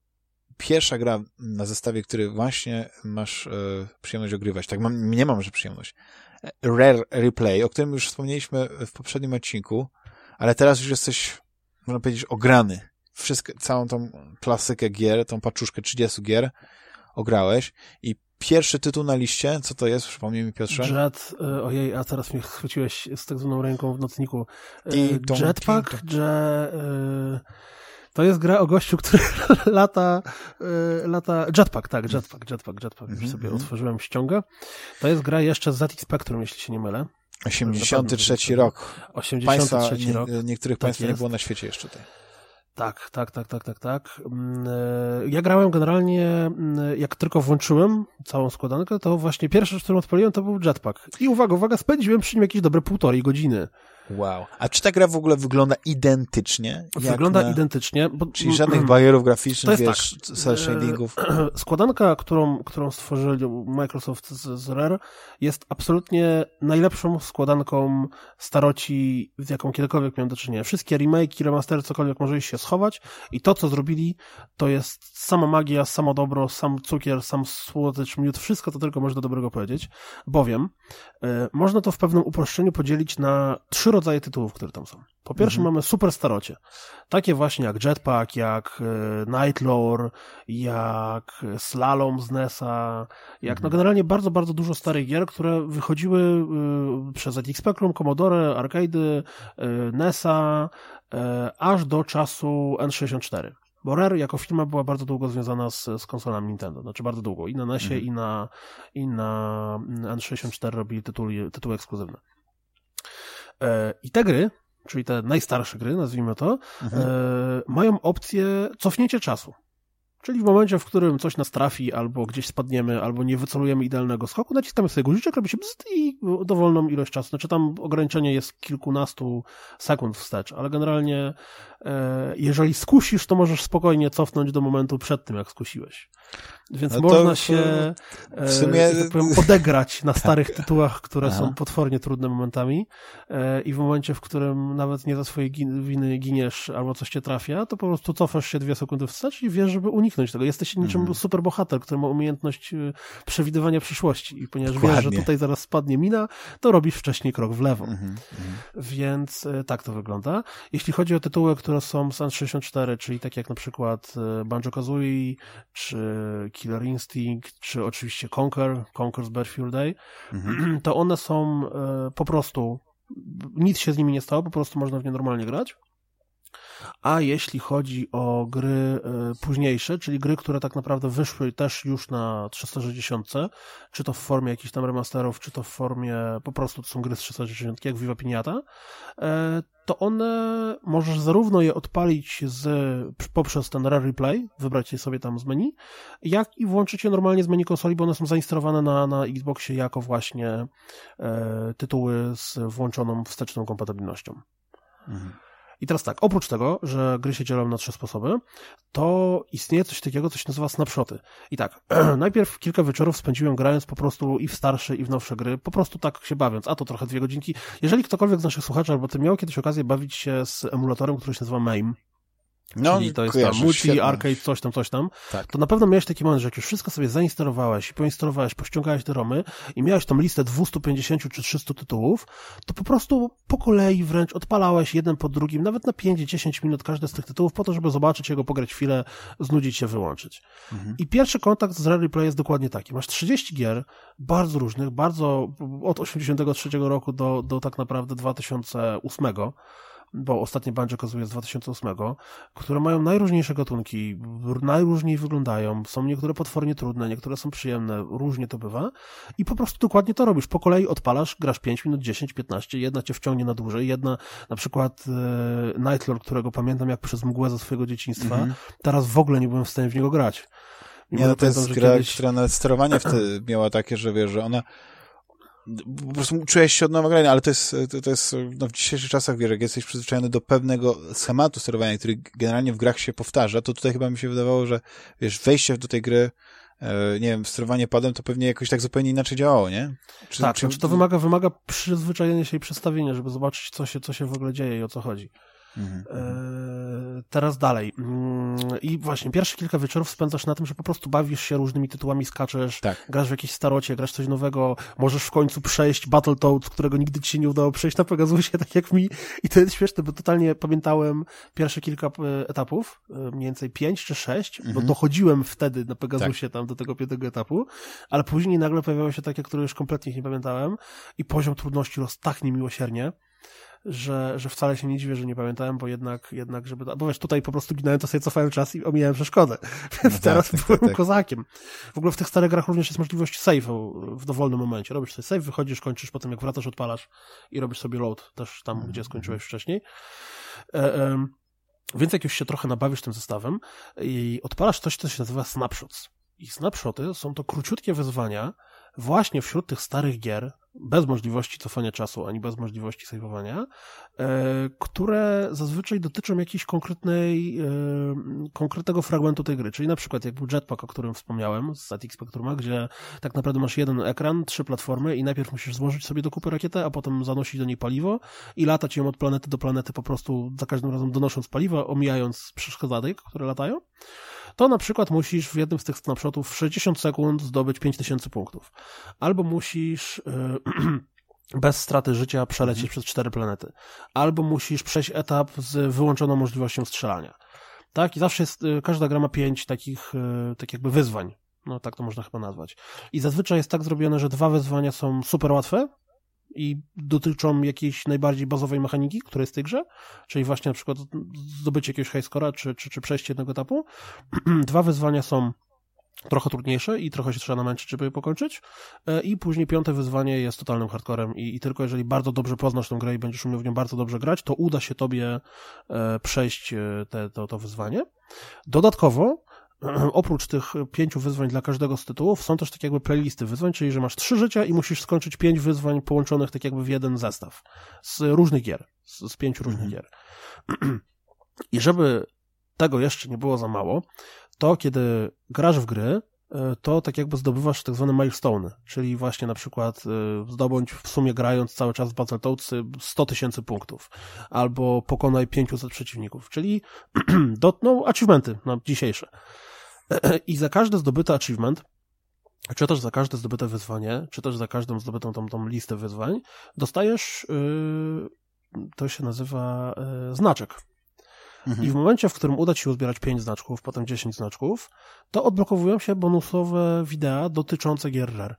pierwsza gra na zestawie, który właśnie masz e, przyjemność ogrywać, tak mam, nie mam, że przyjemność, Rare Replay, o którym już wspomnieliśmy w poprzednim odcinku, ale teraz już jesteś, można powiedzieć, ograny. Wszystko, całą tą klasykę gier, tą paczuszkę 30 gier ograłeś i pierwszy tytuł na liście, co to jest? Przypomnij mi, Piotrze. Jet, e, ojej, a teraz mnie schwyciłeś z tak zwaną ręką w nocniku. E, jetpack, że to jest gra o gościu, który lata, e, lata, jetpack, tak, jetpack, jetpack, jetpack, już mhm, sobie -hmm. otworzyłem, ściągę. To jest gra jeszcze z ZX Spectrum, jeśli się nie mylę. 83 rok. 83 państwa, rok. Nie, niektórych tak państw nie było na świecie jeszcze tutaj. Tak, tak, tak, tak, tak, tak. Mm, e, ja grałem generalnie, mm, jak tylko włączyłem całą składankę, to właśnie pierwsze, którą odpaliłem, to był jetpack. I uwaga, uwaga, spędziłem przy nim jakieś dobre półtorej godziny. Wow. A czy ta gra w ogóle wygląda identycznie? Wygląda na... identycznie. Bo... Czyli żadnych barierów graficznych, wiesz, tak. cel shadingów? Składanka, którą, którą stworzyli Microsoft z, z Rare jest absolutnie najlepszą składanką staroci, z jaką kiedykolwiek miałem do czynienia. Wszystkie remake'i, remastery, cokolwiek może się schować i to, co zrobili, to jest sama magia, samo dobro, sam cukier, sam słodycz, miód, wszystko to tylko można dobrego powiedzieć, bowiem e, można to w pewnym uproszczeniu podzielić na trzy rodzaje tytułów, które tam są. Po pierwsze mhm. mamy super starocie. Takie właśnie jak Jetpack, jak e, Nightlore, jak Slalom z NESa, jak no mhm. no generalnie bardzo, bardzo dużo starych gier, które wychodziły y, przez ZX Spectrum, Commodore, Arcade, NESa, aż do czasu N64. Bo Rare jako firma była bardzo długo związana z, z konsolami Nintendo, znaczy bardzo długo. I na NESie, mhm. i, na, i na N64 robili tytuły, tytuły ekskluzywne. E, I te gry, czyli te najstarsze gry, nazwijmy to, mhm. E, mają opcję cofnięcia czasu. Czyli w momencie, w którym coś nas trafi, albo gdzieś spadniemy, albo nie wycelujemy idealnego skoku, naciskamy sobie guziczek, robi się bzd i dowolną ilość czasu. Znaczy tam ograniczenie jest kilkunastu sekund wstecz, ale generalnie e, jeżeli skusisz, to możesz spokojnie cofnąć do momentu przed tym, jak skusiłeś. Więc no można się w sumie... e, tak powiem, odegrać na starych tak. tytułach, które Aha. są potwornie trudne momentami e, i w momencie, w którym nawet nie za swojej winy giniesz albo coś cię trafia, to po prostu cofasz się dwie sekundy wstecz i wiesz, żeby uniknąć tego. Jesteś niczym mhm. super bohater, który ma umiejętność e, przewidywania przyszłości i ponieważ Dokładnie. wiesz, że tutaj zaraz spadnie mina, to robisz wcześniej krok w lewo. Mhm. Mhm. Więc e, tak to wygląda. Jeśli chodzi o tytuły, które są z N64, czyli takie jak na przykład e, Banjo-Kazooie, czy Killer Instinct, czy oczywiście Conquer, Conquer's Fur Day, mhm. to one są po prostu, nic się z nimi nie stało, po prostu można w nie normalnie grać. A jeśli chodzi o gry e, późniejsze, czyli gry, które tak naprawdę wyszły też już na 360, czy to w formie jakichś tam remasterów, czy to w formie po prostu to są gry z 360, jak Viva Piniata, e, to one możesz zarówno je odpalić z, poprzez ten Rare Replay, wybrać je sobie tam z menu, jak i włączyć je normalnie z menu konsoli, bo one są zainstalowane na, na Xboxie jako właśnie e, tytuły z włączoną wsteczną kompatybilnością. Mhm. I teraz tak, oprócz tego, że gry się dzielą na trzy sposoby, to istnieje coś takiego, co się nazywa snapshoty. I tak, najpierw kilka wieczorów spędziłem grając po prostu i w starsze, i w nowsze gry, po prostu tak się bawiąc, a to trochę dwie godzinki. Jeżeli ktokolwiek z naszych słuchaczy albo ty miał kiedyś okazję bawić się z emulatorem, który się nazywa MAME, no, czyli to jest tam multi, świetne. arcade, coś tam, coś tam, tak. to na pewno miałeś taki moment, że jak już wszystko sobie zainstalowałeś i poinstalowałeś, pościągałeś te romy i miałeś tą listę 250 czy 300 tytułów, to po prostu po kolei wręcz odpalałeś jeden po drugim, nawet na 5-10 minut każdy z tych tytułów po to, żeby zobaczyć jego, pograć chwilę, znudzić się, wyłączyć. Mhm. I pierwszy kontakt z Rare Replay jest dokładnie taki. Masz 30 gier, bardzo różnych, bardzo od 83 roku do, do tak naprawdę 2008, bo ostatnie Banjo Kazooie z 2008, które mają najróżniejsze gatunki, najróżniej wyglądają, są niektóre potwornie trudne, niektóre są przyjemne, różnie to bywa i po prostu dokładnie to robisz. Po kolei odpalasz, grasz 5 minut, 10, 15, jedna cię wciągnie na dłużej, jedna na przykład e, Nightlord, którego pamiętam jak przez mgłę ze swojego dzieciństwa, mm -hmm. teraz w ogóle nie byłem w stanie w niego grać. Nie, no to jest gra, kiedyś... która nawet sterowanie miała takie, że wiesz, że ona po prostu czułeś się od nowa grania, ale to jest, to, to jest no w dzisiejszych czasach, wiesz, jak jesteś przyzwyczajony do pewnego schematu sterowania, który generalnie w grach się powtarza, to tutaj chyba mi się wydawało, że wiesz, wejście do tej gry e, nie wiem, sterowanie padem, to pewnie jakoś tak zupełnie inaczej działało, nie? Czy, tak, czy... Znaczy to wymaga, wymaga przyzwyczajenia się i przestawienia, żeby zobaczyć, co się, co się w ogóle dzieje i o co chodzi. Mhm. E, teraz dalej. Mm, I właśnie pierwsze kilka wieczorów spędzasz na tym, że po prostu bawisz się różnymi tytułami, skaczesz, tak. grasz w jakieś starocie, grasz coś nowego, możesz w końcu przejść Battletoads, którego nigdy ci się nie udało przejść na Pegasusie, tak jak mi. I to jest śmieszne, bo totalnie pamiętałem pierwsze kilka e, etapów, e, mniej więcej pięć czy sześć, mhm. bo dochodziłem wtedy na Pegasusie tak. tam do tego piątego etapu, ale później nagle pojawiały się takie, które już kompletnie nie pamiętałem i poziom trudności rosł tak niemiłosiernie, że, że wcale się nie dziwię, że nie pamiętałem, bo jednak, jednak żeby, bo wiesz, tutaj po prostu ginąłem, to sobie cofałem czas i omijałem przeszkodę, więc no tak, teraz tak, byłem tak, tak. kozakiem. W ogóle w tych starych grach również jest możliwość save'u w dowolnym momencie. Robisz sobie save, wychodzisz, kończysz, potem jak wracasz, odpalasz i robisz sobie load też tam, mm. gdzie skończyłeś wcześniej. E, e, więc jak już się trochę nabawisz tym zestawem i odpalasz coś, co się nazywa snapshots. I snapshoty są to króciutkie wyzwania, właśnie wśród tych starych gier, bez możliwości cofania czasu, ani bez możliwości saveowania, e, które zazwyczaj dotyczą jakiejś konkretnej, e, konkretnego fragmentu tej gry. Czyli na przykład jak był Jetpack, o którym wspomniałem, z Static Spectruma, gdzie tak naprawdę masz jeden ekran, trzy platformy i najpierw musisz złożyć sobie do kupy rakietę, a potem zanosić do niej paliwo i latać ją od planety do planety po prostu za każdym razem donosząc paliwo, omijając przeszkodzadyk, które latają to na przykład musisz w jednym z tych snapshotów w 60 sekund zdobyć 5000 punktów. Albo musisz yy, bez straty życia przelecieć mhm. przez cztery planety. Albo musisz przejść etap z wyłączoną możliwością strzelania. Tak? I zawsze jest, yy, każda gra ma pięć takich, yy, tak jakby wyzwań. No tak to można chyba nazwać. I zazwyczaj jest tak zrobione, że dwa wyzwania są super łatwe, i dotyczą jakiejś najbardziej bazowej mechaniki, która jest w tej grze, czyli właśnie na przykład zdobycie jakiegoś highscora, czy, czy, czy przejście jednego etapu. Dwa wyzwania są trochę trudniejsze i trochę się trzeba namęczyć, żeby je pokończyć. E, I później piąte wyzwanie jest totalnym hardcorem i, i, tylko jeżeli bardzo dobrze poznasz tę grę i będziesz umiał w nią bardzo dobrze grać, to uda się tobie e, przejść e, te, to, to wyzwanie. Dodatkowo oprócz tych pięciu wyzwań dla każdego z tytułów, są też tak jakby playlisty wyzwań, czyli że masz trzy życia i musisz skończyć pięć wyzwań połączonych tak jakby w jeden zestaw z różnych gier, z, z pięciu różnych mhm. gier. I żeby tego jeszcze nie było za mało, to kiedy grasz w gry, e, to tak jakby zdobywasz tak zwane milestone, czyli właśnie na przykład e, zdobądź w sumie grając cały czas w Battletoads 100 tysięcy punktów, albo pokonaj 500 przeciwników, czyli do, no, achievementy na dzisiejsze. I za każdy zdobyty achievement, czy też za każde zdobyte wyzwanie, czy też za każdą zdobytą tą, tą listę wyzwań, dostajesz, yy, to się nazywa yy, znaczek. Mhm. I w momencie, w którym uda ci się uzbierać 5 znaczków, potem 10 znaczków, to odblokowują się bonusowe wideo dotyczące gier RAR.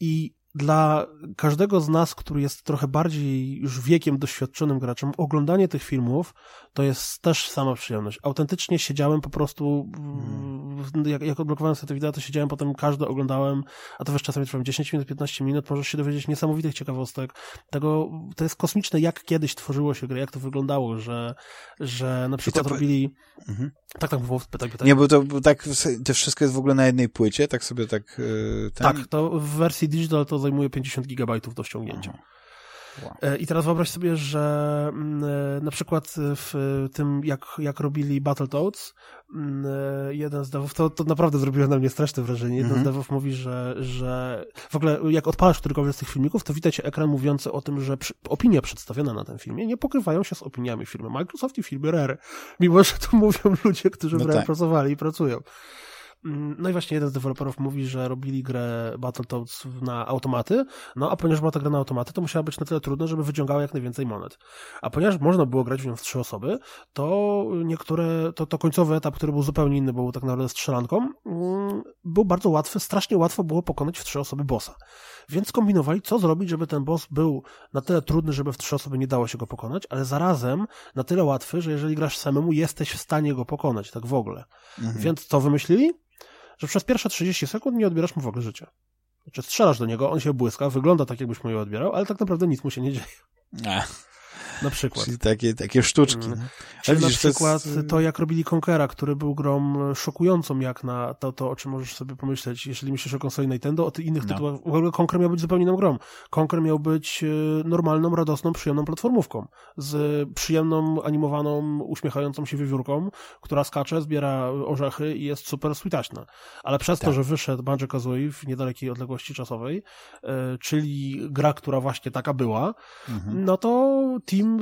I dla każdego z nas, który jest trochę bardziej już wiekiem doświadczonym graczem, oglądanie tych filmów to jest też sama przyjemność. Autentycznie siedziałem po prostu, hmm. jak, jak odblokowałem sobie te wideo, to siedziałem potem każde oglądałem, a to wiesz, czasami trwają 10 minut, 15 minut, możesz się dowiedzieć niesamowitych ciekawostek. Tego, to jest kosmiczne, jak kiedyś tworzyło się gry, jak to wyglądało, że, że na przykład robili... Mhm. Tak, tak, było, pytaj, pytaj. Nie, bo to bo tak, to wszystko jest w ogóle na jednej płycie, tak sobie tak... Yy, Tak, to w wersji digital to zajmuje 50 gigabajtów do ściągnięcia. Wow. I teraz wyobraź sobie, że mm, na przykład w tym, jak, jak robili Battletoads, mm, jeden z devów, to, to naprawdę zrobiło na mnie straszne wrażenie, jeden mm -hmm. z mhm. devów mówi, że, że w ogóle jak odpalasz którykolwiek z tych filmików, to widać ekran mówiący o tym, że przy, opinie przedstawione na tym filmie nie pokrywają się z opiniami firmy Microsoft i firmy Rare, mimo że to mówią ludzie, którzy no w Rare tak. pracowali i pracują. Mm, no i właśnie jeden z deweloperów mówi, że robili grę Battletoads na automaty, no a ponieważ była ta gra na automaty, to musiała być na tyle trudna, żeby wyciągała jak najwięcej monet. A ponieważ można było grać w nią w trzy osoby, to niektóre, to, to końcowy etap, który był zupełnie inny, był tak naprawdę strzelanką, mm, był bardzo łatwy, strasznie łatwo było pokonać w trzy osoby bossa. Więc kombinowali, co zrobić, żeby ten boss był na tyle trudny, żeby w trzy osoby nie dało się go pokonać, ale zarazem na tyle łatwy, że jeżeli grasz samemu, jesteś w stanie go pokonać, tak w ogóle. Mhm. Więc co wymyślili? że przez pierwsze 30 sekund nie odbierasz mu w ogóle życia. Znaczy strzelasz do niego, on się błyska, wygląda tak, jakbyś mu je odbierał, ale tak naprawdę nic mu się nie dzieje. Ech. Na przykład. Czyli takie, takie sztuczki. Mm. Czyli na przykład to, jest... to, jak robili Conquera, który był grą szokującą jak na to, to, o czym możesz sobie pomyśleć, jeżeli myślisz o konsoli Nintendo, o tych innych no. tytułach. W ogóle Conquer miał być zupełnie inną grą. Conquer miał być e, normalną, radosną, przyjemną platformówką. Z przyjemną, animowaną, uśmiechającą się wiewiórką, która skacze, zbiera orzechy i jest super switaśna. Ale przez tak. to, że wyszedł Banjo-Kazooie w niedalekiej odległości czasowej, e, czyli gra, która właśnie taka była, mhm. no to Team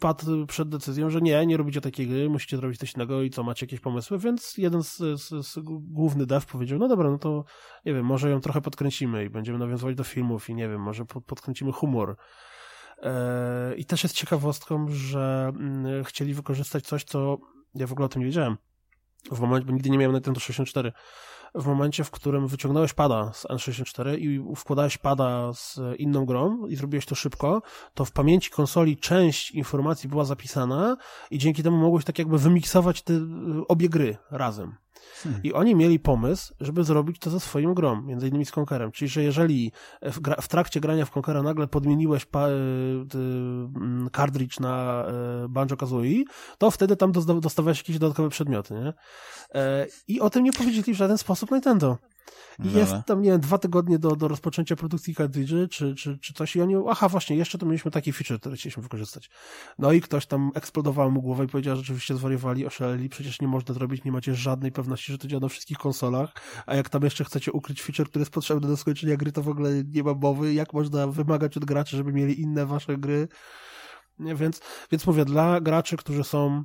padł przed decyzją, że nie, nie robicie takiej gry, musicie zrobić coś innego i co, macie jakieś pomysły, więc jeden z, z, z główny dev powiedział, no dobra, no to nie wiem, może ją trochę podkręcimy i będziemy nawiązywać do filmów i nie wiem, może podkręcimy humor. E, I też jest ciekawostką, że mm, chcieli wykorzystać coś, co ja w ogóle o tym nie wiedziałem. W momencie, bo nigdy nie miałem Nintendo 64 w momencie, w którym wyciągnąłeś pada z N64 i wkładałeś pada z inną grą i zrobiłeś to szybko, to w pamięci konsoli część informacji była zapisana i dzięki temu mogłeś tak jakby wymiksować te y, obie gry razem. Hmm. I oni mieli pomysł, żeby zrobić to ze swoją grą, między innymi z Conkerem. Czyli, że jeżeli w, w trakcie grania w Conkera nagle podmieniłeś pa, y, y, cartridge na y, Banjo-Kazooie, to wtedy tam dostawałeś jakieś dodatkowe przedmioty, nie? E, I o tym nie powiedzieli w żaden sposób Nintendo. I jest tam, nie wiem, dwa tygodnie do, do rozpoczęcia produkcji cartridge'y, czy, czy, czy coś i oni, aha, właśnie, jeszcze to mieliśmy taki feature, który chcieliśmy wykorzystać. No i ktoś tam eksplodował mu głowę i powiedział, że rzeczywiście zwariowali, oszaleli, przecież nie można zrobić, nie macie żadnej pewności, że to działa na wszystkich konsolach, a jak tam jeszcze chcecie ukryć feature, który jest potrzebny do skończenia gry, to w ogóle nie ma mowy, jak można wymagać od graczy, żeby mieli inne wasze gry. Więc, więc mówię, dla graczy, którzy są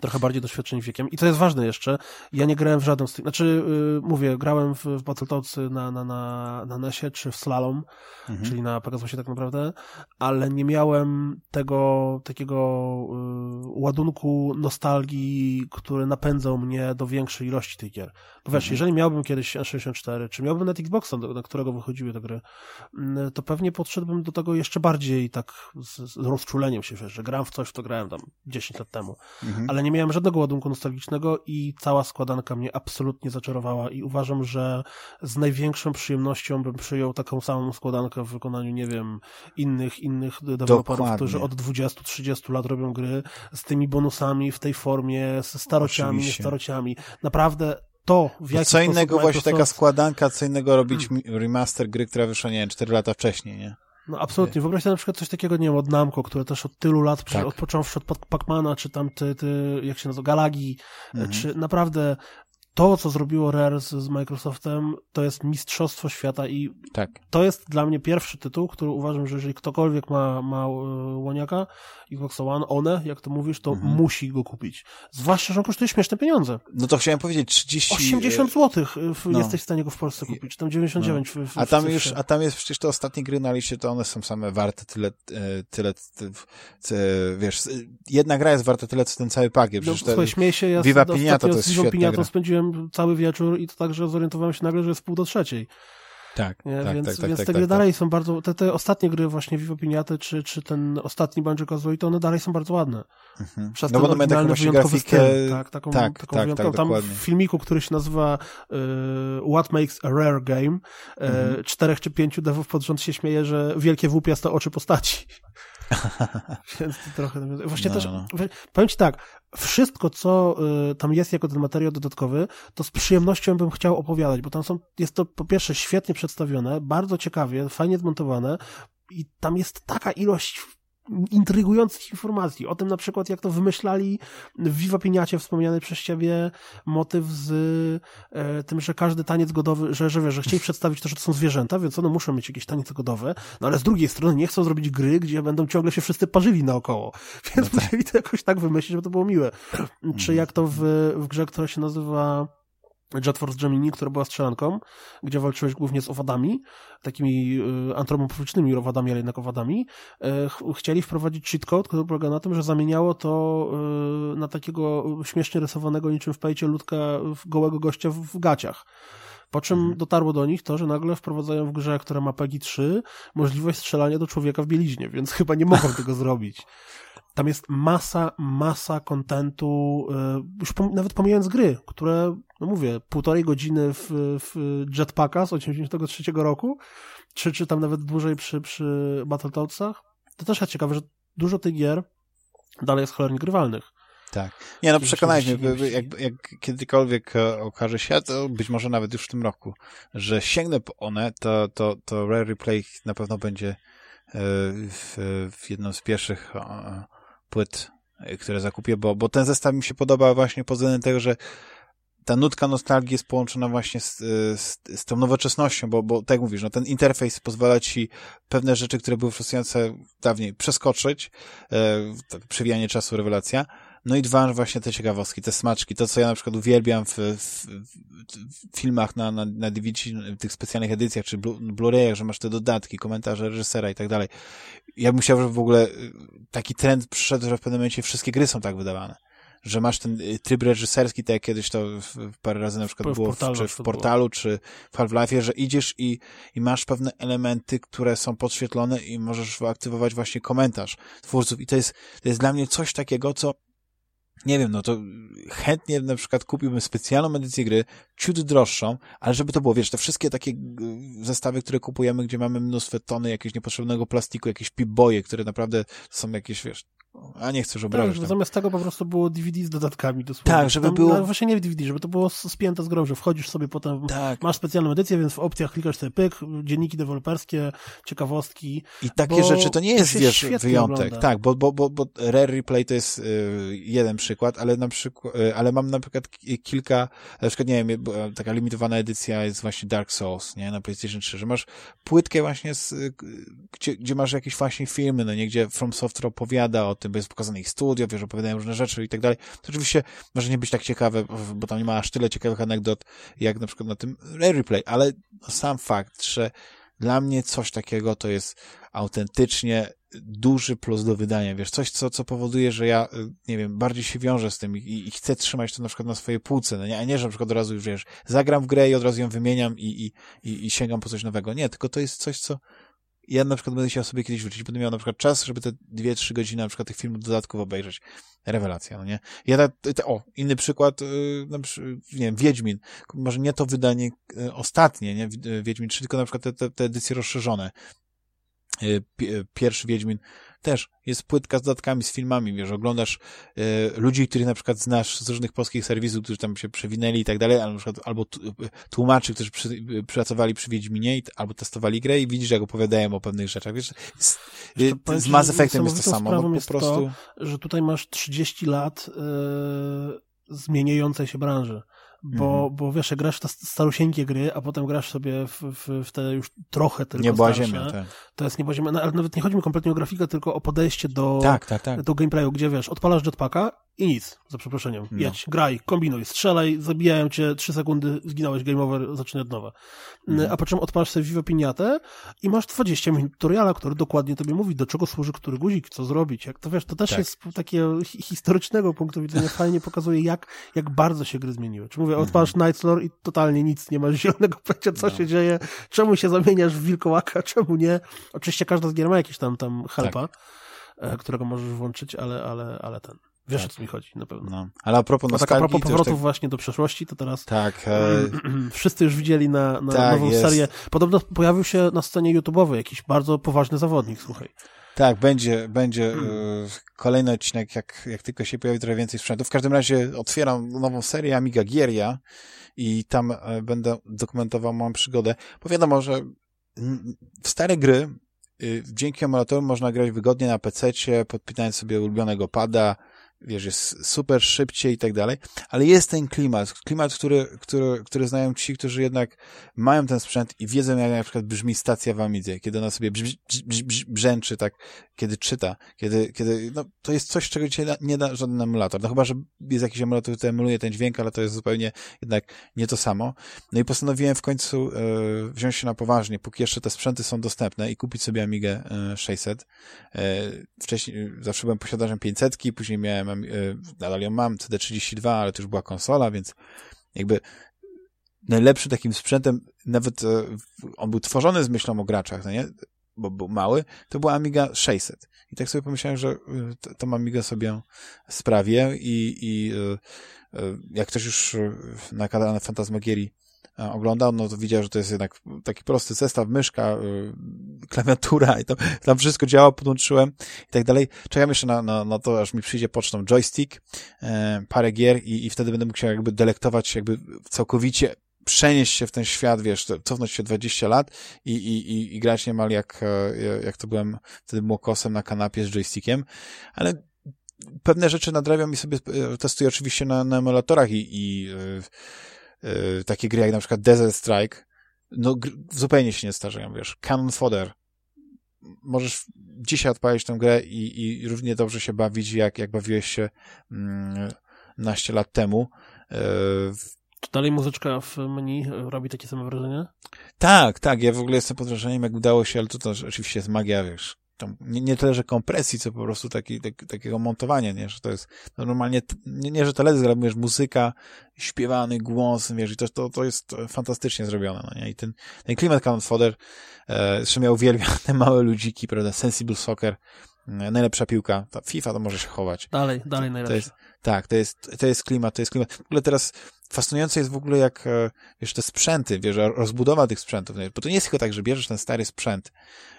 trochę bardziej doświadczeni wiekiem. I to jest ważne jeszcze, ja nie grałem w żaden z tych, znaczy yy, mówię, grałem w, w Battletoads na, na, na, na NESie czy w Slalom, mhm. czyli na Pegasusie tak naprawdę, ale nie miałem tego takiego yy, ładunku nostalgii, który napędzał mnie do większej ilości tych gier. Bo wiesz, mhm. jeżeli miałbym kiedyś N64, czy miałbym net Xboxa, na którego wychodziły te gry, yy, to pewnie podszedłbym do tego jeszcze bardziej tak z, z rozczuleniem się, wiesz, że gram w coś, w to grałem tam 10 lat temu. Mhm. Ale nie miałem żadnego ładunku nostalgicznego i cała składanka mnie absolutnie zaczarowała i uważam, że z największą przyjemnością bym przyjął taką samą składankę w wykonaniu, nie wiem, innych, innych deweloperów, którzy od 20-30 lat robią gry z tymi bonusami w tej formie, z starociami, nie starociami. Naprawdę to, w jaki Co innego Microsoft... właśnie taka składanka, co innego robić remaster gry, która wyszła, nie wiem, 4 lata wcześniej, nie? No absolutnie. Wyobraź sobie na przykład coś takiego, nie wiem, od Namco, które też od tylu lat, tak. od począwszy od Pacmana, czy tam ty, ty, jak się nazywa, Galagi, mhm. czy naprawdę to, co zrobiło Rare z, z, Microsoftem, to jest mistrzostwo świata i tak. to jest dla mnie pierwszy tytuł, który uważam, że jeżeli ktokolwiek ma, ma e, łoniaka, Xbox One, one, jak to mówisz, to mhm. musi go kupić. Zwłaszcza, że on kosztuje śmieszne pieniądze. No to chciałem powiedzieć, 30... 80 zł no. jesteś w stanie go w Polsce kupić, tam 99 no. w, w, a tam już, A tam jest przecież te ostatnie gry na liście, to one są same warte tyle, e, tyle, tyle wiesz, jedna gra jest warta tyle, co ten cały pakiet. Przecież no, te, śmiej się, ja Viva Piniata to jest świetna Piniatą spędziłem cały wieczór i to tak, że zorientowałem się nagle, że jest pół do trzeciej. Tak, nie? tak, więc, tak, tak, więc tak, te gry tak, dalej tak. są bardzo, te, te ostatnie gry właśnie Vivo Piniaty, czy, czy ten ostatni Banjo Kazooie, to one dalej są bardzo ładne. Mhm. Przez no ten oryginalny wyjątkowy grafikę... styl, tak, taką, tak, taką tak, wyjątkową. Tam dokładnie. w filmiku, który się nazywa y, What Makes a Rare Game, y, mhm. czterech czy pięciu devów pod rząd się śmieje, że wielkie włupiaste oczy postaci. Więc to trochę... Właśnie no, też, no. powiem ci tak, wszystko, co y, tam jest jako ten materiał dodatkowy, to z przyjemnością bym chciał opowiadać, bo tam są, jest to po pierwsze świetnie przedstawione, bardzo ciekawie, fajnie zmontowane, i tam jest taka ilość intrygujących informacji. O tym na przykład, jak to wymyślali w Viva Piniacie wspomniany przez ciebie motyw z e, tym, że każdy taniec godowy, że, że że chcieli przedstawić to, że to są zwierzęta, więc one muszą mieć jakieś taniec godowe, no ale z drugiej strony nie chcą zrobić gry, gdzie będą ciągle się wszyscy parzyli naokoło. Więc no tak. musieli to jakoś tak wymyślić, żeby to było miłe. Czy jak to w, w grze, która się nazywa Jet Force Gemini, która była strzelanką, gdzie walczyłeś głównie z owadami, takimi y, antropomorficznymi owadami, ale jednak owadami. Y, chcieli wprowadzić cheat code, który polega na tym, że zamieniało to y, na takiego śmiesznie rysowanego niczym w pejcie ludka gołego gościa w, w gaciach. Po czym mhm. dotarło do nich to, że nagle wprowadzają w grze, która ma PEGI 3, możliwość strzelania do człowieka w bieliźnie, więc chyba nie mogą tego zrobić. Tam jest masa, masa kontentu, e, już pom nawet pomijając gry, które, no mówię, półtorej godziny w, w Jetpacka z 83 roku, czy, czy tam nawet dłużej przy, przy Battletoadsach. To też jest ciekawe, że dużo tych gier dalej jest cholernie grywalnych. Tak. Nie no, przekonajmy, jak, jak kiedykolwiek e, okaże się, to być może nawet już w tym roku, że sięgnę po one, to, to, to Rare Replay na pewno będzie e, w, w jedną z pierwszych płyt, e, które zakupię, bo, bo ten zestaw mi się podoba właśnie pod względem tego, że ta nutka nostalgii jest połączona właśnie z, z, z tą nowoczesnością, bo, bo tak jak mówisz, no ten interfejs pozwala ci pewne rzeczy, które były frustrujące dawniej, przeskoczyć, e, przewijanie czasu, rewelacja, no i dwa, właśnie te ciekawostki, te smaczki, to co ja na przykład uwielbiam w, w, w filmach na, na, na DVD, tych specjalnych edycjach, czy Blu-rayach, że masz te dodatki, komentarze reżysera i tak dalej. Ja bym chciał, żeby w ogóle y, taki trend przyszedł, że w pewnym momencie wszystkie gry są tak wydawane. Że masz ten y, tryb reżyserski, tak jak kiedyś to parę razy na przykład w było portalu, w, czy w portalu, czy w Half-Life, że idziesz i, i masz pewne elementy, które są podświetlone i możesz wyaktywować właśnie komentarz twórców. I to jest, to jest dla mnie coś takiego, co nie wiem, no to chętnie na przykład kupiłbym specjalną edycję gry, ciut droższą, ale żeby to było, wiesz, te wszystkie takie zestawy, które kupujemy, gdzie mamy mnóstwo tony jakiegoś niepotrzebnego plastiku, jakieś pip-boje, które naprawdę są jakieś, wiesz, a nie chcesz obrażać. Tak, zamiast tego po prostu było DVD z dodatkami dosłownie. Tak, żeby tam, było... No, właśnie nie DVD, żeby to było spięte z grą, że wchodzisz sobie potem, tak. masz specjalną edycję, więc w opcjach klikasz sobie pyk, dzienniki deweloperskie, ciekawostki. I takie rzeczy to nie jest, wiesz, wyjątek. Ogląda. Tak, bo, bo, bo, bo Rare Replay to jest y, jeden przykład, ale na przykład, y, ale mam na przykład kilka, na przykład, nie wiem, taka limitowana edycja jest właśnie Dark Souls, nie, na PlayStation 3, że masz płytkę właśnie z, gdzie, gdzie masz jakieś właśnie filmy, no nie, gdzie From Software opowiada o tym, bo jest pokazane ich studio, wiesz, opowiadają różne rzeczy i tak dalej. To oczywiście może nie być tak ciekawe, bo tam nie ma aż tyle ciekawych anegdot, jak na przykład na tym Replay, ale sam fakt, że dla mnie coś takiego to jest autentycznie duży plus do wydania, wiesz, coś, co, co powoduje, że ja, nie wiem, bardziej się wiążę z tym i, i chcę trzymać to na przykład na swojej półce, no nie, a nie, że na przykład od razu już, wiesz, zagram w grę i od razu ją wymieniam i, i, i, i sięgam po coś nowego. Nie, tylko to jest coś, co ja na przykład będę chciał sobie kiedyś wrócić, będę miał na przykład czas, żeby te dwie, trzy godziny na przykład tych filmów dodatkowo obejrzeć. Rewelacja, no nie? Ja ta, o, inny przykład, yy, na nie wiem, Wiedźmin. Może nie to wydanie yy, ostatnie, nie? Wiedźmin 3, tylko na przykład te, te, te edycje rozszerzone. Yy, pierwszy Wiedźmin też jest płytka z dodatkami, z filmami, wiesz, oglądasz e, ludzi, których na przykład znasz z różnych polskich serwisów, którzy tam się przewinęli i tak dalej, albo, na przykład, albo tłumaczy, którzy przy, pracowali przy Wiedźminie albo testowali grę i widzisz, jak opowiadają o pewnych rzeczach, wiesz, z, z Mass Effectem jest to samo, no, po prostu... To, że tutaj masz 30 lat yy, zmieniającej się branży bo, mhm. bo wiesz, grasz w te starusieńkie gry, a potem grasz sobie w, w, w te już trochę tylko Nie była ziemia, tak. To jest niebo ziemia, no, ale nawet nie chodzi mi kompletnie o grafikę, tylko o podejście do, tak, tak, tak. do gameplayu, gdzie wiesz, odpalasz jetpacka i nic, za przeproszeniem. No. Jedź, graj, kombinuj, strzelaj, zabijają cię, trzy sekundy, zginąłeś, game over, zaczynaj od nowa. Mhm. A po czym odpalasz sobie Viva Piniatę i masz 20 minut tutoriala, który dokładnie tobie mówi, do czego służy który guzik, co zrobić. Jak to wiesz, to też tak. jest takie historycznego punktu widzenia fajnie pokazuje, jak, jak bardzo się gry zmieniły. Czy mówię, mhm. odpalasz Night's Lore i totalnie nic, nie masz zielonego pojęcia, co no. się dzieje, czemu się zamieniasz w wilkołaka, czemu nie. Oczywiście każda z gier ma jakieś tam, tam helpa, tak. E, którego możesz włączyć, ale, ale, ale ten. Wiesz, tak. o co mi chodzi, na pewno. No. Ale a propos nostalgii... Tak a propos powrotów tak... właśnie do przeszłości, to teraz... Tak. E... Wszyscy już widzieli na, na tak, nową jest. serię. Podobno pojawił się na scenie YouTube'owej jakiś bardzo poważny zawodnik, słuchaj. Tak, będzie, będzie hmm. kolejny odcinek, jak, jak tylko się pojawi trochę więcej sprzętu. W każdym razie otwieram nową serię Amiga Gieria i tam e, będę dokumentował moją przygodę. Bo wiadomo, że w stare gry y, dzięki emulatorom można grać wygodnie na PC-cie, podpinając sobie ulubionego pada, wiesz, jest super szybciej i tak dalej, ale jest ten klimat, klimat, który, który, który znają ci, którzy jednak mają ten sprzęt i wiedzą, jak na przykład brzmi stacja w Amidze, kiedy ona sobie brz, brz, brz, brzęczy, tak, kiedy czyta, kiedy, kiedy, no, to jest coś, czego ci nie da żaden emulator, no chyba, że jest jakiś emulator, który emuluje ten dźwięk, ale to jest zupełnie jednak nie to samo. No i postanowiłem w końcu e, wziąć się na poważnie, póki jeszcze te sprzęty są dostępne i kupić sobie Amigę e, 600. E, wcześniej zawsze byłem posiadaczem 500, później miałem y, nadal ją mam, CD32, ale to już była konsola, więc jakby najlepszym takim sprzętem, nawet e, on był tworzony z myślą o graczach, no nie? Bo był mały, to była Amiga 600. I tak sobie pomyślałem, że y, tą Amigę sobie sprawię i, i y, jak ktoś już na kanale Fantasmagierii oglądał, no to widział, że to jest jednak taki prosty zestaw, myszka, y, klawiatura i tam, tam wszystko działa, podłączyłem i tak dalej. Czekam jeszcze na, na, na to, aż mi przyjdzie pocztą joystick, e, parę gier i, i wtedy będę mógł się jakby delektować, jakby całkowicie przenieść się w ten świat, wiesz, cofnąć się 20 lat i, i, i, i grać niemal jak, e, jak to byłem wtedy młokosem na kanapie z joystickiem, ale pewne rzeczy nadrabiam i sobie e, testuję oczywiście na, na emulatorach i, i yy, takie gry jak na przykład Desert Strike, no zupełnie się nie starzeją, wiesz. Cannon Fodder. Możesz dzisiaj odpalić tę grę i, i równie dobrze się bawić, jak, jak bawiłeś się mm, naście lat temu. Yy, czy dalej muzyczka w menu robi takie same wrażenie? Tak, tak. Ja w ogóle jestem pod wrażeniem, jak udało się, ale to, to oczywiście jest magia, wiesz, tam, nie, nie tyle, że kompresji, co po prostu taki, tak, takiego montowania, nie, że to jest no normalnie, nie, nie że teledysk, ale wiesz, muzyka, śpiewany głos, wiesz, i to, to, to jest fantastycznie zrobione, no nie, i ten, ten klimat Cannon Fodder, e, jeszcze miał uwielbiane małe ludziki, prawda, Sensible Soccer, e, najlepsza piłka, ta FIFA to może się chować. Dalej, dalej najlepsza. To jest, tak, to jest, to jest klimat, to jest klimat. W ogóle teraz fascynujące jest w ogóle jak, e, wiesz, te sprzęty, wiesz, rozbudowa tych sprzętów, bo to nie jest tylko tak, że bierzesz ten stary sprzęt,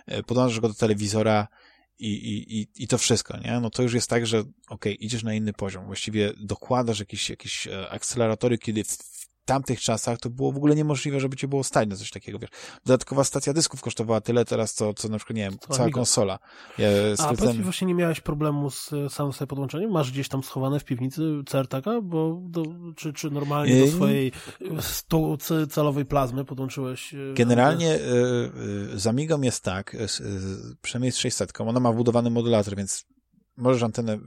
e, podłączasz go do telewizora i, i, i, i to wszystko, nie? No to już jest tak, że okej, okay, idziesz na inny poziom, właściwie dokładasz jakieś, jakieś e, akceleratory, kiedy tamtych czasach to było w ogóle niemożliwe, żeby cię było stać na coś takiego, wiesz. Dodatkowa stacja dysków kosztowała tyle teraz, co, co na przykład, nie wiem, cała konsola. Ja A powiedz mi, właśnie nie miałeś problemu z e, samym sobie podłączeniem? Masz gdzieś tam schowane w piwnicy CRTK? Bo do, czy, czy normalnie do swojej e, celowej plazmy podłączyłeś? E, Generalnie z Amigą jest tak, przynajmniej z 600, ona ma wbudowany modulator, więc możesz antenę,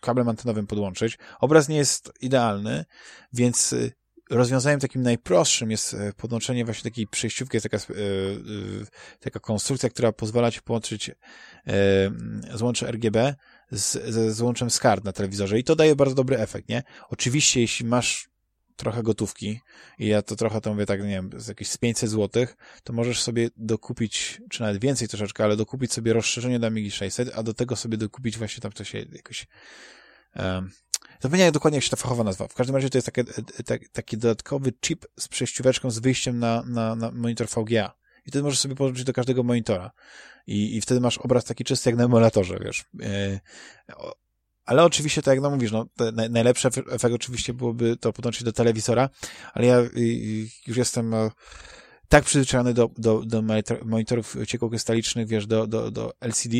kablem antenowym podłączyć. Obraz nie jest idealny, więc rozwiązaniem takim najprostszym jest e, podłączenie właśnie takiej przejściówki, jest taka, e, e, taka konstrukcja, która pozwala ci połączyć złącze RGB z, ze złączem SCART na telewizorze i to daje bardzo dobry efekt, nie? Oczywiście, jeśli masz trochę gotówki i ja to trochę to mówię tak, nie wiem, z jakieś z 500 zł, to możesz sobie dokupić, czy nawet więcej troszeczkę, ale dokupić sobie rozszerzenie do Amigi 600, a do tego sobie dokupić właśnie tam się jakoś um, Zapomniałem dokładnie, jak się ta fachowa nazwa. W każdym razie to jest takie, e, taki dodatkowy chip z przejścióweczką z wyjściem na, na, na monitor VGA. I wtedy możesz sobie podłączyć do każdego monitora. I, I wtedy masz obraz taki czysty jak na emulatorze, wiesz. E, ale oczywiście, tak jak no mówisz, no, najlepszy efekt oczywiście byłoby to podłączyć do telewizora, ale ja już jestem e, tak przyzwyczajony do, do, do monitorów ciekłokrystalicznych, wiesz, do, do, do LCD,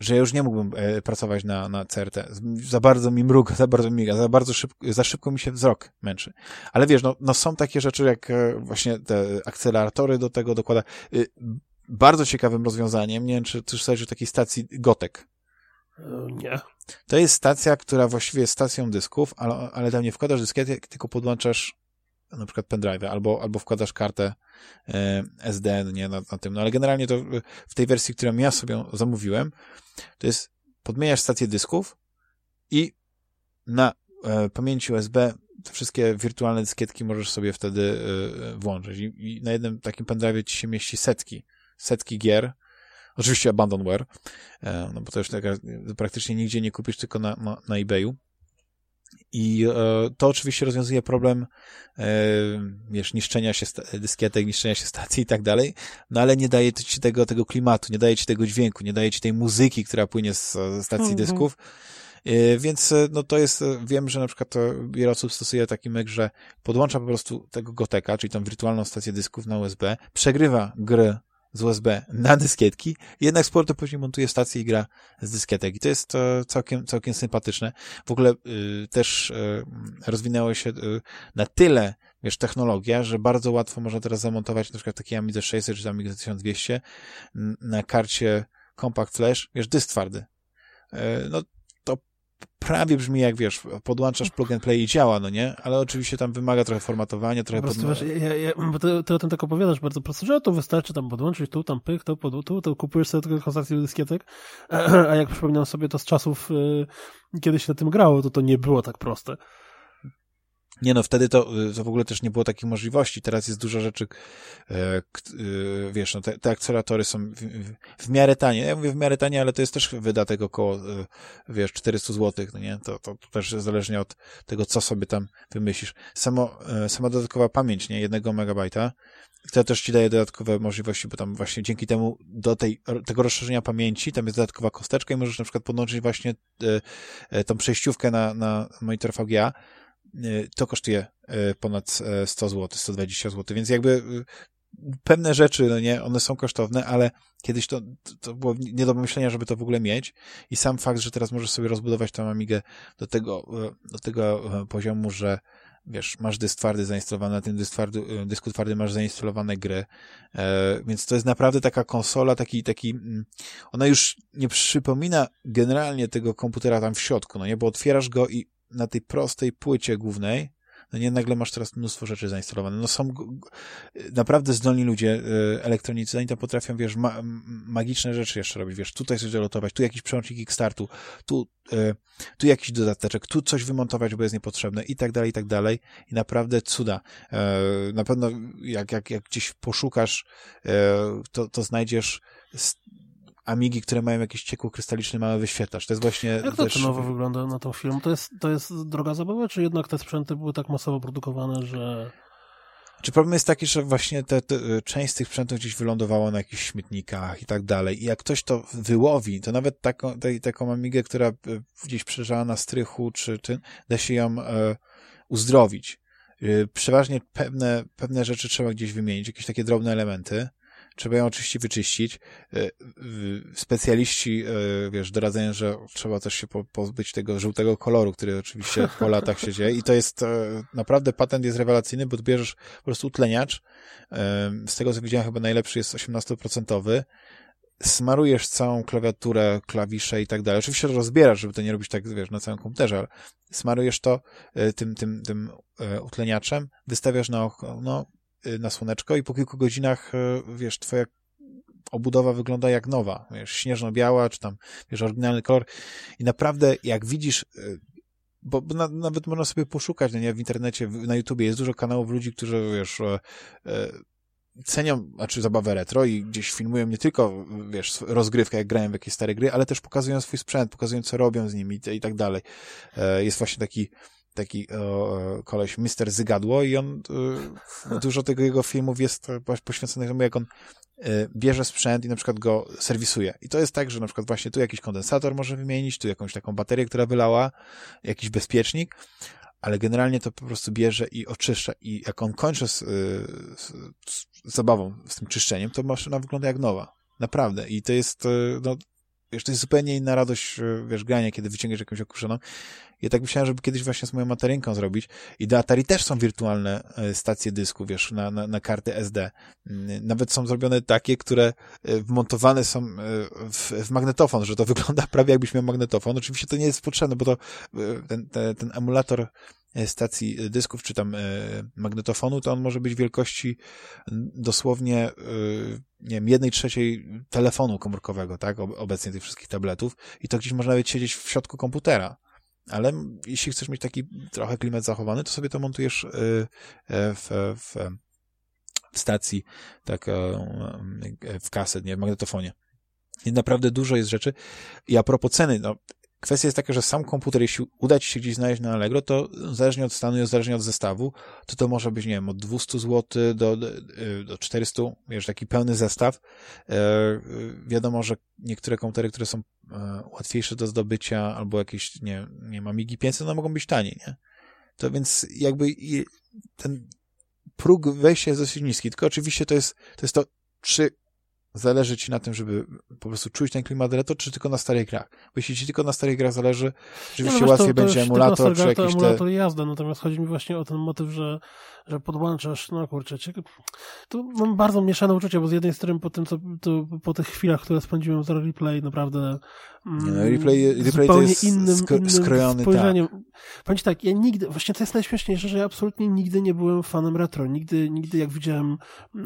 że ja już nie mógłbym e, pracować na, na CRT. Za bardzo mi mruga, za bardzo miga, za bardzo szybko, za szybko mi się wzrok męczy. Ale wiesz, no, no są takie rzeczy, jak e, właśnie te akceleratory do tego dokłada. Y, bardzo ciekawym rozwiązaniem, nie wiem, czy ty słyszałeś o takiej stacji Gotek. E, nie. To jest stacja, która właściwie jest stacją dysków, ale, ale tam nie wkładasz dyskiety, tylko podłączasz na przykład pendrive, albo, albo wkładasz kartę e, SD nie, na, na, tym. No ale generalnie to w tej wersji, którą ja sobie zamówiłem, to jest podmieniasz stację dysków i na e, pamięci USB te wszystkie wirtualne dyskietki możesz sobie wtedy e, włączyć. I, I, na jednym takim pendrive ci się mieści setki, setki gier, oczywiście abandonware, e, no bo to już taka, praktycznie nigdzie nie kupisz, tylko na, na, na eBayu. I e, to oczywiście rozwiązuje problem e, wiesz, niszczenia się dyskietek, niszczenia się stacji i tak dalej, no ale nie daje ci tego, tego klimatu, nie daje ci tego dźwięku, nie daje ci tej muzyki, która płynie z, z stacji mhm. dysków. E, więc no to jest, wiem, że na przykład wiele osób stosuje taki myk, że podłącza po prostu tego goteka, czyli tą wirtualną stację dysków na USB, przegrywa gry z USB na dyskietki, jednak sporo to później montuje stację i gra z dyskietek. I to jest to całkiem, całkiem sympatyczne. W ogóle y, też y, rozwinęło się y, na tyle wiesz, technologia, że bardzo łatwo można teraz zamontować na przykład taki Amiga 600 czy Amiga 1200 na karcie Compact Flash, wiesz, dysk twardy. No prawie brzmi jak, wiesz, podłączasz plug and play i działa, no nie? Ale oczywiście tam wymaga trochę formatowania, trochę... Po prostu, pod... wiesz, ja, ja, bo ty, ty, o tym tak opowiadasz bardzo prosto, że to wystarczy tam podłączyć tu, tam pyk, to, pod, tu, to kupujesz sobie tylko konstację dyskietek, a jak przypominam sobie to z czasów, y, kiedy się na tym grało, to to nie było tak proste. Nie no, wtedy to, y, to w ogóle też nie było takich możliwości. Teraz jest dużo rzeczy, e, e, wiesz, no te, te akceleratory są w, w, w, miarę tanie. Ja mówię w miarę tanie, ale to jest też wydatek około, e, wiesz, 400 zł, no nie? To, to, to też zależnie od tego, co sobie tam wymyślisz. Samo, e, sama dodatkowa pamięć, nie? Jednego megabajta, która też ci daje dodatkowe możliwości, bo tam właśnie dzięki temu do tej, tego rozszerzenia pamięci, tam jest dodatkowa kosteczka i możesz na przykład podłączyć właśnie e, tą przejściówkę na, na monitor VGA, Y, to kosztuje y, ponad 100 zł, 120 zł, więc jakby y, pewne rzeczy, no nie, one są kosztowne, ale kiedyś to, to było nie do pomyślenia, żeby to w ogóle mieć. I sam fakt, że teraz możesz sobie rozbudować tą Amigę do tego, do tego poziomu, że wiesz, masz dysk twardy zainstalowany, na tym dysk twardy, dysku twardym masz zainstalowane gry, e, więc to jest naprawdę taka konsola, taki, taki, mm, ona już nie przypomina generalnie tego komputera tam w środku, no nie, bo otwierasz go i na tej prostej płycie głównej, no nie, nagle masz teraz mnóstwo rzeczy zainstalowane. No są naprawdę zdolni ludzie, y, elektronicy, oni tam potrafią, wiesz, ma magiczne rzeczy jeszcze robić, wiesz, tutaj coś dolotować, tu jakiś przełącznik Kickstartu, tu, y, tu jakiś dodateczek, tu coś wymontować, bo jest niepotrzebne i tak dalej, i tak dalej. I naprawdę cuda. E, na pewno jak, jak, jak gdzieś poszukasz, e, to, to znajdziesz Amigi, które mają jakiś ciekły krystaliczny mały wyświetlacz. To jest właśnie... Jak to też... nowo wygląda na tą film? To jest, to jest droga zabawa, czy jednak te sprzęty były tak masowo produkowane, że... Czy problem jest taki, że właśnie te, te, część z tych sprzętów gdzieś wylądowała na jakichś śmietnikach i tak dalej i jak ktoś to wyłowi, to nawet taką, te, taką Amigę, która e, gdzieś przeżała na strychu, czy, czy da się ją e, uzdrowić. E, przeważnie pewne, pewne rzeczy trzeba gdzieś wymienić, jakieś takie drobne elementy, Trzeba ją oczywiście wyczyścić. E, specjaliści, e, wiesz, doradzają, że trzeba też się pozbyć tego żółtego koloru, który oczywiście po latach się dzieje i to jest e, naprawdę patent jest rewelacyjny, bo bierzesz po prostu utleniacz. Z tego co widziałem chyba najlepszy jest 18% smarujesz całą klawiaturę, klawisze i tak dalej. Oczywiście rozbierasz, żeby to nie robić tak, wiesz, na całym komputerze, ale smarujesz to tym, tym, tym utleniaczem, wystawiasz na oko, no, na słoneczko i po kilku godzinach, y, wiesz, twoja obudowa wygląda jak nowa, wiesz, śnieżno-biała, czy tam, wiesz, oryginalny kolor i naprawdę, jak widzisz, y, bo, na, nawet można sobie poszukać, no nie, w internecie, na YouTubie jest dużo kanałów ludzi, którzy, wiesz, e, e, cenią, znaczy zabawę retro i gdzieś filmują nie tylko, wiesz, rozgrywkę, jak grają w jakieś stare gry, ale też pokazują swój sprzęt, pokazują, co robią z nim i, i tak dalej. E, jest właśnie taki taki e, koleś, Mister Zygadło i on, e, dużo tego jego filmów jest poświęconych temu, jak on e, bierze sprzęt i na przykład go serwisuje. I to jest tak, że na przykład właśnie tu jakiś kondensator może wymienić, tu jakąś taką baterię, która wylała, jakiś bezpiecznik, ale generalnie to po prostu bierze i oczyszcza. I jak on kończy z, z, z zabawą, z tym czyszczeniem, to maszyna wygląda jak nowa. Naprawdę. I to jest, no, wiesz, to jest zupełnie inna radość, wiesz, grania, kiedy wyciągniesz jakąś okuszoną. Ja tak myślałem, żeby kiedyś właśnie z moją materięką zrobić. I do Atari też są wirtualne e, stacje dysku, wiesz, na, na, na karty SD. Mm, nawet są zrobione takie, które e, wmontowane są e, w, w magnetofon, że to wygląda prawie jakbyś miał magnetofon. Oczywiście to nie jest potrzebne, bo to ten, ten, ten emulator stacji dysków, czy tam magnetofonu, to on może być wielkości dosłownie, nie wiem, jednej trzeciej telefonu komórkowego, tak, obecnie tych wszystkich tabletów i to gdzieś można nawet siedzieć w środku komputera ale jeśli chcesz mieć taki trochę klimat zachowany, to sobie to montujesz y, y, w, w, w stacji, tak y, w kaset, nie, w magnetofonie. I naprawdę dużo jest rzeczy. I a propos ceny, no, kwestia jest taka, że sam komputer, jeśli uda ci się gdzieś znaleźć na Allegro, to zależnie od stanu i zależnie od zestawu, to to może być, nie wiem, od 200 zł do, do 400, wiesz, taki pełny zestaw. E, wiadomo, że niektóre komputery, które są e, łatwiejsze do zdobycia, albo jakieś, nie, nie wiem, Amigi 500, no mogą być taniej, nie? To więc jakby ten próg wejścia jest dosyć niski, tylko oczywiście to jest to, jest to czy zależy ci na tym, żeby po prostu czuć ten klimat retro, czy tylko na starych grach? Bo jeśli ci tylko na starych grach zależy, oczywiście no, łatwiej to, to będzie emulator, czy jakiś emulator te... jazda, natomiast chodzi mi właśnie o ten motyw, że, że podłączasz, no kurczę, tu mam bardzo mieszane uczucie, bo z jednej strony po tym, co, to, po tych chwilach, które spędziłem z replay, naprawdę nie, no, replay, replay to jest innym, sk innym skrojony, spojrzeniem. Tak. Tak, ja nigdy, właśnie to jest najśmieszniejsze, że ja absolutnie nigdy nie byłem fanem retro. Nigdy, nigdy jak widziałem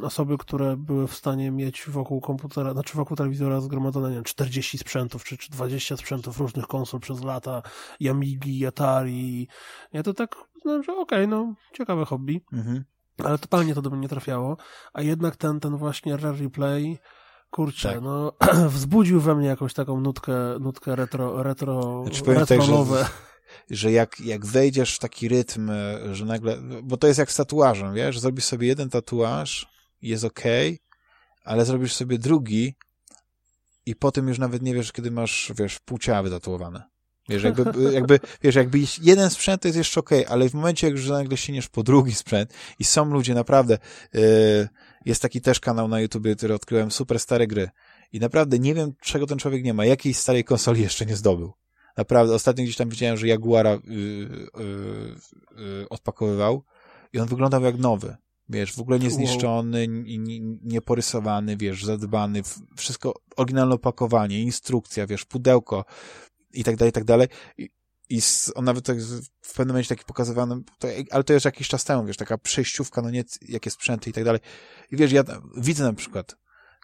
osoby, które były w stanie mieć wokół komputera, znaczy wokół telewizora zgromadzone, nie wiem, 40 sprzętów, czy, czy 20 sprzętów różnych konsol przez lata, Yamigi, Atari, ja to tak, no, że okej, okay, no, ciekawe hobby. Mhm. Ale totalnie to do mnie nie trafiało, a jednak ten, ten właśnie Rare Replay, kurczę, tak. no wzbudził we mnie jakąś taką nutkę, nutkę retro, retro, znaczy. Tak, że, że jak, jak wejdziesz w taki rytm, że nagle, bo to jest jak z tatuażem, wiesz, zrobisz sobie jeden tatuaż, jest ok, ale zrobisz sobie drugi i potem już nawet nie wiesz, kiedy masz, wiesz, pół ciała wytatuowane. Wiesz, jakby, jakby, wiesz, jakby jeden sprzęt to jest jeszcze ok, ale w momencie, jak już nagle sięgniesz po drugi sprzęt i są ludzie naprawdę, yy, jest taki też kanał na YouTube, który odkryłem, super stare gry. I naprawdę nie wiem, czego ten człowiek nie ma, jakiej starej konsoli jeszcze nie zdobył. Naprawdę, ostatnio gdzieś tam widziałem, że Jaguara yy, yy, yy, odpakowywał i on wyglądał jak nowy. Wiesz, w ogóle niezniszczony, nieporysowany, wiesz, zadbany, wszystko, oryginalne opakowanie, instrukcja, wiesz, pudełko i tak dalej, i tak dalej. I, i on nawet tak w pewnym momencie taki pokazywany, to, ale to już jakiś czas temu, wiesz, taka przejściówka, no nie, jakie sprzęty i tak dalej. I wiesz, ja widzę na przykład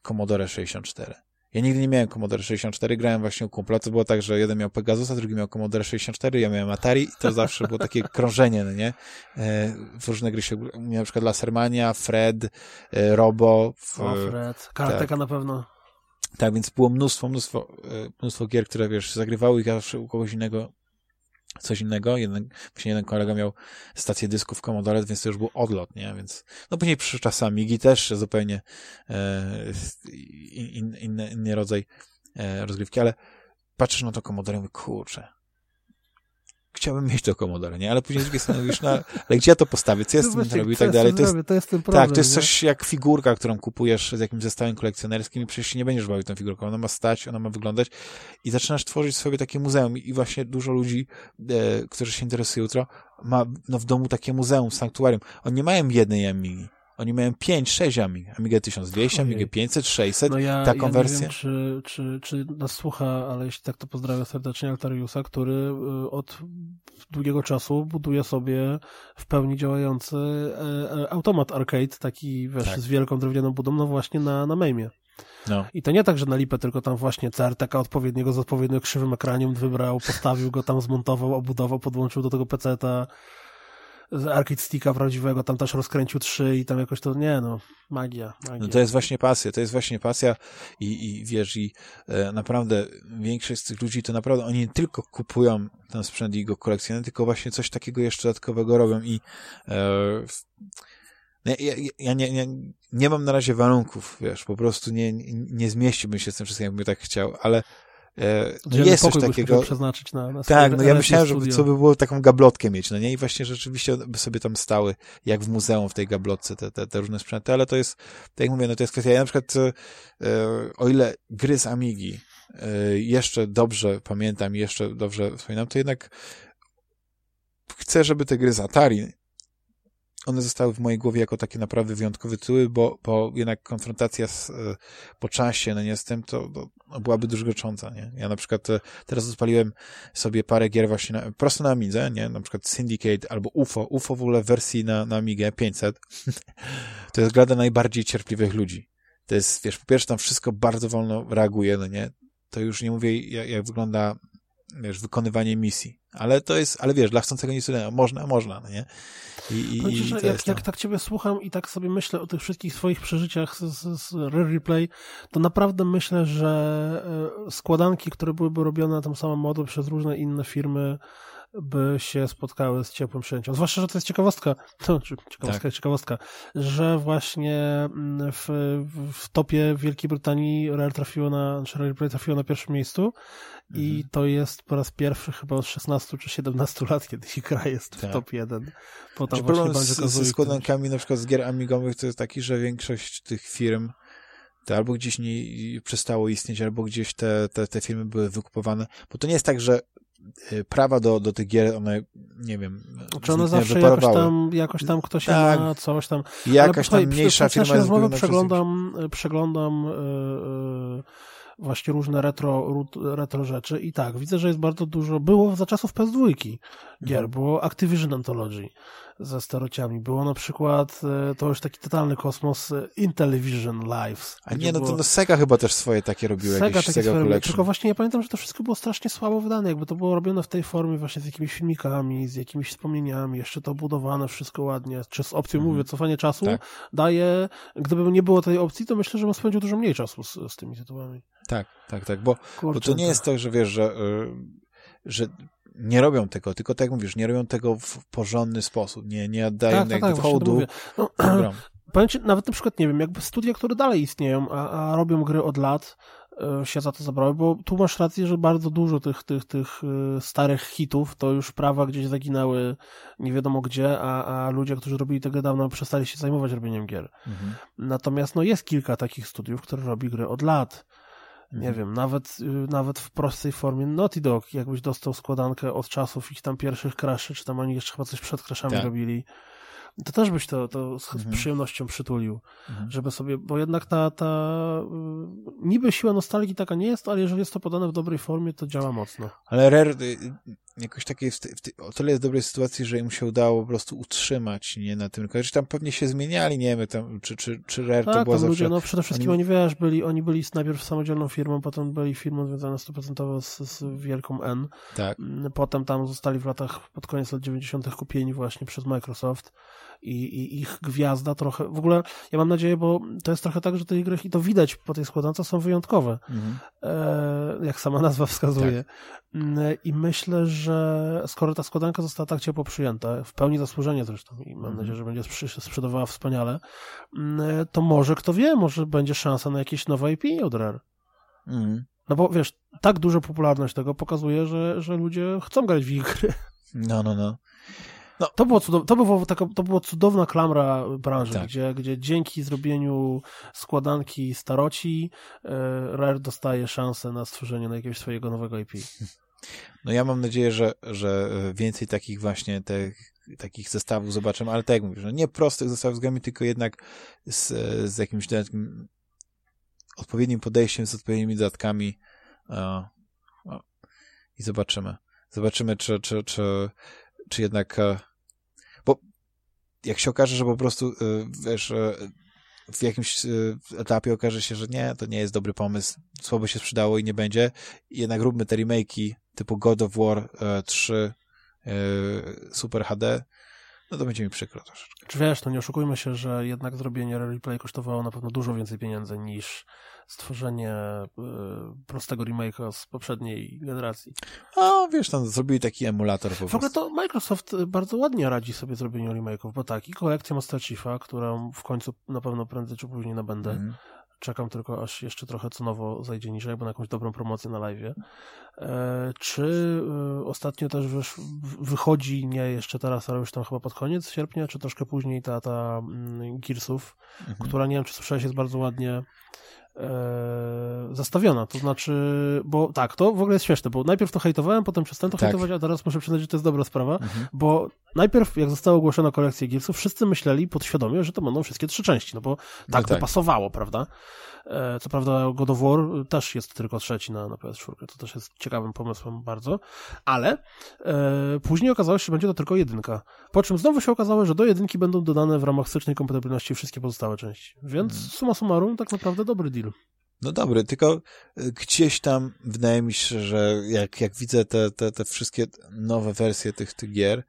Commodore 64. Ja nigdy nie miałem Commodore 64, grałem właśnie u kumpla, to było tak, że jeden miał Pegasusa, drugi miał Commodore 64, ja miałem Atari i to zawsze było takie krążenie, no nie? E, w różne gry się, na przykład Lasermania, Fred, e, Robo. W, o, Fred, Karateka tak. na pewno. Tak, więc było mnóstwo, mnóstwo, e, mnóstwo gier, które, wiesz, zagrywały i zawsze u kogoś innego coś innego. Jeden, właśnie jeden kolega miał stację dysków Commodore, więc to już był odlot, nie? Więc, no później przyszły czasy Amigi też zupełnie e, in, inny, inny rodzaj e, rozgrywki, ale patrzysz na to Commodore i mówię, kurczę, chciałbym mieć to Commodore, nie? Ale później z drugiej strony mówisz, no, ale gdzie ja to postawię? Co ja z tym zrobię i tak dalej? To jest, to jest ten problem, tak, to jest coś jak figurka, którą kupujesz z jakimś zestawem kolekcjonerskim i przecież nie będziesz bawił tą figurką. Ona ma stać, ona ma wyglądać i zaczynasz tworzyć sobie takie muzeum i właśnie dużo ludzi, e, którzy się interesują jutro, ma no, w domu takie muzeum, sanktuarium. Oni nie mają jednej Amigi oni mają 5, 6 Amig. Amigę 1200, Amigę 500, 600, no ja, taką ja wersję. Nie wiem, czy, czy, czy nas słucha, ale jeśli tak, to pozdrawiam serdecznie Altariusa, który y, od długiego czasu buduje sobie w pełni działający e, e, automat arcade, taki wiesz, tak. z wielką drewnianą budą, no właśnie na, na Mejmie. No. I to nie tak, że na lipę, tylko tam właśnie CRTK odpowiedniego z odpowiednio krzywym ekraniem wybrał, postawił go tam, zmontował, obudował, podłączył do tego PC-ta z Arcade Sticka prawdziwego, tam też rozkręcił trzy i tam jakoś to, nie no, magia, magia. No to jest właśnie pasja, to jest właśnie pasja i, i wiesz, i e, naprawdę większość z tych ludzi to naprawdę oni nie tylko kupują ten sprzęt i go kolekcjonują, tylko właśnie coś takiego jeszcze dodatkowego robią i e, ja, ja, ja nie, nie, nie mam na razie warunków, wiesz, po prostu nie, nie zmieściłbym się z tym wszystkim, jakbym tak chciał, ale no jest coś takiego. przeznaczyć na, na Tak, no ja myślałem, że co by było taką gablotkę mieć, no nie? I właśnie rzeczywiście by sobie tam stały, jak w muzeum w tej gablotce, te, te, te różne sprzęty, ale to jest, tak jak mówię, no to jest kwestia, ja na przykład, e, o ile gry z Amigi e, jeszcze dobrze pamiętam, jeszcze dobrze wspominam, to jednak chcę, żeby te gry z Atari one zostały w mojej głowie jako takie naprawdę wyjątkowe tytuły, bo, bo jednak konfrontacja z, e, po czasie, no nie z tym, to, to byłaby druzgocząca, nie? Ja na przykład e, teraz odpaliłem sobie parę gier właśnie na, prosto na Amidze, nie? Na przykład Syndicate albo UFO. UFO w ogóle w wersji na, na Amigę 500. to jest gra dla najbardziej cierpliwych ludzi. To jest, wiesz, po pierwsze tam wszystko bardzo wolno reaguje, no nie? To już nie mówię, jak, jak wygląda wiesz, wykonywanie misji. Ale to jest, ale wiesz, dla chcącego nic można, można, no nie? I, i, i że jak, jak tak ciebie słucham i tak sobie myślę o tych wszystkich swoich przeżyciach z, z, z Rare Replay, to naprawdę myślę, że e, składanki, które byłyby robione na tym samym modu przez różne inne firmy, by się spotkały z ciepłym przyjęciem. Zwłaszcza, że to jest ciekawostka, to, ciekawostka, tak. ciekawostka, że właśnie mm, w, w topie Wielkiej Brytanii Rare trafiło na, znaczy Rare trafiło na pierwszym miejscu i mhm. to jest po raz pierwszy chyba od 16 czy 17 lat, kiedy ich gra jest tak. w top 1. Po tam problem z, ze składankami na przykład z gier amigowych to jest taki, że większość tych firm to albo gdzieś nie przestało istnieć, albo gdzieś te, te, te filmy były wykupowane, bo to nie jest tak, że prawa do, do tych gier, one, nie wiem, czy one zawsze jakoś tam, jakoś tam ktoś tak. ma coś tam. Jakaś tam mniejsza firma jest przeglądam, przeglądam yy, yy, właśnie różne retro, retro rzeczy i tak, widzę, że jest bardzo dużo, było za czasów PS2 gier, mhm. było Activision Anthology ze starociami, było na przykład, e, to już taki totalny kosmos, e, Intellivision Lives. A nie, no to no Sega chyba też swoje takie robiły, Sega jakieś takie Sega swoje, Tylko właśnie ja pamiętam, że to wszystko było strasznie słabo wydane, jakby to było robione w tej formie właśnie z jakimiś filmikami, z jakimiś wspomnieniami, jeszcze to budowane wszystko ładnie, czy z opcją, mhm. mówię, cofanie czasu, tak. daje, gdyby nie było tej opcji, to myślę, że bym spędził dużo mniej czasu z, z tymi tytułami. Tak, tak, tak, bo, bo to nie jest tak, że wiesz, że, y, że nie robią tego, tylko tak jak mówisz, nie robią tego w porządny sposób, nie, nie oddają tak, tak, tak hołdu no, Powiem ci, nawet na przykład, nie wiem, jakby studia, które dalej istnieją, a, a robią gry od lat, y, się za to zabrały, bo tu masz rację, że bardzo dużo tych, tych, tych y, starych hitów to już prawa gdzieś zaginęły nie wiadomo gdzie, a, a ludzie, którzy robili tego dawno, przestali się zajmować robieniem gier. Mhm. Natomiast no, jest kilka takich studiów, które robi gry od lat nie mhm. wiem, nawet, y, nawet w prostej formie Naughty Dog, jakbyś dostał składankę od czasów ich tam pierwszych crashy, czy tam oni jeszcze chyba coś przed crashami tak. robili, to też byś to, to z, mhm. przyjemnością przytulił, mhm. żeby sobie, bo jednak ta, ta y, niby siła nostalgii taka nie jest, ale jeżeli jest to podane w dobrej formie, to działa mocno. Ale Rare y, jakoś takiej, w, w, o tyle jest dobrej sytuacji, że im się udało po prostu utrzymać, nie, na tym, że tam pewnie się zmieniali, nie wiem, tam, czy, czy, czy Rare tak, to było zawsze... ludzie, no przede wszystkim oni, oni, wiesz, byli, oni byli najpierw samodzielną firmą, potem byli firmą związaną 100% z, z wielką N. Tak. Potem tam zostali w latach, pod koniec lat 90. kupieni właśnie przez Microsoft i, i ich gwiazda trochę, w ogóle ja mam nadzieję, bo to jest trochę tak, że te gry, i to widać po tej składance, są wyjątkowe, mhm. e, jak sama nazwa wskazuje. Tak. Mm, I myślę, że skoro ta składanka została tak ciepło przyjęta, w pełni zasłużenie zresztą i mam mhm. nadzieję, że będzie sprzedawała wspaniale, mm, to może, kto wie, może będzie szansa na jakieś nowe IP od Rare. Mhm. No bo wiesz, tak duża popularność tego pokazuje, że, że ludzie chcą grać w ich gry. No, no, no. No. To, było cudow, to, było taka, to była cudowna klamra branży, tak. gdzie, gdzie dzięki zrobieniu składanki staroci e, Rare dostaje szansę na stworzenie na jakiegoś swojego nowego IP. No ja mam nadzieję, że, że więcej takich właśnie tych, takich zestawów zobaczymy, ale tak jak mówisz, no nie prostych zestawów z grami, tylko jednak z, z jakimś takim odpowiednim podejściem, z odpowiednimi dodatkami o, o, i zobaczymy. Zobaczymy, czy, czy, czy, czy jednak e, jak się okaże, że po prostu, y, wiesz, y, w jakimś y, etapie okaże się, że nie, to nie jest dobry pomysł, słabo się sprzedało i nie będzie, jednak róbmy te remake'i typu God of War 3 Super HD, no to będzie mi przykro troszeczkę. Czy wiesz, no nie oszukujmy się, że jednak zrobienie replay kosztowało na pewno dużo więcej pieniędzy niż stworzenie y, prostego remake'a z poprzedniej generacji. A wiesz, tam zrobili taki emulator po W ogóle to Microsoft bardzo ładnie radzi sobie zrobieniu remake'ów, bo tak, i kolekcja Master Chiefa, którą w końcu na pewno prędzej czy później nabędę, mm. Czekam tylko, aż jeszcze trochę co nowo zajdzie niżej, bo na jakąś dobrą promocję na live. E, czy e, ostatnio też wychodzi, nie jeszcze teraz, ale już tam chyba pod koniec sierpnia, czy troszkę później ta, ta mm, Gearsów, mhm. która nie wiem, czy słyszałeś, jest bardzo ładnie zastawiona, to znaczy, bo tak, to w ogóle jest śmieszne, bo najpierw to hejtowałem, potem przestałem to tak. hejtować, a teraz muszę przyznać, że to jest dobra sprawa, mhm. bo najpierw jak została ogłoszona kolekcja Gearsów, wszyscy myśleli podświadomie, że to będą wszystkie trzy części, no bo tak no tak. to pasowało, prawda? E, co prawda God of War też jest tylko trzeci na, na PS4, to też jest ciekawym pomysłem bardzo, ale e, później okazało się, że będzie to tylko jedynka. Po czym znowu się okazało, że do jedynki będą dodane w ramach stycznej kompatybilności wszystkie pozostałe części. Więc hmm. suma summarum tak naprawdę dobry deal. No dobry, tylko e, gdzieś tam wydaje mi się, że jak, jak widzę te, te, te wszystkie nowe wersje tych, tych gier,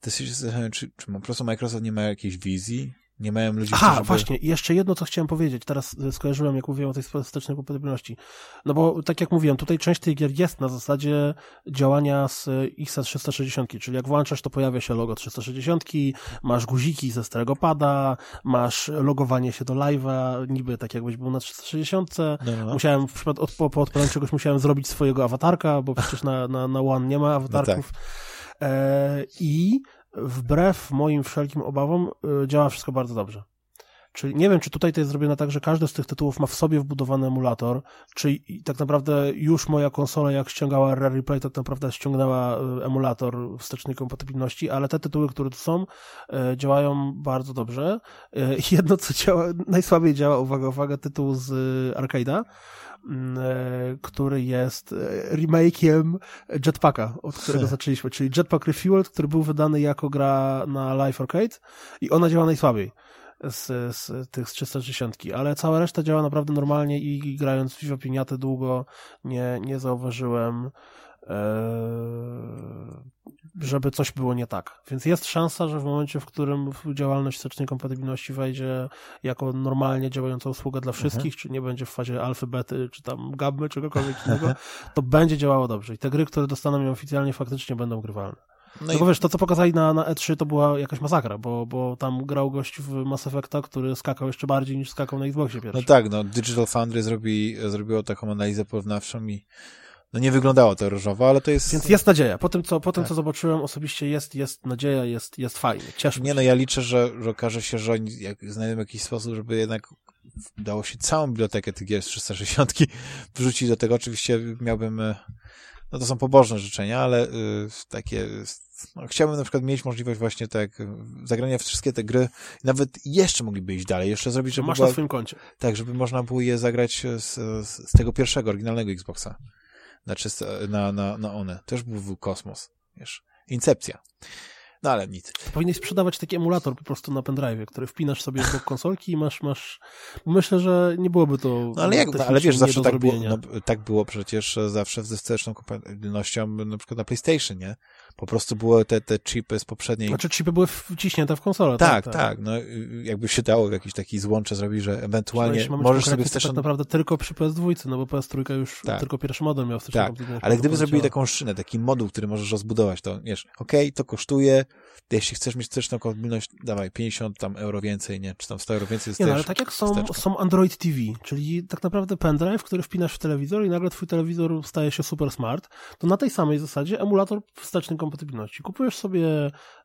to się zastanawiam, czy, czy po prostu Microsoft nie ma jakiejś wizji, nie mają ludzi, Aha, którzy... właśnie, jeszcze jedno, co chciałem powiedzieć. Teraz e, skojarzyłem, jak mówiłem o tej statycznej kompatybilności. No bo, tak jak mówiłem, tutaj część tych gier jest na zasadzie działania z X360, czyli jak włączasz, to pojawia się logo 360, masz guziki ze starego pada, masz logowanie się do live'a, niby tak jakbyś był na 360. No, no. Musiałem, w przypadku, od, po, po odpaleniu czegoś musiałem zrobić swojego awatarka, bo przecież na, na, na One nie ma awatarków. No tak. e, I wbrew moim wszelkim obawom y, działa wszystko bardzo dobrze. Czyli nie wiem, czy tutaj to jest zrobione tak, że każdy z tych tytułów ma w sobie wbudowany emulator, czy tak naprawdę już moja konsola, jak ściągała Rare Replay, tak naprawdę ściągnęła e, emulator wstecznej kompatybilności, ale te tytuły, które tu są, e, działają bardzo dobrze. Jedno, co działa, najsłabiej działa, uwaga, uwaga, tytuł z Arcade'a, który jest remake'iem Jetpacka, od którego zaczęliśmy, czyli Jetpack Refueled, który był wydany jako gra na Live Arcade i ona działa najsłabiej z, z tych z 360, ale cała reszta działa naprawdę normalnie i grając w Piniatę długo nie, nie zauważyłem e, żeby coś było nie tak. Więc jest szansa, że w momencie, w którym działalność wstecznej kompatybilności wejdzie jako normalnie działająca usługa dla wszystkich, mhm. czy nie będzie w fazie alfy, bety, czy tam gabmy, czegokolwiek innego, to będzie działało dobrze. I te gry, które dostaną ją oficjalnie, faktycznie będą grywalne. No, no bo wiesz, to co pokazali na, na E3 to była jakaś masakra, bo, bo tam grał gość w Mass Effecta, który skakał jeszcze bardziej niż skakał na Xboxie pierwszy. No tak, no Digital Foundry zrobi, zrobiło taką analizę porównawczą i no nie wyglądało to różowo, ale to jest... Więc jest nadzieja. Po tym, co, po tym, tak. co zobaczyłem osobiście jest, jest nadzieja, jest, jest fajnie. Cieszę Nie, no ja liczę, że, że okaże się, że oni jak znajdą jakiś sposób, żeby jednak dało się całą bibliotekę tych gier z 360 wrzucić do tego. Oczywiście miałbym e, no to są pobożne życzenia, ale y, takie no, chciałbym na przykład mieć możliwość właśnie tak zagrania w wszystkie te gry nawet jeszcze mogliby iść dalej, jeszcze zrobić, żeby Masz była, na swoim koncie. Tak, żeby można było je zagrać z, z tego pierwszego, oryginalnego Xboxa. Znaczy na, na, na one. Też był kosmos, wiesz. Incepcja. No ale nic. Powinieneś sprzedawać taki emulator po prostu na pendrive, który wpinasz sobie do konsolki i masz, masz... Myślę, że nie byłoby to no, ale, jak, no, ale wiesz, zawsze tak było, no, tak było przecież zawsze ze wsteczną kompatybilnością na przykład na PlayStation, nie? Po prostu były te, te chipy z poprzedniej... Znaczy chipy były wciśnięte w konsolę. Tak, tak, tak. No, jakby się dało jakiś taki złącze zrobić, że ewentualnie możesz sobie wsteczną... Tak naprawdę tylko przy PS2, no bo PS3 już tak. tylko pierwszy model miał wsteczną tak. Ale gdyby zrobili taką szynę, taki moduł, który możesz rozbudować, to wiesz, okej, okay, to kosztuje, jeśli chcesz mieć wsteczną kompatybilność, dawaj 50 tam euro więcej, nie? Czy tam 100 euro więcej. Nie, no, ale tak jak są, są Android TV, czyli tak naprawdę pendrive, który wpinasz w telewizor i nagle twój telewizor staje się super smart, to na tej samej zasadzie emulator wstecznej kompatybilności. Kupujesz sobie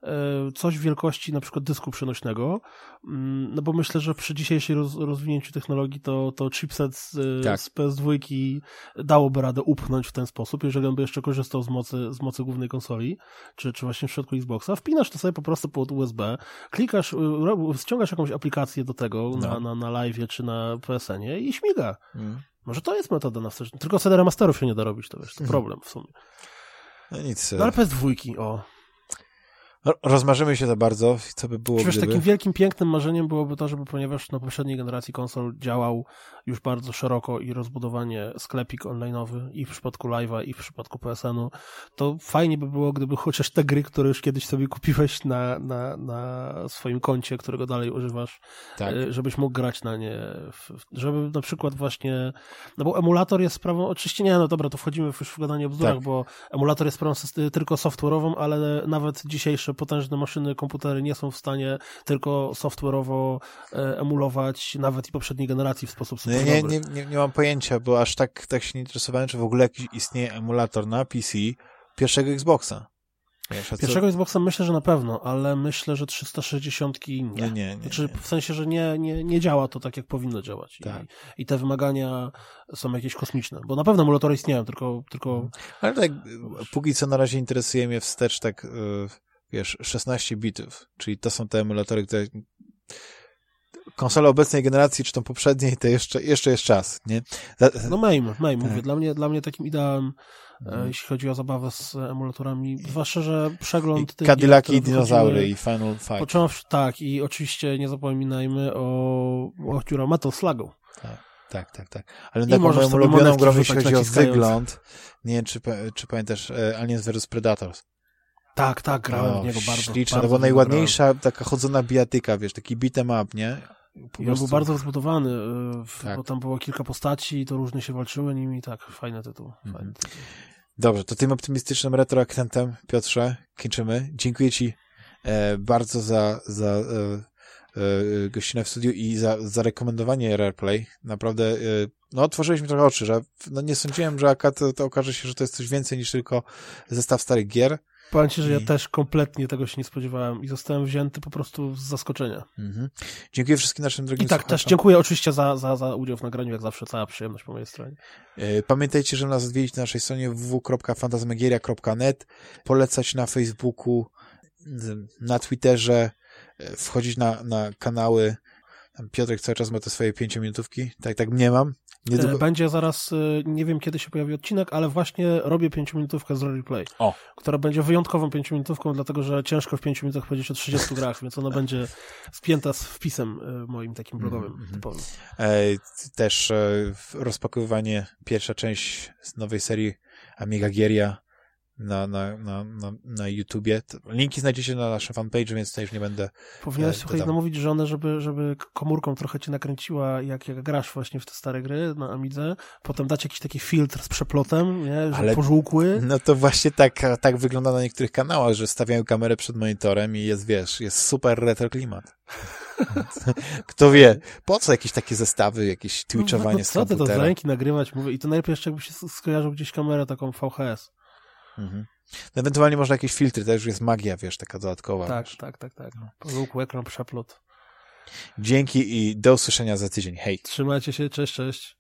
e, coś wielkości na przykład dysku przenośnego, mm, no bo myślę, że przy dzisiejszej roz, rozwinięciu technologii to, to chipset z, tak. z PS2 dałoby radę upchnąć w ten sposób, jeżeli on by jeszcze korzystał z mocy, z mocy głównej konsoli, czy, czy właśnie w środku Xboxa. Wpinasz to sobie po prostu pod USB, klikasz, y, ściągasz jakąś aplikację do tego no. na, na, na live czy na PSN-ie i śmiga. Mm. Może to jest metoda na wstecz. Tylko CD remasterów się nie da robić, to wiesz, to problem w sumie. No nic. No ale PS2, o. Rozmarzymy się to bardzo, co by było, Przecież gdyby... takim wielkim, pięknym marzeniem byłoby to, żeby ponieważ na poprzedniej generacji konsol działał już bardzo szeroko i rozbudowanie sklepik online'owy i w przypadku Live'a i w przypadku PSN-u, to fajnie by było, gdyby chociaż te gry, które już kiedyś sobie kupiłeś na, na, na swoim koncie, którego dalej używasz, tak. E, żebyś mógł grać na nie, żeby na przykład właśnie, no bo emulator jest sprawą, oczywiście nie, no dobra, to wchodzimy już w gadanie o bzdurach, tak. bo emulator jest sprawą tylko software'ową, ale nawet dzisiejsze potężne maszyny, komputery nie są w stanie tylko software'owo e, emulować nawet i poprzedniej generacji w sposób super nie, nie, nie, nie, mam pojęcia, bo aż tak, tak się nie interesowałem, czy w ogóle jakiś istnieje emulator na PC pierwszego Xboxa. Wiesz, Pierwszego. Xboxa myślę, że na pewno, ale myślę, że 360 nie. Nie, nie, nie, znaczy, W sensie, że nie, nie, nie działa to tak, jak powinno działać. Tak. I, I te wymagania są jakieś kosmiczne, bo na pewno emulatory istnieją, tylko... tylko... Mhm. Ale tak, póki co na razie interesuje mnie wstecz tak, y, wiesz, 16 bitów, czyli to są te emulatory, które konsole obecnej generacji, czy tą poprzedniej, to jeszcze, jeszcze jest czas, nie? No MAME, MAME, tak. mówię, dla mnie, dla mnie takim ideałem, mhm. jeśli chodzi o zabawę z emulatorami, zwłaszcza, że przegląd... I Cadillaki i dinozaury i Final Fight. Począwszy, tak, i oczywiście nie zapominajmy o, o Metal Slugu. Tak. Tak, tak, tak. Ale taką moją ulubioną grą, jeśli chodzi o wygląd, nie wiem, czy, czy pamiętasz e, Aliens vs Predators. Tak, tak, grałem o, w niego bardzo. Śliczne, bardzo to była najładniejsza taka chodzona bijatyka, wiesz, taki beat'em up, nie? Po I on był bardzo rozbudowany, y, tak. bo tam było kilka postaci i to różnie się walczyły nimi, tak, fajny tytuł. Mhm. Fajny tytuł. Dobrze, to tym optymistycznym retroakcentem, Piotrze, kończymy. Dziękuję Ci e, bardzo za, za e, e, gościnę w studiu i za, za rekomendowanie Rareplay. Naprawdę, e, no, otworzyliśmy trochę oczy, że no, nie sądziłem, że akad to, to okaże się, że to jest coś więcej niż tylko zestaw starych gier. Powiem ci, że ja też kompletnie tego się nie spodziewałem i zostałem wzięty po prostu z zaskoczenia. Mhm. Dziękuję wszystkim naszym drogim I tak, też słuchaczom. dziękuję oczywiście za, za, za udział w nagraniu, jak zawsze, cała przyjemność po mojej stronie. E, Pamiętajcie, że nas odwiedzić na naszej stronie www.fantasmagieria.net, polecać na Facebooku, na Twitterze, e, wchodzić na, na kanały. Piotrek cały czas ma te swoje pięciominutówki. Tak, tak nie mam. E, Niedługo... Będzie zaraz, e, nie wiem kiedy się pojawi odcinek, ale właśnie robię pięciominutówkę z Replay, O. która będzie wyjątkową pięciominutówką, dlatego że ciężko w pięciu minutach powiedzieć o 30 grach, więc ona będzie spięta z wpisem e, moim takim blogowym Mhm. typowym. E, też e, rozpakowywanie, pierwsza część z nowej serii Amiga Gieria na, na, na, na, na YouTubie. Linki znajdziecie na naszym fanpage, więc tutaj już nie będę Powinieneś, E, słuchaj, namówić żonę, żeby, żeby komórką trochę cię nakręciła, jak, jak grasz właśnie w te stare gry na Amidze, potem dać jakiś taki filtr z przeplotem, nie, że Ale- pożółkły. No to właśnie tak, tak wygląda na niektórych kanałach, że stawiają kamerę przed monitorem i jest, wiesz, jest super retro klimat. Kto wie, po co jakieś takie zestawy, jakieś twitchowanie no, z co ty to z ręki nagrywać? Mówię, I to najlepiej jeszcze jakby się skojarzył gdzieś kamerę taką VHS. Mhm. No Ewentualnie można jakieś filtry, już jest magia, wiesz, taka dodatkowa. Tak, wiesz. tak, tak, tak. Pożółkły ekran, przeplot. Dzięki i do usłyszenia za tydzień. Hej! Trzymajcie się, cześć, cześć.